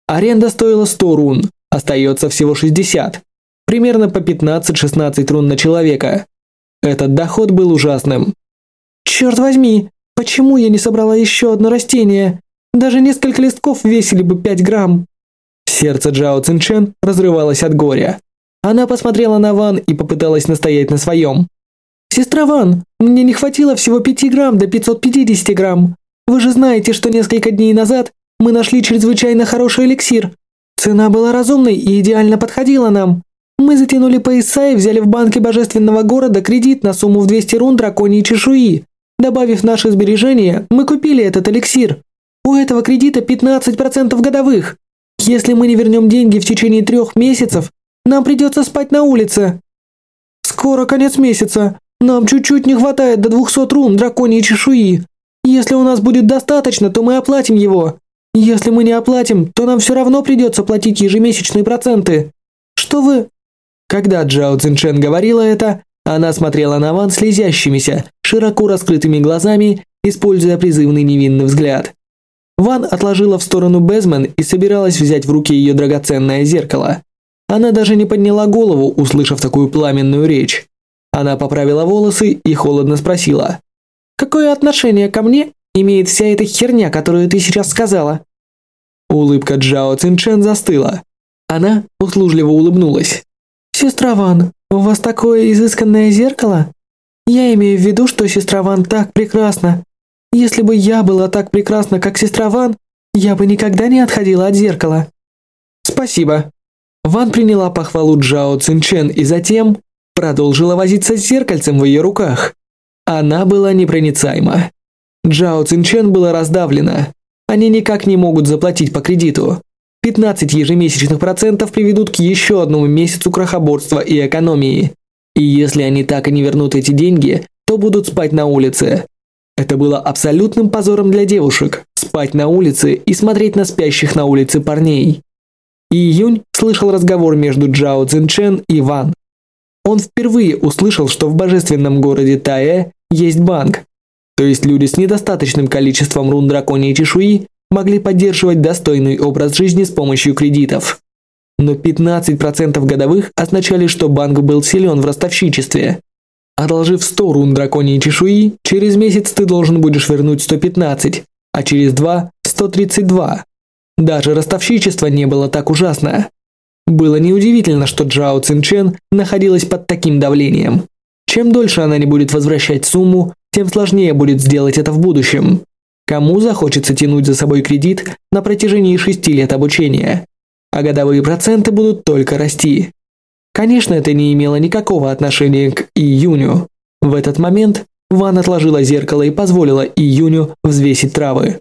Аренда стоила 100 рун, остается всего 60. Примерно по 15-16 рун на человека. Этот доход был ужасным. «Черт возьми, Почему я не собрала еще одно растение? Даже несколько листков весили бы 5 грамм. Сердце Джао Цинчен разрывалось от горя. Она посмотрела на Ван и попыталась настоять на своем. «Сестра Ван, мне не хватило всего 5 грамм до 550 грамм. Вы же знаете, что несколько дней назад мы нашли чрезвычайно хороший эликсир. Цена была разумной и идеально подходила нам. Мы затянули пояса и взяли в банке Божественного Города кредит на сумму в 200 рун драконьей чешуи. Добавив наши сбережения, мы купили этот эликсир. У этого кредита 15% годовых. Если мы не вернем деньги в течение трех месяцев, нам придется спать на улице. Скоро конец месяца. Нам чуть-чуть не хватает до 200 рун драконьей чешуи. Если у нас будет достаточно, то мы оплатим его. Если мы не оплатим, то нам все равно придется платить ежемесячные проценты. Что вы...» Когда Джао Цзиньчэн говорила это, она смотрела на Ван слезящимися, широко раскрытыми глазами, используя призывный невинный взгляд. Ван отложила в сторону Безмен и собиралась взять в руки ее драгоценное зеркало. Она даже не подняла голову, услышав такую пламенную речь. Она поправила волосы и холодно спросила. «Какое отношение ко мне имеет вся эта херня, которую ты сейчас сказала?» Улыбка Джао Цинчен застыла. Она услужливо улыбнулась. «Сестра Ван, у вас такое изысканное зеркало? Я имею в виду, что сестра Ван так прекрасна. Если бы я была так прекрасна, как сестра Ван, я бы никогда не отходила от зеркала. Спасибо. Ван приняла похвалу Джао Цинчен и затем продолжила возиться с зеркальцем в ее руках. Она была непроницаема. Джао Цинчен была раздавлена. Они никак не могут заплатить по кредиту. 15 ежемесячных процентов приведут к еще одному месяцу крахоборства и экономии. И если они так и не вернут эти деньги, то будут спать на улице. Это было абсолютным позором для девушек – спать на улице и смотреть на спящих на улице парней. И Июнь слышал разговор между Джао Цзинчен и Ван. Он впервые услышал, что в божественном городе Тае есть банк, то есть люди с недостаточным количеством рун драконьей чешуи могли поддерживать достойный образ жизни с помощью кредитов. Но 15% годовых означали, что банк был силен в ростовщичестве. Одолжив 100 рун драконьей чешуи, через месяц ты должен будешь вернуть 115, а через 2 – 132. Даже ростовщичество не было так ужасно. Было неудивительно, что Джао Цинчен находилась под таким давлением. Чем дольше она не будет возвращать сумму, тем сложнее будет сделать это в будущем. Кому захочется тянуть за собой кредит на протяжении шести лет обучения? А годовые проценты будут только расти. Конечно, это не имело никакого отношения к июню. В этот момент Ван отложила зеркало и позволила июню взвесить травы.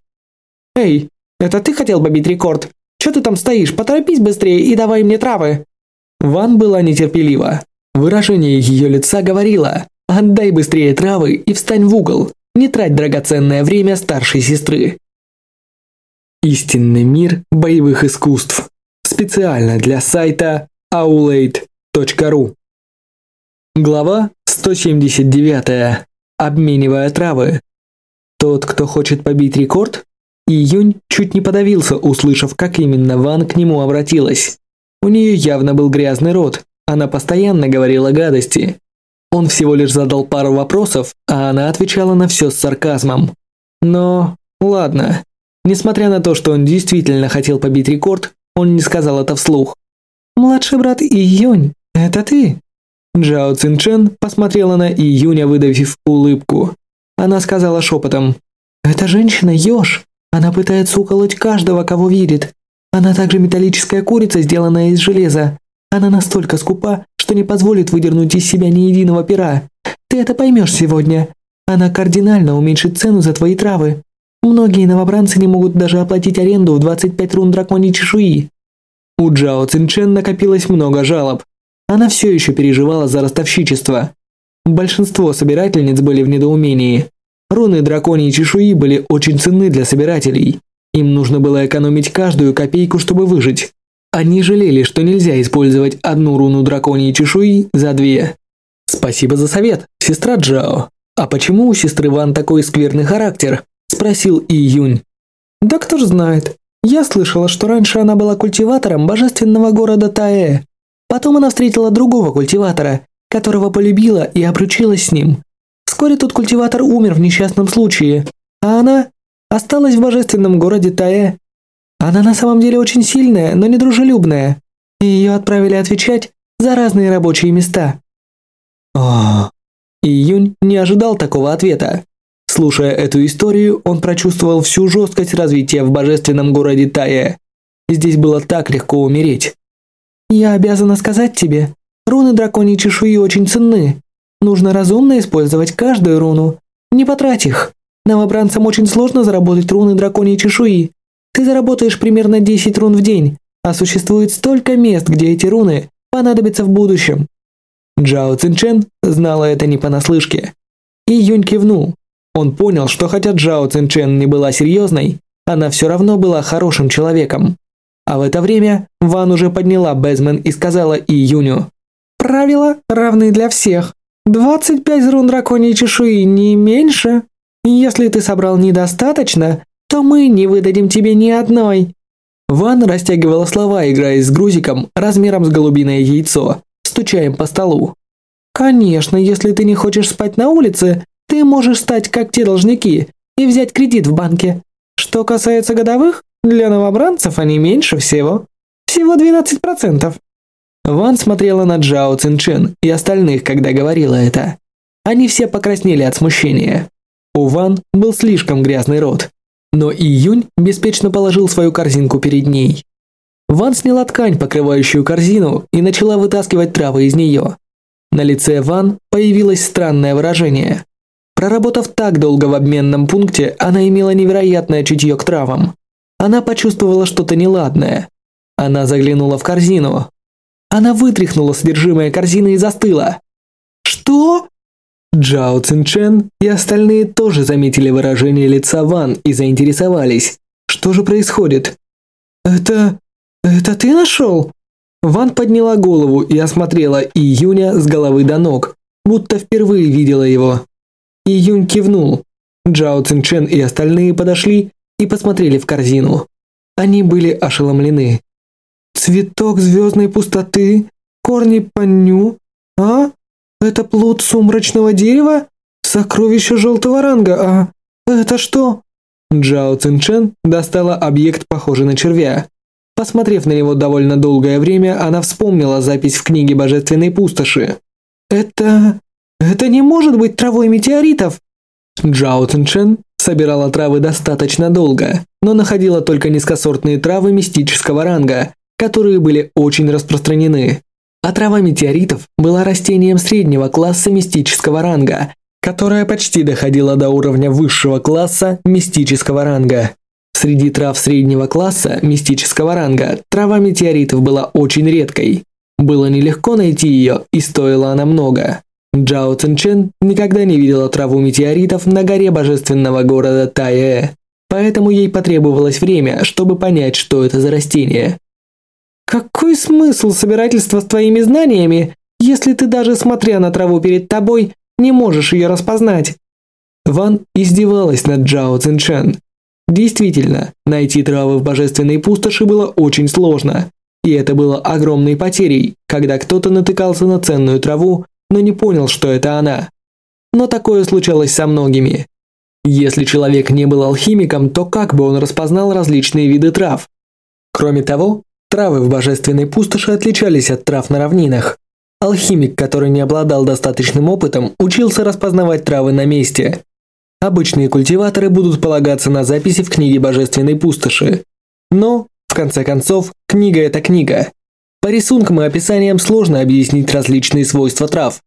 «Эй, это ты хотел побить рекорд? Чё ты там стоишь? Поторопись быстрее и давай мне травы!» Ван была нетерпелива. Выражение ее лица говорило «Отдай быстрее травы и встань в угол, не трать драгоценное время старшей сестры. Истинный мир боевых искусств. Специально для сайта aulade.ru Глава 179. Обменивая травы. Тот, кто хочет побить рекорд? Июнь чуть не подавился, услышав, как именно Ван к нему обратилась. У нее явно был грязный рот, она постоянно говорила гадости. Он всего лишь задал пару вопросов, а она отвечала на все с сарказмом. Но, ладно. Несмотря на то, что он действительно хотел побить рекорд, он не сказал это вслух. «Младший брат Июнь, это ты?» Джао Цинчен посмотрела на Июня, выдавив улыбку. Она сказала шепотом. «Эта женщина еж. Она пытается уколоть каждого, кого видит. Она также металлическая курица, сделанная из железа. Она настолько скупа, что не позволит выдернуть из себя ни единого пера. Ты это поймешь сегодня. Она кардинально уменьшит цену за твои травы. Многие новобранцы не могут даже оплатить аренду в 25 рун драконьей чешуи. У Джао Цинчен накопилось много жалоб. Она все еще переживала за ростовщичество. Большинство собирательниц были в недоумении. Руны драконьей чешуи были очень ценны для собирателей. Им нужно было экономить каждую копейку, чтобы выжить. Они жалели, что нельзя использовать одну руну драконьей чешуи за две. «Спасибо за совет, сестра Джао. А почему у сестры Ван такой скверный характер?» – спросил И Юнь. «Да кто ж знает. Я слышала, что раньше она была культиватором божественного города Таэ. Потом она встретила другого культиватора, которого полюбила и обручилась с ним. Вскоре тот культиватор умер в несчастном случае, а она осталась в божественном городе Таэ она на самом деле очень сильная, но недружелюбная, и ее отправили отвечать за разные рабочие места. А, О, Июнь не ожидал такого ответа. Слушая эту историю, он прочувствовал всю жесткость развития в божественном городе Тае. Здесь было так легко умереть. «Я обязана сказать тебе, руны драконьей чешуи очень ценны. Нужно разумно использовать каждую руну, не потрать их. Новобранцам очень сложно заработать руны драконьей чешуи, ты заработаешь примерно 10 рун в день, а существует столько мест, где эти руны понадобятся в будущем. Джао Цинчен знала это не понаслышке. И Юнь кивнул. Он понял, что хотя Джао Цинчен не была серьезной, она все равно была хорошим человеком. А в это время Ван уже подняла Безмен и сказала И Юню. «Правила равны для всех. 25 рун драконьей чешуи, не меньше. Если ты собрал недостаточно, что мы не выдадим тебе ни одной». Ван растягивала слова, играя с грузиком размером с голубиное яйцо, стучая по столу. «Конечно, если ты не хочешь спать на улице, ты можешь стать как те должники и взять кредит в банке. Что касается годовых, для новобранцев они меньше всего. Всего 12%. Ван смотрела на Джао Цинчен и остальных, когда говорила это. Они все покраснели от смущения. У Ван был слишком грязный рот, но Июнь беспечно положил свою корзинку перед ней. Ван сняла ткань, покрывающую корзину, и начала вытаскивать травы из нее. На лице Ван появилось странное выражение. Проработав так долго в обменном пункте, она имела невероятное чутье к травам. Она почувствовала что-то неладное. Она заглянула в корзину. Она вытряхнула содержимое корзины и застыла. «Что?» Джао Цинчен и остальные тоже заметили выражение лица Ван и заинтересовались. Что же происходит? «Это... это ты нашел?» Ван подняла голову и осмотрела Июня с головы до ног, будто впервые видела его. Июнь кивнул. Джао Цинчен и остальные подошли и посмотрели в корзину. Они были ошеломлены. «Цветок звездной пустоты? Корни паню? А? Это плод сумрачного дерева? Сокровище желтого ранга, а? Это что?» Джао Цинчен достала объект, похожий на червя. Посмотрев на него довольно долгое время, она вспомнила запись в книге Божественной Пустоши. «Это... это не может быть травой метеоритов!» Джао Цинчен собирала травы достаточно долго, но находила только низкосортные травы мистического ранга, которые были очень распространены. А трава метеоритов была растением среднего класса мистического ранга, которая почти доходила до уровня высшего класса мистического ранга. Среди трав среднего класса мистического ранга трава метеоритов была очень редкой. Было нелегко найти ее, и стоила она много. Джао Цинчен никогда не видела траву метеоритов на горе божественного города Тае, поэтому ей потребовалось время, чтобы понять, что это за растение. Какой смысл собирательства с твоими знаниями, если ты даже смотря на траву перед тобой, не можешь ее распознать? Ван издевалась над Джао Циншен. Действительно, найти травы в божественной пустоши было очень сложно, и это было огромной потерей, когда кто-то натыкался на ценную траву, но не понял, что это она. Но такое случалось со многими. Если человек не был алхимиком, то как бы он распознал различные виды трав? Кроме того, Травы в божественной пустоши отличались от трав на равнинах. Алхимик, который не обладал достаточным опытом, учился распознавать травы на месте. Обычные культиваторы будут полагаться на записи в книге божественной пустоши. Но, в конце концов, книга – это книга. По рисункам и описаниям сложно объяснить различные свойства трав.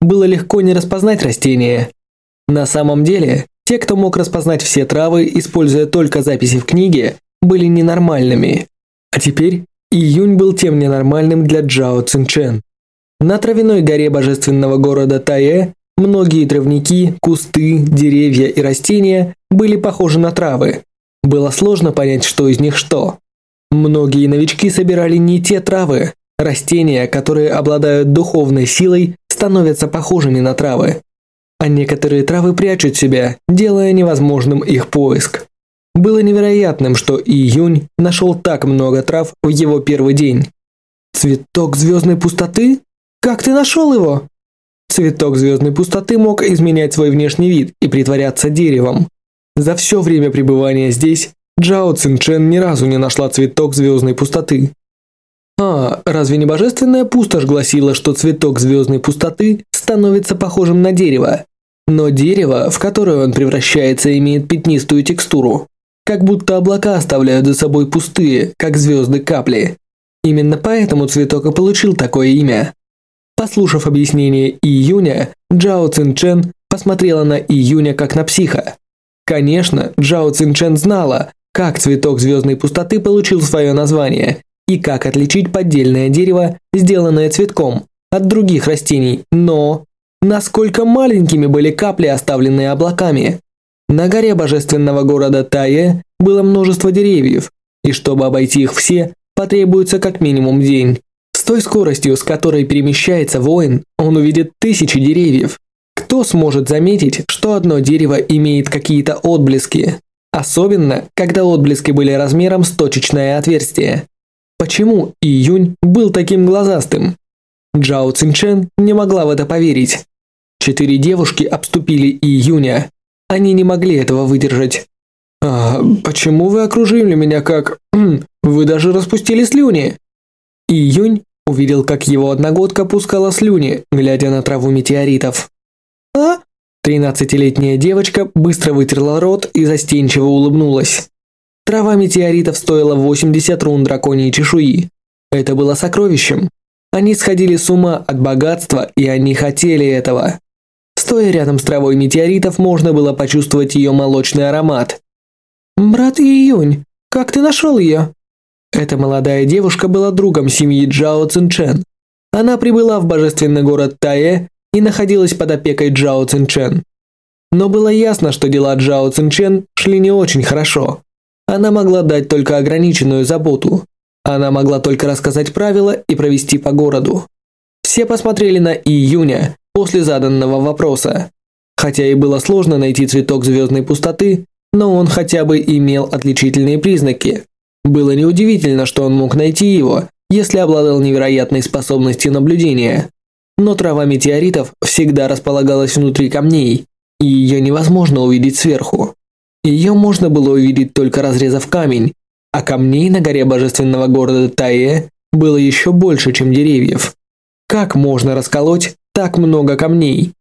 Было легко не распознать растения. На самом деле, те, кто мог распознать все травы, используя только записи в книге, были ненормальными. А теперь Июнь был тем ненормальным для Джао Цинчен. На травяной горе божественного города Тае многие травники, кусты, деревья и растения были похожи на травы. Было сложно понять, что из них что. Многие новички собирали не те травы. Растения, которые обладают духовной силой, становятся похожими на травы. А некоторые травы прячут себя, делая невозможным их поиск. Было невероятным, что июнь нашел так много трав в его первый день. Цветок звездной пустоты? Как ты нашел его? Цветок звездной пустоты мог изменять свой внешний вид и притворяться деревом. За все время пребывания здесь Джао Цинчен ни разу не нашла цветок звездной пустоты. А, разве не божественная пустошь гласила, что цветок звездной пустоты становится похожим на дерево? Но дерево, в которое он превращается, имеет пятнистую текстуру как будто облака оставляют за собой пустые, как звезды капли. Именно поэтому цветок и получил такое имя. Послушав объяснение Июня, Джао Цинчен посмотрела на Июня как на психа. Конечно, Джао Цинчен знала, как цветок звездной пустоты получил свое название и как отличить поддельное дерево, сделанное цветком, от других растений, но... Насколько маленькими были капли, оставленные облаками? На горе божественного города Тае было множество деревьев, и чтобы обойти их все, потребуется как минимум день. С той скоростью, с которой перемещается воин, он увидит тысячи деревьев. Кто сможет заметить, что одно дерево имеет какие-то отблески? Особенно, когда отблески были размером с точечное отверстие. Почему Июнь был таким глазастым? Джао Цинчен не могла в это поверить. Четыре девушки обступили Июня. Они не могли этого выдержать. «А почему вы окружили меня как... «Хм, вы даже распустили слюни?» И Юнь увидел, как его одногодка пускала слюни, глядя на траву метеоритов. «А?» Тринадцатилетняя девочка быстро вытерла рот и застенчиво улыбнулась. Трава метеоритов стоила 80 рун драконьей чешуи. Это было сокровищем. Они сходили с ума от богатства, и они хотели этого. Стоя рядом с травой метеоритов, можно было почувствовать ее молочный аромат. «Брат Июнь, как ты нашел ее?» Эта молодая девушка была другом семьи Джао Цинчен. Она прибыла в божественный город Тае и находилась под опекой Джао Цинчен. Но было ясно, что дела Джао Цинчен шли не очень хорошо. Она могла дать только ограниченную заботу. Она могла только рассказать правила и провести по городу. Все посмотрели на Июня, после заданного вопроса. Хотя и было сложно найти цветок звездной пустоты, но он хотя бы имел отличительные признаки. Было неудивительно, что он мог найти его, если обладал невероятной способностью наблюдения. Но трава метеоритов всегда располагалась внутри камней, и ее невозможно увидеть сверху. Ее можно было увидеть только разрезав камень, а камней на горе божественного города Тае было еще больше, чем деревьев. Как можно расколоть так много камней.